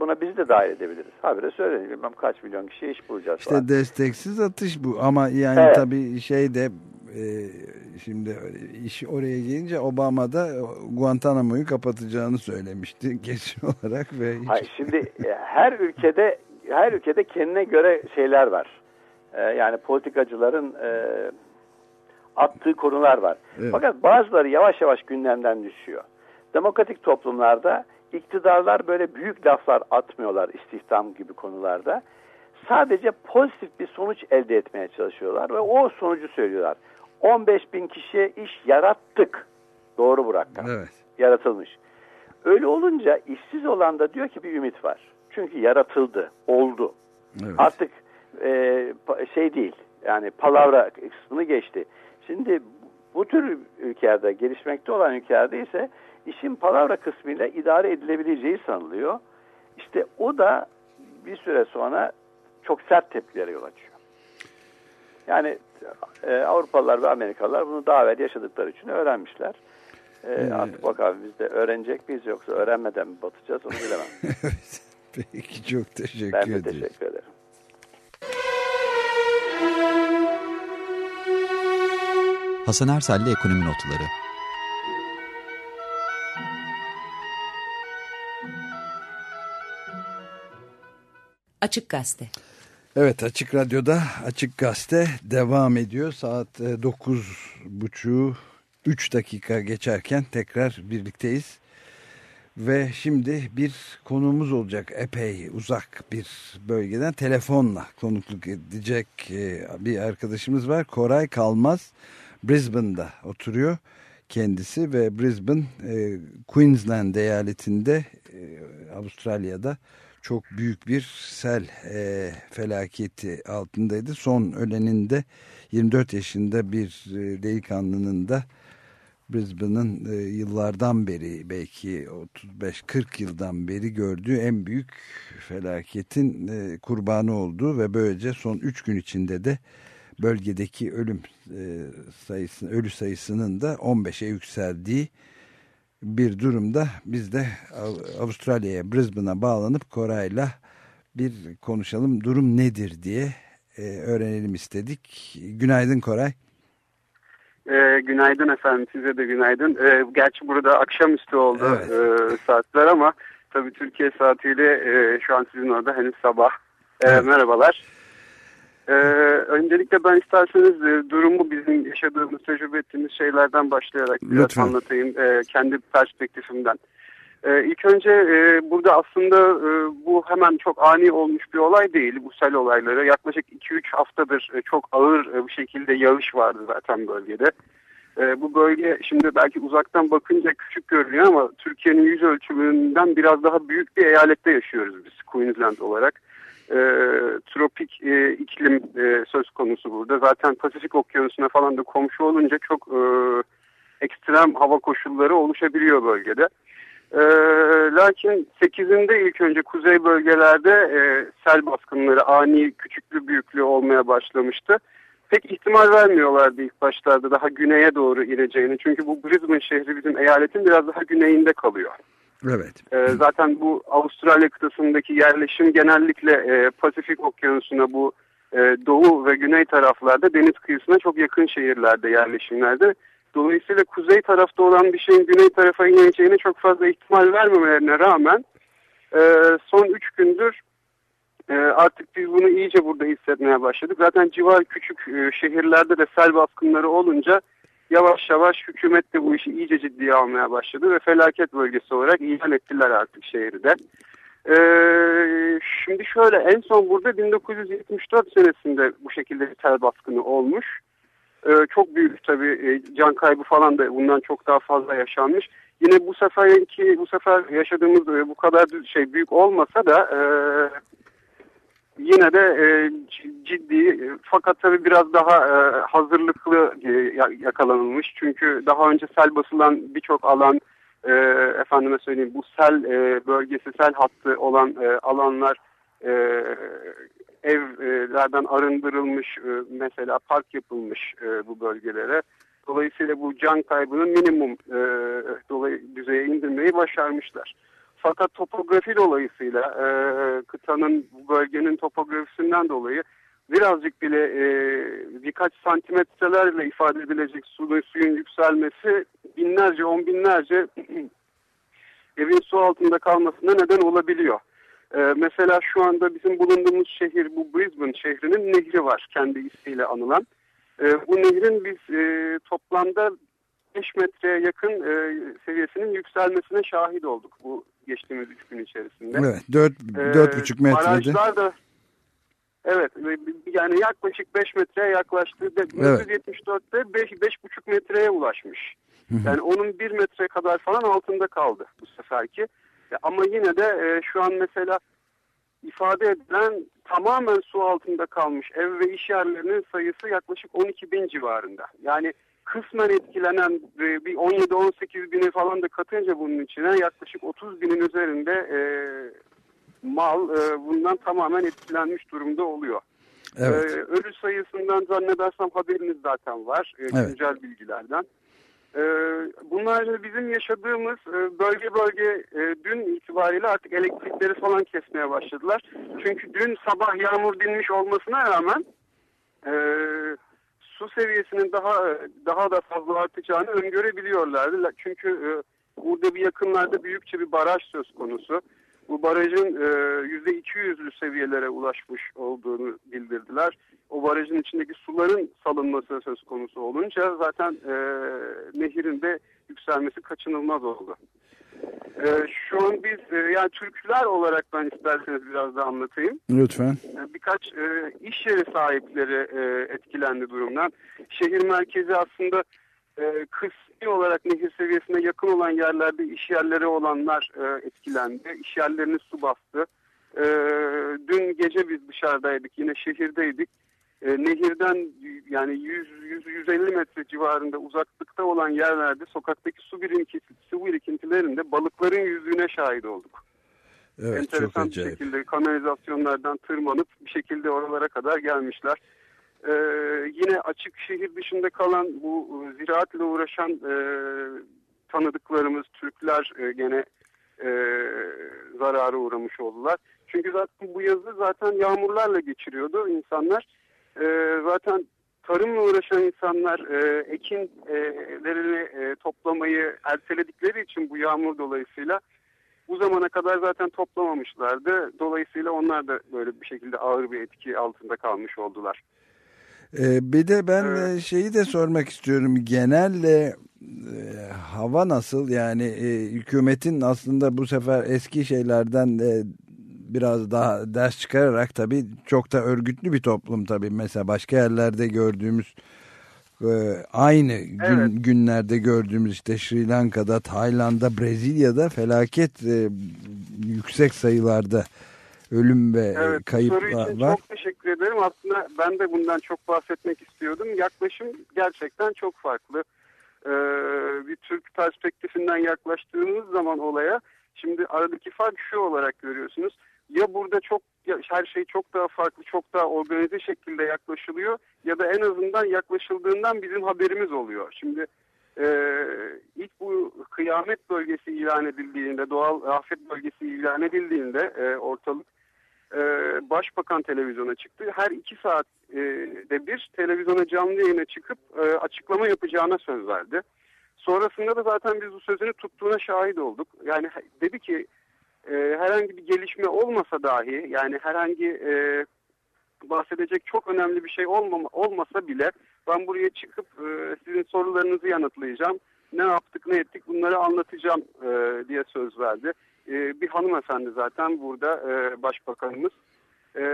Speaker 7: Buna biz de dahil edebiliriz. Habire söyleyin bilmem kaç milyon kişi iş bulacağız.
Speaker 2: İşte falan. desteksiz atış bu ama yani evet. tabii şey de e, şimdi iş oraya gelince Obama da Guantanamo'yu kapatacağını söylemişti (laughs) kesin olarak ve hiç...
Speaker 7: Hayır, şimdi e, her ülkede her ülkede kendine göre şeyler var. E, yani politikacıların e, attığı konular var. Evet. Fakat bazıları yavaş yavaş gündemden düşüyor. Demokratik toplumlarda iktidarlar böyle büyük laflar atmıyorlar istihdam gibi konularda. Sadece pozitif bir sonuç elde etmeye çalışıyorlar ve o sonucu söylüyorlar. 15 bin kişiye iş yarattık. Doğru bu rakam.
Speaker 2: Evet.
Speaker 7: Yaratılmış. Öyle olunca işsiz olan da diyor ki bir ümit var. Çünkü yaratıldı, oldu. Evet. Artık e, şey değil, yani palavra kısmını geçti. Şimdi bu tür ülkelerde, gelişmekte olan ülkelerde ise işin palavra kısmıyla idare edilebileceği sanılıyor. İşte o da bir süre sonra çok sert tepkilere yol açıyor. Yani e, Avrupalılar ve Amerikalılar bunu daha evvel yaşadıkları için öğrenmişler. E, evet. Artık bakalım biz de öğrenecek miyiz yoksa öğrenmeden mi batacağız onu bilemem. (laughs)
Speaker 2: Peki çok teşekkür
Speaker 7: ederim.
Speaker 2: Ben
Speaker 7: de teşekkür ederim.
Speaker 6: Hasan Ersel'le Ekonomi Notları
Speaker 5: Açık Gazete.
Speaker 2: Evet Açık Radyo'da Açık Gazete devam ediyor. Saat 9.30 3 dakika geçerken tekrar birlikteyiz. Ve şimdi bir konuğumuz olacak epey uzak bir bölgeden telefonla konukluk edecek e, bir arkadaşımız var. Koray Kalmaz Brisbane'da oturuyor kendisi ve Brisbane e, Queensland eyaletinde e, Avustralya'da çok büyük bir sel e, felaketi altındaydı. Son ölenin de 24 yaşında bir e, delikanlının da Brisbane'ın e, yıllardan beri belki 35-40 yıldan beri gördüğü en büyük felaketin e, kurbanı olduğu ve böylece son 3 gün içinde de bölgedeki ölüm e, sayısı, ölü sayısının da 15'e yükseldiği bir durumda biz de Avustralya'ya Brisbane'a bağlanıp Koray'la bir konuşalım durum nedir diye e, öğrenelim istedik. Günaydın Koray.
Speaker 8: E, günaydın efendim size de günaydın. E, gerçi burada akşamüstü oldu evet. e, saatler ama tabii Türkiye saatiyle e, şu an sizin orada henüz sabah. E, evet. Merhabalar. Ee, öncelikle ben isterseniz e, durumu bizim yaşadığımız, tecrübe ettiğimiz şeylerden başlayarak biraz Lütfen. anlatayım e, kendi perspektifimden. E, ilk önce e, burada aslında e, bu hemen çok ani olmuş bir olay değil bu sel olayları. Yaklaşık 2-3 haftadır e, çok ağır e, bir şekilde yağış vardı zaten bölgede. E, bu bölge şimdi belki uzaktan bakınca küçük görünüyor ama Türkiye'nin yüz ölçümünden biraz daha büyük bir eyalette yaşıyoruz biz Queensland olarak e, tropik e, iklim e, söz konusu burada. Zaten Pasifik Okyanusu'na falan da komşu olunca çok e, ekstrem hava koşulları oluşabiliyor bölgede. E, lakin 8'inde ilk önce kuzey bölgelerde e, sel baskınları ani küçüklü büyüklü olmaya başlamıştı. Pek ihtimal vermiyorlardı ilk başlarda daha güneye doğru ineceğini. Çünkü bu Brisbane şehri bizim eyaletin biraz daha güneyinde kalıyor.
Speaker 2: Evet.
Speaker 8: E, zaten bu Avustralya kıtasındaki yerleşim genellikle e, Pasifik Okyanusu'na bu e, doğu ve güney taraflarda deniz kıyısına çok yakın şehirlerde yerleşimlerde. Dolayısıyla kuzey tarafta olan bir şeyin güney tarafa ineceğine çok fazla ihtimal vermemelerine rağmen e, son üç gündür e, artık biz bunu iyice burada hissetmeye başladık. Zaten civar küçük e, şehirlerde de sel baskınları olunca yavaş yavaş hükümet de bu işi iyice ciddiye almaya başladı ve felaket bölgesi olarak ilan ettiler artık şehri de. Ee, şimdi şöyle en son burada 1974 senesinde bu şekilde bir tel baskını olmuş. Ee, çok büyük tabii e, can kaybı falan da bundan çok daha fazla yaşanmış. Yine bu seferki bu sefer yaşadığımız e, bu kadar şey büyük olmasa da e, yine de e, ciddi e, fakat tabii biraz daha e, hazırlıklı e, yakalanılmış. Çünkü daha önce sel basılan birçok alan e, efendime söyleyeyim bu sel e, bölgesi sel hattı olan e, alanlar e, evlerden arındırılmış e, mesela park yapılmış e, bu bölgelere. Dolayısıyla bu can kaybının minimum e, dolayı, düzeye indirmeyi başarmışlar. Fakat topografi dolayısıyla e, kıtanın, bu bölgenin topografisinden dolayı birazcık bile e, birkaç santimetrelerle ifade edilecek suyun, suyun yükselmesi binlerce, on binlerce (clears throat) evin su altında kalmasına neden olabiliyor. E, mesela şu anda bizim bulunduğumuz şehir bu Brisbane şehrinin nehri var kendi ismiyle anılan. E, bu nehrin biz e, toplamda 5 metreye yakın e, seviyesinin yükselmesine şahit olduk bu geçtiğimiz 3 gün içerisinde.
Speaker 2: Evet 4,5 metrede.
Speaker 8: Barajlar da Evet yani yaklaşık 5 metreye yaklaştı. Evet. 1974'te 5,5 metreye ulaşmış. Yani onun 1 metre kadar falan altında kaldı bu seferki. Ama yine de e, şu an mesela ifade edilen tamamen su altında kalmış ev ve iş yerlerinin sayısı yaklaşık 12 bin civarında. Yani kısmen etkilenen e, bir 17-18 bini falan da katınca bunun içine yaklaşık 30 binin üzerinde e, mal e, bundan tamamen etkilenmiş durumda oluyor. Evet. E, ölü sayısından zannedersem haberiniz zaten var e, evet. güncel bilgilerden. E, bunlar bizim yaşadığımız e, bölge bölge e, dün itibariyle artık elektrikleri falan kesmeye başladılar. Çünkü dün sabah yağmur dinmiş olmasına rağmen e, su seviyesinin daha daha da fazla artacağını öngörebiliyorlardı. Çünkü e, burada bir yakınlarda büyükçe bir baraj söz konusu. bu barajın yüzde 200'lü seviyelere ulaşmış olduğunu bildirdiler. O barajın içindeki suların salınması söz konusu olunca zaten e, nehirin de yükselmesi kaçınılmaz oldu. Ee, şu an biz e, yani Türkler olarak ben isterseniz biraz da anlatayım.
Speaker 2: Lütfen.
Speaker 8: Ee, birkaç e, iş yeri sahipleri e, etkilendi durumdan. Şehir merkezi aslında e, kısmi olarak nehir seviyesine yakın olan yerlerde iş yerleri olanlar e, etkilendi. İş yerlerini su bastı. E, dün gece biz dışarıdaydık yine şehirdeydik e, nehirden yani 100-150 metre civarında uzaklıkta olan yerlerde sokaktaki su, birikinti, su birikintilerinde balıkların yüzüğüne şahit olduk. Evet, Enteresan bir şekilde kanalizasyonlardan tırmanıp bir şekilde oralara kadar gelmişler. Ee, yine açık şehir dışında kalan bu ziraatle uğraşan e, tanıdıklarımız Türkler e, gene e, zarara uğramış oldular. Çünkü zaten bu yazı zaten yağmurlarla geçiriyordu insanlar e, zaten tarımla uğraşan insanlar e, ekinlerini e, toplamayı erteledikleri için bu yağmur dolayısıyla bu zamana kadar zaten toplamamışlardı. Dolayısıyla onlar da böyle bir şekilde ağır bir etki altında kalmış oldular.
Speaker 2: Ee, bir de ben evet. şeyi de sormak istiyorum. Genelde e, hava nasıl? Yani e, hükümetin aslında bu sefer eski şeylerden de biraz daha ders çıkararak tabii çok da örgütlü bir toplum tabii. Mesela başka yerlerde gördüğümüz e, aynı gün, evet. günlerde gördüğümüz işte Sri Lanka'da, Tayland'da, Brezilya'da felaket e, yüksek sayılarda ölüm ve
Speaker 8: evet,
Speaker 2: kayıplar
Speaker 8: var. Çok teşekkür ederim. Aslında ben de bundan çok bahsetmek istiyordum. Yaklaşım gerçekten çok farklı. Ee, bir Türk perspektifinden yaklaştığımız zaman olaya şimdi aradaki fark şu olarak görüyorsunuz ya burada çok ya her şey çok daha farklı, çok daha organize şekilde yaklaşılıyor ya da en azından yaklaşıldığından bizim haberimiz oluyor. Şimdi e, ilk bu kıyamet bölgesi ilan edildiğinde, doğal afet bölgesi ilan edildiğinde e, ortalık e, başbakan televizyona çıktı. Her iki saatte bir televizyona canlı yayına çıkıp e, açıklama yapacağına söz verdi. Sonrasında da zaten biz bu sözünü tuttuğuna şahit olduk. Yani dedi ki e, herhangi bir gelişme olmasa dahi yani herhangi e, bahsedecek çok önemli bir şey olmama, olmasa bile ben buraya çıkıp e, sizin sorularınızı yanıtlayacağım. Ne yaptık ne ettik bunları anlatacağım e, diye söz verdi. E, bir hanımefendi zaten burada e, başbakanımız. E,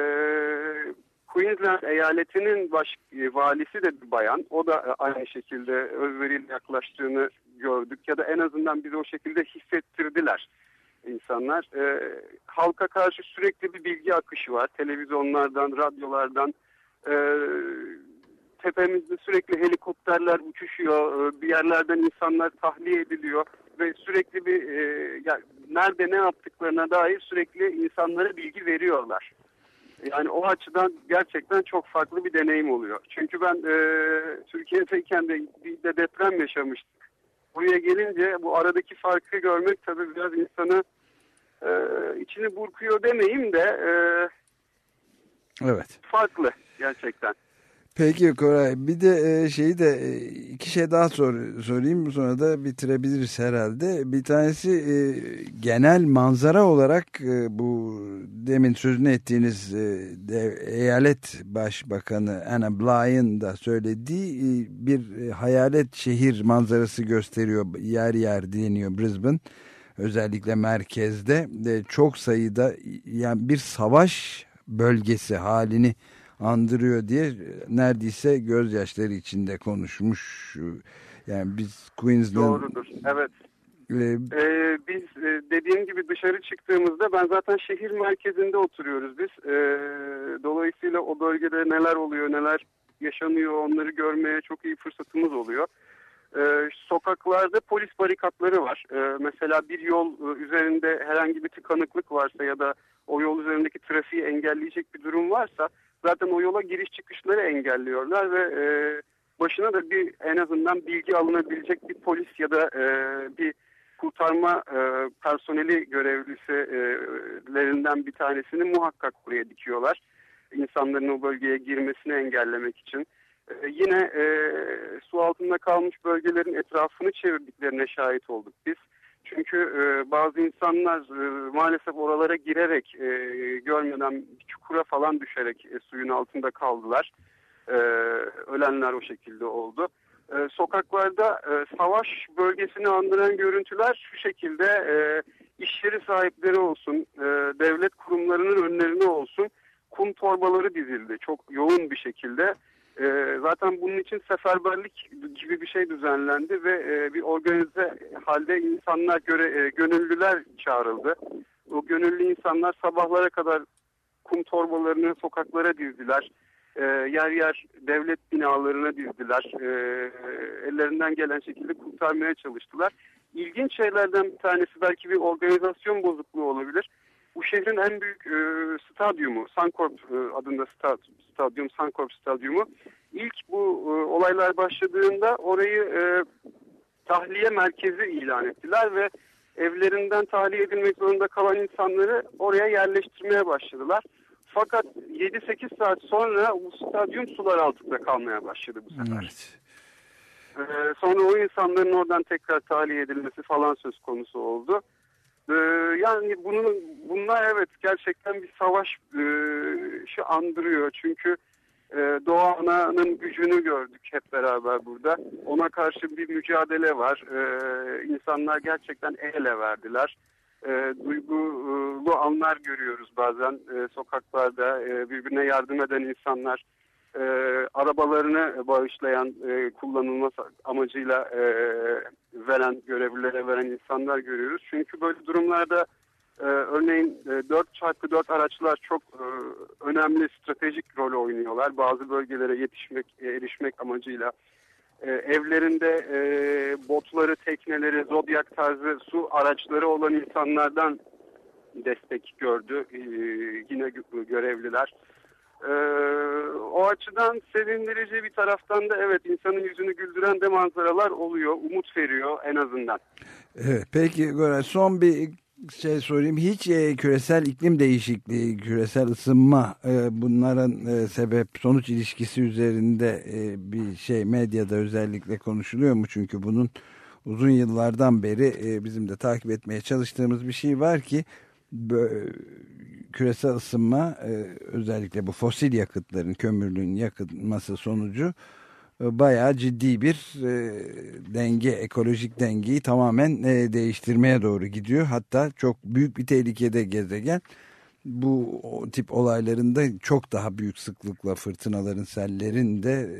Speaker 8: Queensland eyaletinin baş, e, valisi de bir bayan. O da e, aynı şekilde özveriyle yaklaştığını gördük ya da en azından bizi o şekilde hissettirdiler insanlar. E, halka karşı sürekli bir bilgi akışı var. Televizyonlardan, radyolardan. E, tepemizde sürekli helikopterler uçuşuyor. E, bir yerlerden insanlar tahliye ediliyor. Ve sürekli bir e, ya, nerede ne yaptıklarına dair sürekli insanlara bilgi veriyorlar. Yani o açıdan gerçekten çok farklı bir deneyim oluyor. Çünkü ben e, Türkiye'deyken de de deprem yaşamıştık buraya gelince bu aradaki farkı görmek tabii biraz insanı e, içini burkuyor demeyeyim de e,
Speaker 2: evet.
Speaker 8: farklı gerçekten.
Speaker 2: Peki Koray bir de e, şeyi de e, iki şey daha sor, sorayım sonra da bitirebiliriz herhalde. Bir tanesi e, genel manzara olarak bu demin sözünü ettiğiniz eyalet başbakanı Anna Bly'ın da söylediği bir hayalet şehir manzarası gösteriyor yer yer deniyor Brisbane özellikle merkezde çok sayıda yani bir savaş bölgesi halini andırıyor diye neredeyse gözyaşları içinde konuşmuş. Yani biz Queensland...
Speaker 8: Doğrudur, evet. Ee, ee, biz e, dediğim gibi dışarı çıktığımızda ben zaten şehir merkezinde oturuyoruz biz. Ee, dolayısıyla o bölgede neler oluyor, neler yaşanıyor onları görmeye çok iyi fırsatımız oluyor. Ee, sokaklarda polis barikatları var. Ee, mesela bir yol e, üzerinde herhangi bir tıkanıklık varsa ya da o yol üzerindeki trafiği engelleyecek bir durum varsa zaten o yola giriş çıkışları engelliyorlar ve e, başına da bir en azından bilgi alınabilecek bir polis ya da e, bir kurtarma e, personeli görevlisilerinden bir tanesini muhakkak buraya dikiyorlar. İnsanların o bölgeye girmesini engellemek için. E, yine e, su altında kalmış bölgelerin etrafını çevirdiklerine şahit olduk biz. Çünkü e, bazı insanlar e, maalesef oralara girerek e, görmeden çukura falan düşerek e, suyun altında kaldılar. E, ölenler o şekilde oldu. E, sokaklarda e, savaş bölgesini andıran görüntüler şu şekilde e, iş sahipleri olsun, e, devlet kurumlarının önlerine olsun kum torbaları dizildi çok yoğun bir şekilde. E, zaten bunun için seferberlik gibi bir şey düzenlendi ve e, bir organize halde insanlar göre e, gönüllüler çağrıldı. O gönüllü insanlar sabahlara kadar kum torbalarını sokaklara dizdiler. E, yer yer devlet binalarına dizdiler. E, ellerinden gelen şekilde kurtarmaya çalıştılar. İlginç şeylerden bir tanesi belki bir organizasyon bozukluğu olabilir. Bu şehrin en büyük e, stadyumu, Suncorp e, adında stad, stadyum, Suncorp stadyumu. İlk bu e, olaylar başladığında orayı e, tahliye merkezi ilan ettiler ve evlerinden tahliye edilmek zorunda kalan insanları oraya yerleştirmeye başladılar. Fakat 7-8 saat sonra bu stadyum sular altında kalmaya başladı bu sefer. Evet. Ee, sonra o insanların oradan tekrar tahliye edilmesi falan söz konusu oldu. Ee, yani bunun bunlar evet gerçekten bir savaş e, şey andırıyor. Çünkü e, Doğa Ana'nın gücünü gördük hep beraber burada. Ona karşı bir mücadele var. E, insanlar gerçekten ele verdiler. E, duygulu anlar görüyoruz bazen e, sokaklarda e, birbirine yardım eden insanlar e, arabalarını bağışlayan e, kullanılması amacıyla e, veren görevlilere veren insanlar görüyoruz. Çünkü böyle durumlarda e, örneğin e, 4x4 araçlar çok e, önemli stratejik rol oynuyorlar. Bazı bölgelere yetişmek, e, erişmek amacıyla e, evlerinde e, botları, tekneleri, zodyak tarzı su araçları olan insanlardan destek gördü e, yine görevliler. Ee, o açıdan sevindirici bir taraftan da evet insanın yüzünü güldüren de manzaralar oluyor. Umut veriyor en azından.
Speaker 2: Evet, peki son bir şey sorayım. Hiç e, küresel iklim değişikliği, küresel ısınma e, bunların e, sebep sonuç ilişkisi üzerinde e, bir şey medyada özellikle konuşuluyor mu? Çünkü bunun uzun yıllardan beri e, bizim de takip etmeye çalıştığımız bir şey var ki küresel ısınma e, özellikle bu fosil yakıtların kömürlüğün yakılması sonucu e, bayağı ciddi bir e, denge ekolojik dengeyi tamamen değiştirmeye doğru gidiyor. Hatta çok büyük bir tehlikede gezegen bu tip olaylarında çok daha büyük sıklıkla fırtınaların, sellerin de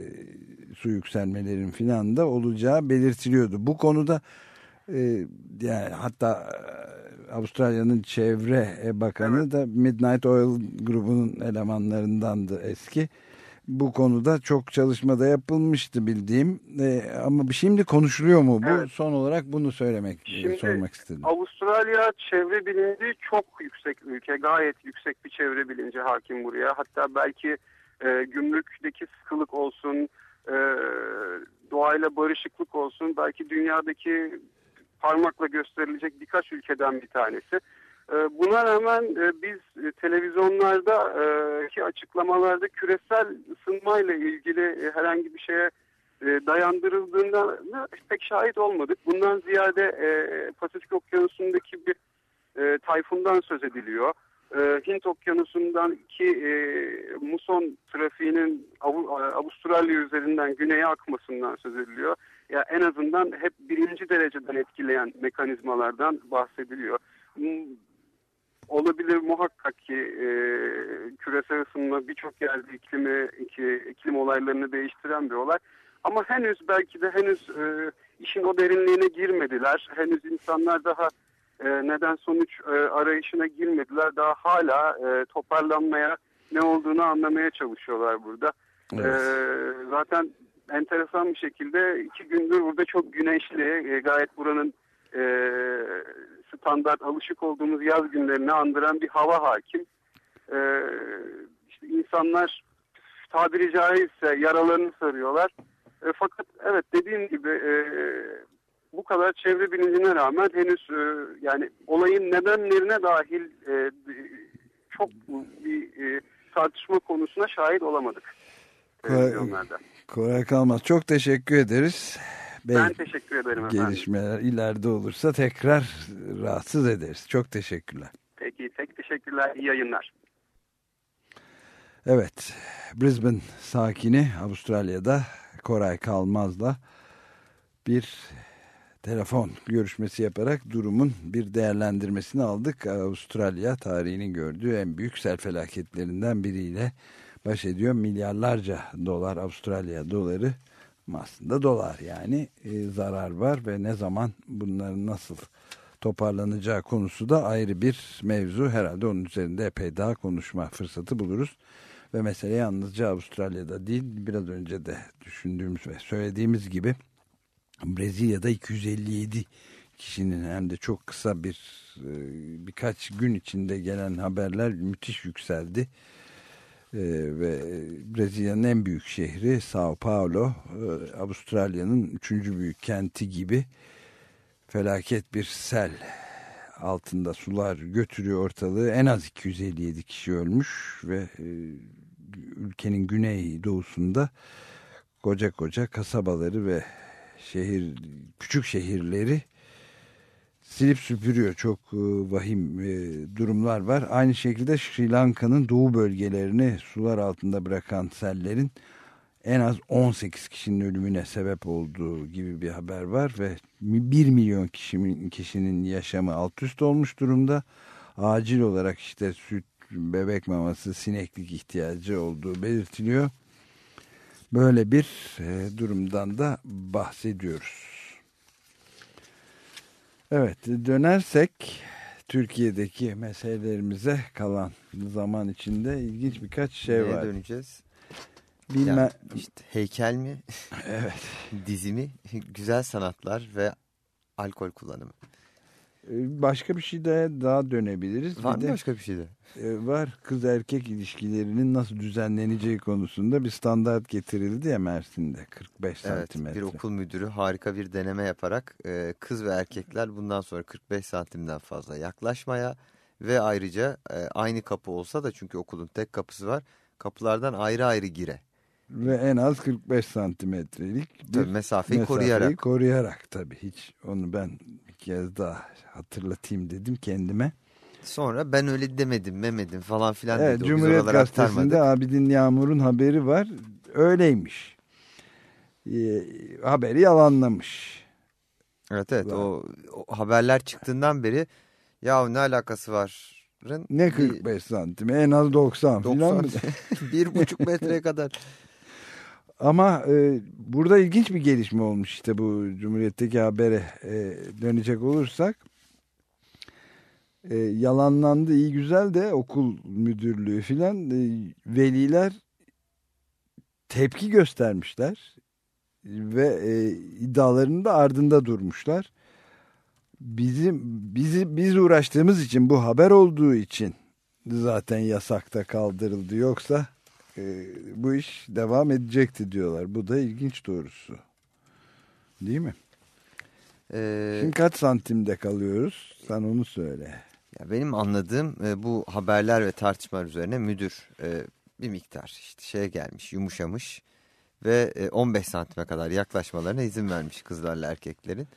Speaker 2: su yükselmelerin filan da olacağı belirtiliyordu. Bu konuda yani hatta Avustralya'nın çevre bakanı evet. da Midnight Oil grubunun elemanlarındandı eski. Bu konuda çok çalışmada yapılmıştı bildiğim ee, ama şimdi konuşuluyor mu bu? Evet. Son olarak bunu söylemek, e, şimdi, sormak istedim.
Speaker 8: Avustralya çevre bilinci çok yüksek ülke, gayet yüksek bir çevre bilinci hakim buraya. Hatta belki e, gümrükteki sıkılık olsun, e, doğayla barışıklık olsun, belki dünyadaki parmakla gösterilecek birkaç ülkeden bir tanesi. Ee, buna rağmen e, biz e, televizyonlardaki e, açıklamalarda küresel ısınmayla ilgili herhangi bir şeye dayandırıldığında pek şahit olmadık. Bundan ziyade Pasifik Okyanusu'ndaki bir tayfundan söz ediliyor. Hint Okyanusu'ndaki muson trafiğinin Avustralya üzerinden güneye akmasından söz ediliyor ya en azından hep birinci dereceden etkileyen mekanizmalardan bahsediliyor. Hmm, olabilir muhakkak ki e, küresel ısınma birçok yerde iklimi, iki, iklim olaylarını değiştiren bir olay. Ama henüz belki de henüz e, işin o derinliğine girmediler. Henüz insanlar daha e, neden sonuç e, arayışına girmediler. Daha hala e, toparlanmaya ne olduğunu anlamaya çalışıyorlar burada. Evet. E, zaten enteresan bir şekilde iki gündür burada çok güneşli, e, gayet buranın e, standart alışık olduğumuz yaz günlerini andıran bir hava hakim. E, işte insanlar tabiri caizse yaralarını sarıyorlar. E, fakat evet dediğim gibi e, bu kadar çevre bilincine rağmen henüz e, yani olayın nedenlerine dahil e, çok bir e, tartışma konusuna şahit olamadık televizyonlarda.
Speaker 2: Kolay kalmaz. Çok teşekkür ederiz.
Speaker 8: ben teşekkür ederim
Speaker 2: efendim. Gelişmeler ileride olursa tekrar rahatsız ederiz. Çok teşekkürler.
Speaker 8: Peki, tek teşekkürler. İyi yayınlar.
Speaker 2: Evet, Brisbane sakini Avustralya'da Koray Kalmaz'la bir telefon görüşmesi yaparak durumun bir değerlendirmesini aldık. Avustralya tarihinin gördüğü en büyük sel felaketlerinden biriyle baş ediyor. Milyarlarca dolar Avustralya doları aslında dolar yani e, zarar var ve ne zaman bunların nasıl toparlanacağı konusu da ayrı bir mevzu. Herhalde onun üzerinde epey daha konuşma fırsatı buluruz. Ve mesele yalnızca Avustralya'da değil biraz önce de düşündüğümüz ve söylediğimiz gibi Brezilya'da 257 kişinin hem de çok kısa bir e, birkaç gün içinde gelen haberler müthiş yükseldi. Ee, ve Brezilya'nın en büyük şehri Sao Paulo, e, Avustralya'nın üçüncü büyük kenti gibi felaket bir sel altında sular götürüyor ortalığı. En az 257 kişi ölmüş ve e, ülkenin güney doğusunda koca koca kasabaları ve şehir küçük şehirleri silip süpürüyor. Çok e, vahim e, durumlar var. Aynı şekilde Sri Lanka'nın doğu bölgelerini sular altında bırakan sellerin en az 18 kişinin ölümüne sebep olduğu gibi bir haber var ve 1 milyon kişinin, kişinin yaşamı alt üst olmuş durumda. Acil olarak işte süt, bebek maması, sineklik ihtiyacı olduğu belirtiliyor. Böyle bir e, durumdan da bahsediyoruz. Evet dönersek Türkiye'deki meselelerimize kalan zaman içinde ilginç birkaç şey
Speaker 3: Neye
Speaker 2: var.
Speaker 3: döneceğiz?
Speaker 2: Bilme... Ya
Speaker 3: işte heykel mi?
Speaker 2: Evet. (laughs)
Speaker 3: Dizi mi? Güzel sanatlar ve alkol kullanımı.
Speaker 2: Ee, başka bir şey de daha dönebiliriz.
Speaker 3: Var bir mı de, başka bir şey de?
Speaker 2: E, var. Kız erkek ilişkilerinin nasıl düzenleneceği konusunda bir standart getirildi ya Mersin'de 45 evet, santimetre.
Speaker 3: Bir okul müdürü harika bir deneme yaparak e, kız ve erkekler bundan sonra 45 santimden fazla yaklaşmaya ve ayrıca e, aynı kapı olsa da çünkü okulun tek kapısı var kapılardan ayrı ayrı gire.
Speaker 2: Ve en az 45 santimetrelik bir
Speaker 3: tabii mesafeyi, mesafeyi koruyarak.
Speaker 2: koruyarak tabii hiç onu ben kez daha hatırlatayım dedim kendime.
Speaker 3: Sonra ben öyle demedim, memedim falan filan
Speaker 2: evet, dedi. Cumhuriyet Gazetesi'nde Abidin Yağmur'un haberi var. Öyleymiş. Ee, haberi yalanlamış.
Speaker 3: Evet evet o, o haberler çıktığından beri ya ne alakası var?
Speaker 2: Ne 45 bir, santim en az 90, 90 filan mı? (laughs)
Speaker 3: bir buçuk metreye kadar.
Speaker 2: Ama e, burada ilginç bir gelişme olmuş işte bu Cumhuriyet'teki habere e, dönecek olursak. E, yalanlandı iyi güzel de okul müdürlüğü filan e, veliler tepki göstermişler ve e, iddialarının da ardında durmuşlar. Bizim bizi biz uğraştığımız için bu haber olduğu için zaten yasakta kaldırıldı yoksa e, bu iş devam edecekti diyorlar. Bu da ilginç doğrusu. Değil mi? Ee, Şimdi kaç santimde kalıyoruz? Sen onu söyle.
Speaker 3: Ya benim anladığım e, bu haberler ve tartışmalar üzerine müdür e, bir miktar işte şeye gelmiş, yumuşamış ve e, 15 santime kadar yaklaşmalarına izin vermiş kızlarla erkeklerin.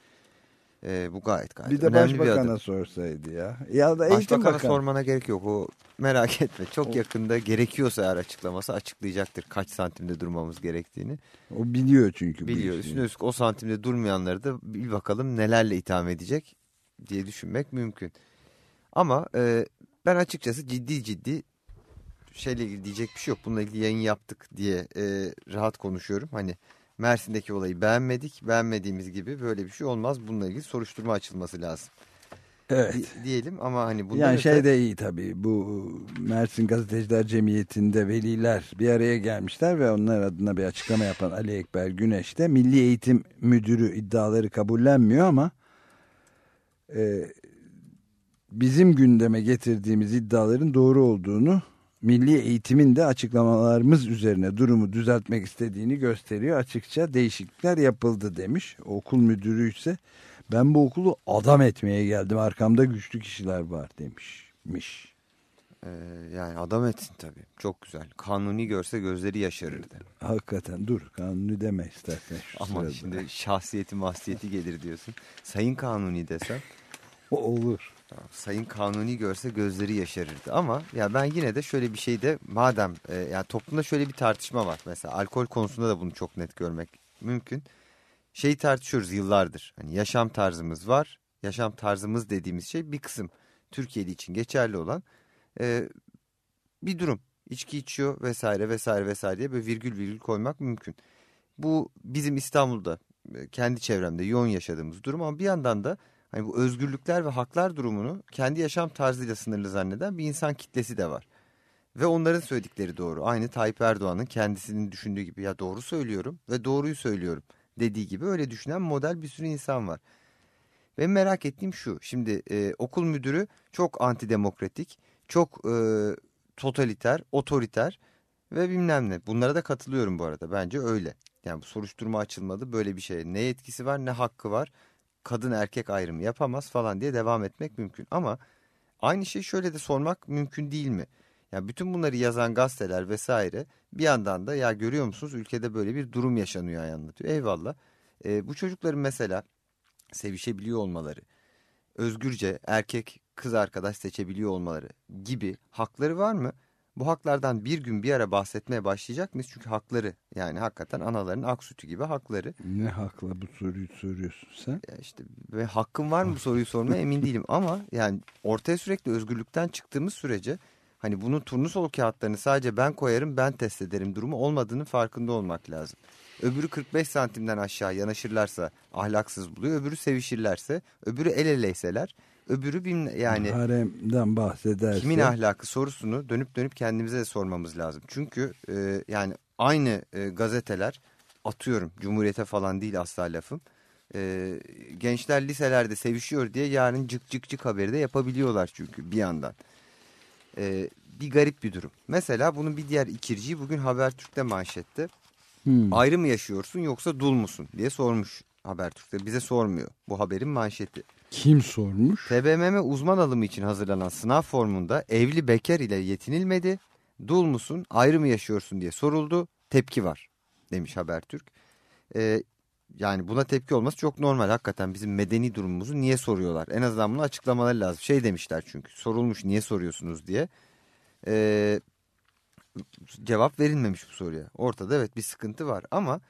Speaker 3: E, bu gayet gayet
Speaker 2: bir de
Speaker 3: önemli
Speaker 2: başbakana bir sorsaydı ya. Ya da eğitim
Speaker 3: Başbakana
Speaker 2: bakanı.
Speaker 3: sormana gerek yok. O merak (laughs) etme. Çok o... yakında gerekiyorsa eğer açıklaması açıklayacaktır kaç santimde durmamız gerektiğini.
Speaker 2: O biliyor çünkü.
Speaker 3: Biliyor. Üstüne üstlük o santimde durmayanları da bir bakalım nelerle itham edecek diye düşünmek mümkün. Ama e, ben açıkçası ciddi ciddi şeyle ilgili diyecek bir şey yok. Bununla ilgili yayın yaptık diye e, rahat konuşuyorum. Hani Mersin'deki olayı beğenmedik. Beğenmediğimiz gibi böyle bir şey olmaz. Bununla ilgili soruşturma açılması lazım.
Speaker 2: Evet.
Speaker 3: Di diyelim ama hani bundan
Speaker 2: Yani öte... şey de iyi tabii. Bu Mersin Gazeteciler Cemiyeti'nde veliler bir araya gelmişler ve onlar adına bir açıklama yapan Ali Ekber Güneş de Milli Eğitim Müdürü iddiaları kabullenmiyor ama e, bizim gündeme getirdiğimiz iddiaların doğru olduğunu milli eğitimin de açıklamalarımız üzerine durumu düzeltmek istediğini gösteriyor. Açıkça değişiklikler yapıldı demiş. Okul müdürü ise ben bu okulu adam etmeye geldim arkamda güçlü kişiler var demişmiş.
Speaker 3: Ee, yani adam etsin tabii. Çok güzel. Kanuni görse gözleri yaşarırdı.
Speaker 2: Hakikaten dur kanuni deme istersen
Speaker 3: Ama
Speaker 2: sırada.
Speaker 3: şimdi şahsiyeti mahsiyeti gelir diyorsun. Sayın Kanuni desem.
Speaker 2: O olur.
Speaker 3: Sayın Kanuni görse gözleri yaşarırdı. Ama ya ben yine de şöyle bir şey de madem e, yani toplumda şöyle bir tartışma var. Mesela alkol konusunda da bunu çok net görmek mümkün. Şeyi tartışıyoruz yıllardır. Hani yaşam tarzımız var. Yaşam tarzımız dediğimiz şey bir kısım Türkiye'li için geçerli olan e, bir durum. İçki içiyor vesaire vesaire vesaire diye böyle virgül virgül koymak mümkün. Bu bizim İstanbul'da e, kendi çevremde yoğun yaşadığımız durum ama bir yandan da hani bu özgürlükler ve haklar durumunu kendi yaşam tarzıyla sınırlı zanneden bir insan kitlesi de var. Ve onların söyledikleri doğru. Aynı Tayyip Erdoğan'ın kendisinin düşündüğü gibi ya doğru söylüyorum ve doğruyu söylüyorum dediği gibi öyle düşünen model bir sürü insan var. Ve merak ettiğim şu şimdi e, okul müdürü çok antidemokratik, çok e, totaliter, otoriter ve bilmem ne. Bunlara da katılıyorum bu arada bence öyle. Yani bu soruşturma açılmadı böyle bir şey. Ne yetkisi var ne hakkı var kadın erkek ayrımı yapamaz falan diye devam etmek mümkün. Ama aynı şeyi şöyle de sormak mümkün değil mi? Yani bütün bunları yazan gazeteler vesaire bir yandan da ya görüyor musunuz ülkede böyle bir durum yaşanıyor anlatıyor. Eyvallah. E, bu çocukların mesela sevişebiliyor olmaları, özgürce erkek kız arkadaş seçebiliyor olmaları gibi hakları var mı? Bu haklardan bir gün bir ara bahsetmeye başlayacak mıyız? Çünkü hakları yani hakikaten anaların ak sütü gibi hakları.
Speaker 2: Ne hakla bu soruyu soruyorsun sen?
Speaker 3: Ya işte ve hakkım var mı bu soruyu sormaya emin değilim (laughs) ama yani ortaya sürekli özgürlükten çıktığımız sürece hani bunun turnusol kağıtlarını sadece ben koyarım ben test ederim durumu olmadığının farkında olmak lazım. Öbürü 45 santimden aşağı yanaşırlarsa ahlaksız buluyor. Öbürü sevişirlerse, öbürü el eleyseler, öbürü bilmem yani...
Speaker 2: Haremden bahsederse...
Speaker 3: Kimin ahlakı sorusunu dönüp dönüp kendimize de sormamız lazım. Çünkü e, yani aynı e, gazeteler atıyorum Cumhuriyete falan değil asla lafım. E, gençler liselerde sevişiyor diye yarın cık cık cık haberi de yapabiliyorlar çünkü bir yandan. E, bir garip bir durum. Mesela bunun bir diğer ikirciyi bugün Habertürk'te manşette. Hmm. Ayrı mı yaşıyorsun yoksa dul musun diye sormuş Habertürk'te. Bize sormuyor. Bu haberin manşeti.
Speaker 2: Kim sormuş?
Speaker 3: TBMM uzman alımı için hazırlanan sınav formunda evli bekar ile yetinilmedi. Dul musun ayrı mı yaşıyorsun diye soruldu. Tepki var demiş Habertürk. Ee, yani buna tepki olması çok normal. Hakikaten bizim medeni durumumuzu niye soruyorlar? En azından bunu açıklamaları lazım. Şey demişler çünkü sorulmuş niye soruyorsunuz diye. Ee, cevap verilmemiş bu soruya. Ortada evet bir sıkıntı var ama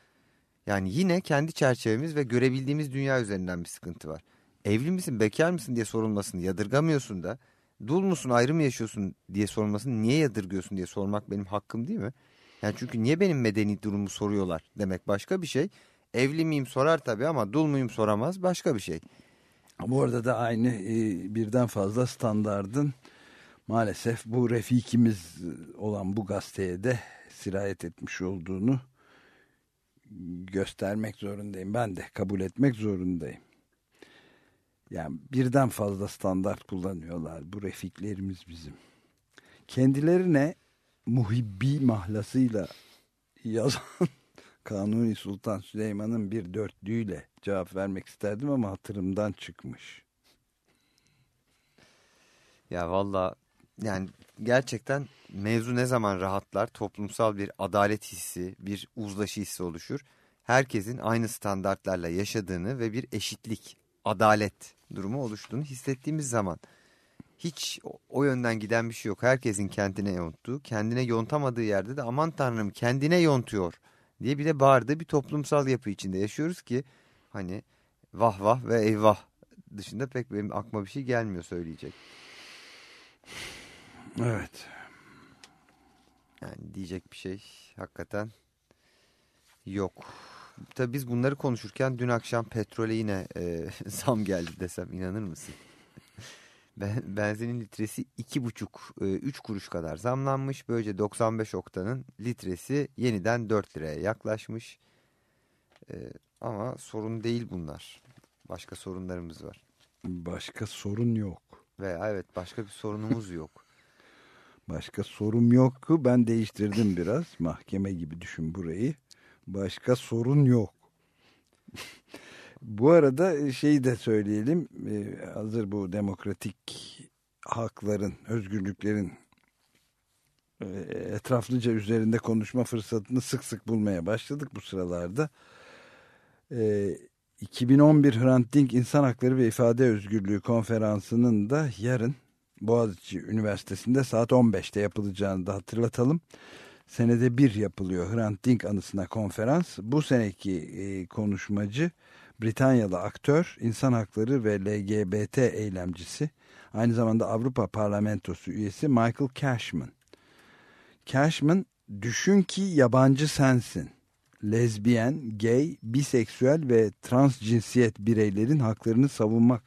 Speaker 3: yani yine kendi çerçevemiz ve görebildiğimiz dünya üzerinden bir sıkıntı var. Evli misin bekar mısın diye sorulmasını yadırgamıyorsun da dul musun ayrı mı yaşıyorsun diye sorulmasını niye yadırgıyorsun diye sormak benim hakkım değil mi? Yani çünkü niye benim medeni durumu soruyorlar demek başka bir şey. Evli miyim sorar tabii ama dul muyum soramaz başka bir şey.
Speaker 2: Bu arada da aynı birden fazla standardın maalesef bu refikimiz olan bu gazeteye de sirayet etmiş olduğunu göstermek zorundayım. Ben de kabul etmek zorundayım. Yani birden fazla standart kullanıyorlar. Bu refiklerimiz bizim. Kendilerine muhibbi mahlasıyla yazan (laughs) Kanuni Sultan Süleyman'ın bir dörtlüğüyle cevap vermek isterdim ama hatırımdan çıkmış.
Speaker 3: Ya valla yani gerçekten mevzu ne zaman rahatlar toplumsal bir adalet hissi, bir uzlaşı hissi oluşur. Herkesin aynı standartlarla yaşadığını ve bir eşitlik, adalet durumu oluştuğunu hissettiğimiz zaman hiç o yönden giden bir şey yok. Herkesin kendine yonttuğu, kendine yontamadığı yerde de aman tanrım kendine yontuyor diye bir de bağırdığı bir toplumsal yapı içinde yaşıyoruz ki hani vah vah ve eyvah dışında pek benim aklıma bir şey gelmiyor söyleyecek.
Speaker 2: Evet.
Speaker 3: Yani diyecek bir şey hakikaten yok. Tabii biz bunları konuşurken dün akşam petrole yine e, (laughs) zam geldi desem inanır mısın? (laughs) ben, benzinin litresi 2,5-3 kuruş kadar zamlanmış. Böylece 95 oktanın litresi yeniden 4 liraya yaklaşmış. E, ama sorun değil bunlar. Başka sorunlarımız var.
Speaker 2: Başka sorun yok.
Speaker 3: Veya evet başka bir sorunumuz yok. (laughs)
Speaker 2: Başka sorum yok. Ben değiştirdim biraz. Mahkeme gibi düşün burayı. Başka sorun yok. bu arada şeyi de söyleyelim. Hazır bu demokratik hakların, özgürlüklerin e, etraflıca üzerinde konuşma fırsatını sık sık bulmaya başladık bu sıralarda. 2011 Hrant Dink İnsan Hakları ve İfade Özgürlüğü konferansının da yarın Boğaziçi Üniversitesi'nde saat 15'te yapılacağını da hatırlatalım. Senede bir yapılıyor Hrant Dink anısına konferans. Bu seneki e, konuşmacı Britanyalı aktör, insan hakları ve LGBT eylemcisi, aynı zamanda Avrupa Parlamentosu üyesi Michael Cashman. Cashman, düşün ki yabancı sensin. Lezbiyen, gay, biseksüel ve trans cinsiyet bireylerin haklarını savunmak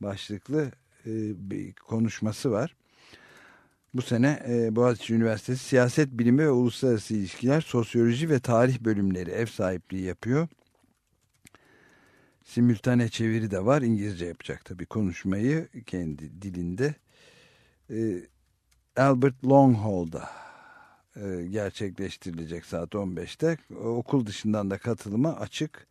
Speaker 2: başlıklı e, bir konuşması var. Bu sene e, Boğaziçi Üniversitesi Siyaset Bilimi ve Uluslararası İlişkiler, Sosyoloji ve Tarih bölümleri ev sahipliği yapıyor. Simültane çeviri de var. İngilizce yapacak tabii konuşmayı kendi dilinde. E, Albert Longhall'da e, gerçekleştirilecek saat 15'te. Okul dışından da katılıma açık.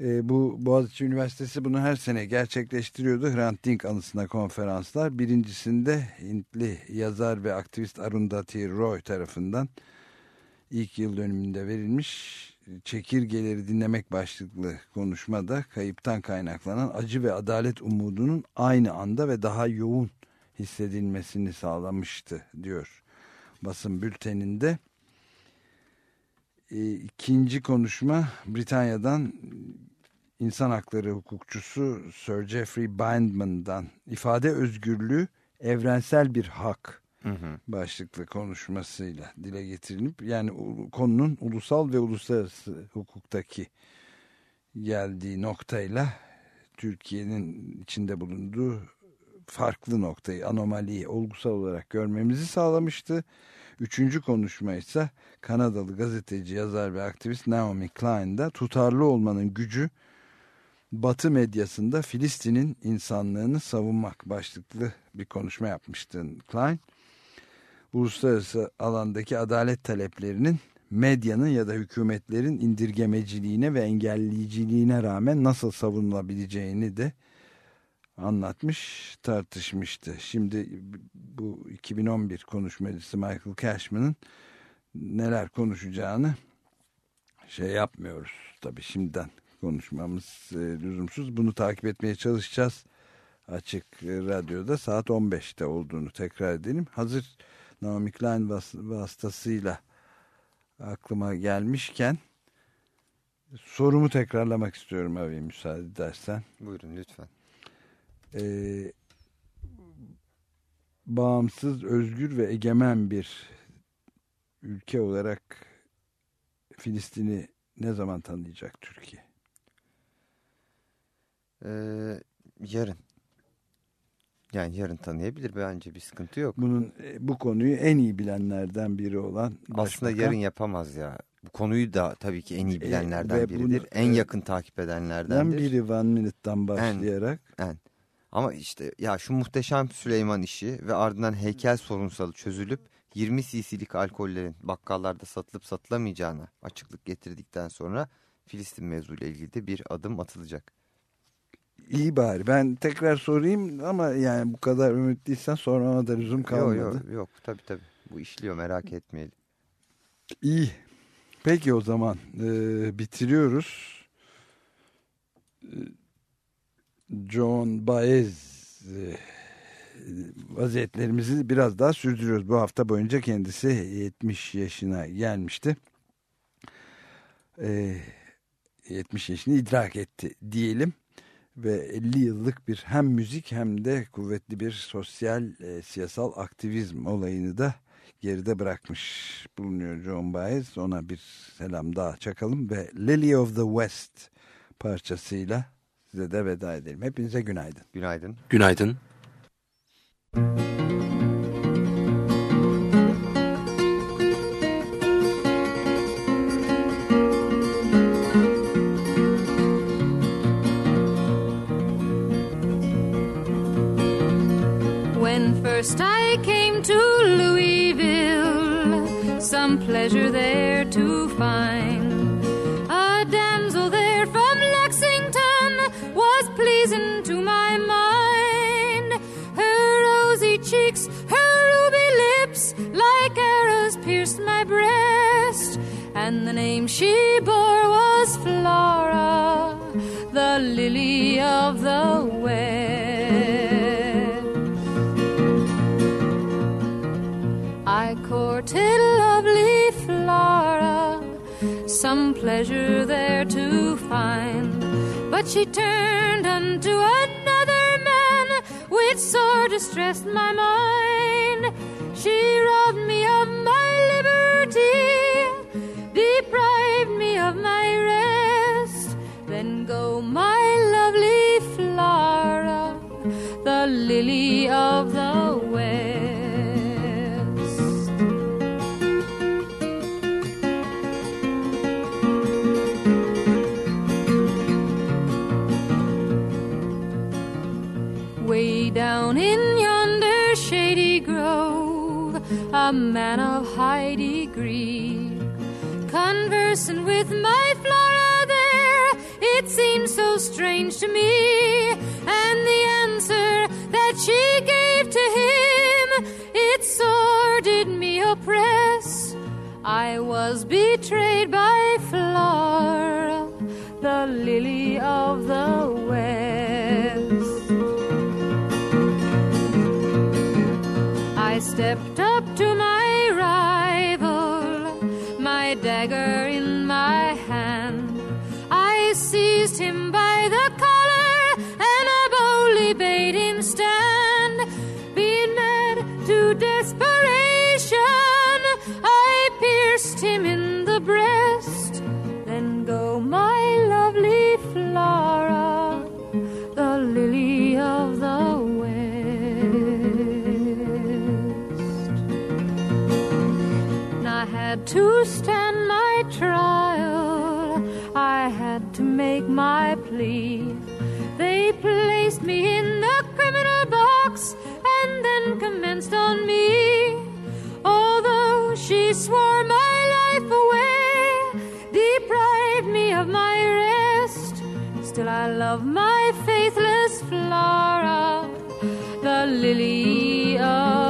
Speaker 2: E, bu Boğaziçi Üniversitesi bunu her sene gerçekleştiriyordu. Hrant Dink anısına konferanslar. Birincisinde Hintli yazar ve aktivist Arundhati Roy tarafından ilk yıl dönümünde verilmiş çekirgeleri dinlemek başlıklı konuşmada kayıptan kaynaklanan acı ve adalet umudunun aynı anda ve daha yoğun hissedilmesini sağlamıştı diyor basın bülteninde. E, ikinci konuşma Britanya'dan insan hakları hukukçusu Sir Geoffrey Bindman'dan ifade özgürlüğü evrensel bir hak hı hı. başlıklı konuşmasıyla dile getirilip yani konunun ulusal ve uluslararası hukuktaki geldiği noktayla Türkiye'nin içinde bulunduğu farklı noktayı, anomaliyi olgusal olarak görmemizi sağlamıştı. Üçüncü konuşma ise Kanadalı gazeteci, yazar ve aktivist Naomi Klein'da tutarlı olmanın gücü Batı medyasında Filistin'in insanlığını savunmak başlıklı bir konuşma yapmıştı Klein. Uluslararası alandaki adalet taleplerinin medyanın ya da hükümetlerin indirgemeciliğine ve engelleyiciliğine rağmen nasıl savunulabileceğini de anlatmış, tartışmıştı. Şimdi bu 2011 konuşmacısı Michael Cashman'ın neler konuşacağını şey yapmıyoruz tabii şimdiden konuşmamız e, lüzumsuz. Bunu takip etmeye çalışacağız. Açık Radyo'da saat 15'te olduğunu tekrar edelim. Hazır Naomi Klein vas vasıtasıyla aklıma gelmişken sorumu tekrarlamak istiyorum abi müsaade edersen.
Speaker 3: Buyurun lütfen.
Speaker 2: Ee, bağımsız, özgür ve egemen bir ülke olarak Filistin'i ne zaman tanıyacak Türkiye?
Speaker 3: Ee, yarın. Yani yarın tanıyabilir bence bir sıkıntı yok.
Speaker 2: Bunun e, bu konuyu en iyi bilenlerden biri olan
Speaker 3: başbakan. Aslında yarın yapamaz ya. Bu konuyu da tabii ki en iyi e, bilenlerden e, biridir. Bunu, en yakın takip edenlerdendir.
Speaker 2: Biri Van Minute'dan başlayarak.
Speaker 3: En, en. Ama işte ya şu muhteşem Süleyman işi ve ardından heykel sorunsalı çözülüp 20 cc'lik alkollerin bakkallarda satılıp satılamayacağına açıklık getirdikten sonra Filistin mevzuyla ilgili de bir adım atılacak.
Speaker 2: İyi bari. Ben tekrar sorayım ama yani bu kadar ümitliysen sormama da lüzum kalmadı.
Speaker 3: Yok yok yok tabii tabii. Bu işliyor merak etmeyelim.
Speaker 2: İyi. Peki o zaman e, bitiriyoruz. John Baez vaziyetlerimizi biraz daha sürdürüyoruz. Bu hafta boyunca kendisi 70 yaşına gelmişti. E, 70 yaşını idrak etti diyelim ve 50 yıllık bir hem müzik hem de kuvvetli bir sosyal e, siyasal aktivizm olayını da geride bırakmış bulunuyor John Baez. Ona bir selam daha çakalım ve Lily of the West parçasıyla size de veda edelim. Hepinize günaydın.
Speaker 3: Günaydın.
Speaker 1: Günaydın.
Speaker 9: First some pleasure there to find. A damsel there from Lexington was pleasing to my mind. Her rosy cheeks, her ruby lips, like arrows pierced my breast, and the name she bore was Flora, some pleasure there to find, but she turned unto another man, with sore distressed my mind. She robbed me of my liberty, deprived me of my rest. Then go my lovely Flora, the lily of the a man of high degree, conversing with my Flora there, it seemed so strange to me, and the answer that she gave to him, it sore did me oppress. I was betrayed by Flora, the lily of the west. To stand my trial, I had to make my plea. They placed me in the criminal box and then commenced on me. Although she swore my life away, deprived me of my rest, still I love my faithless Flora, the lily of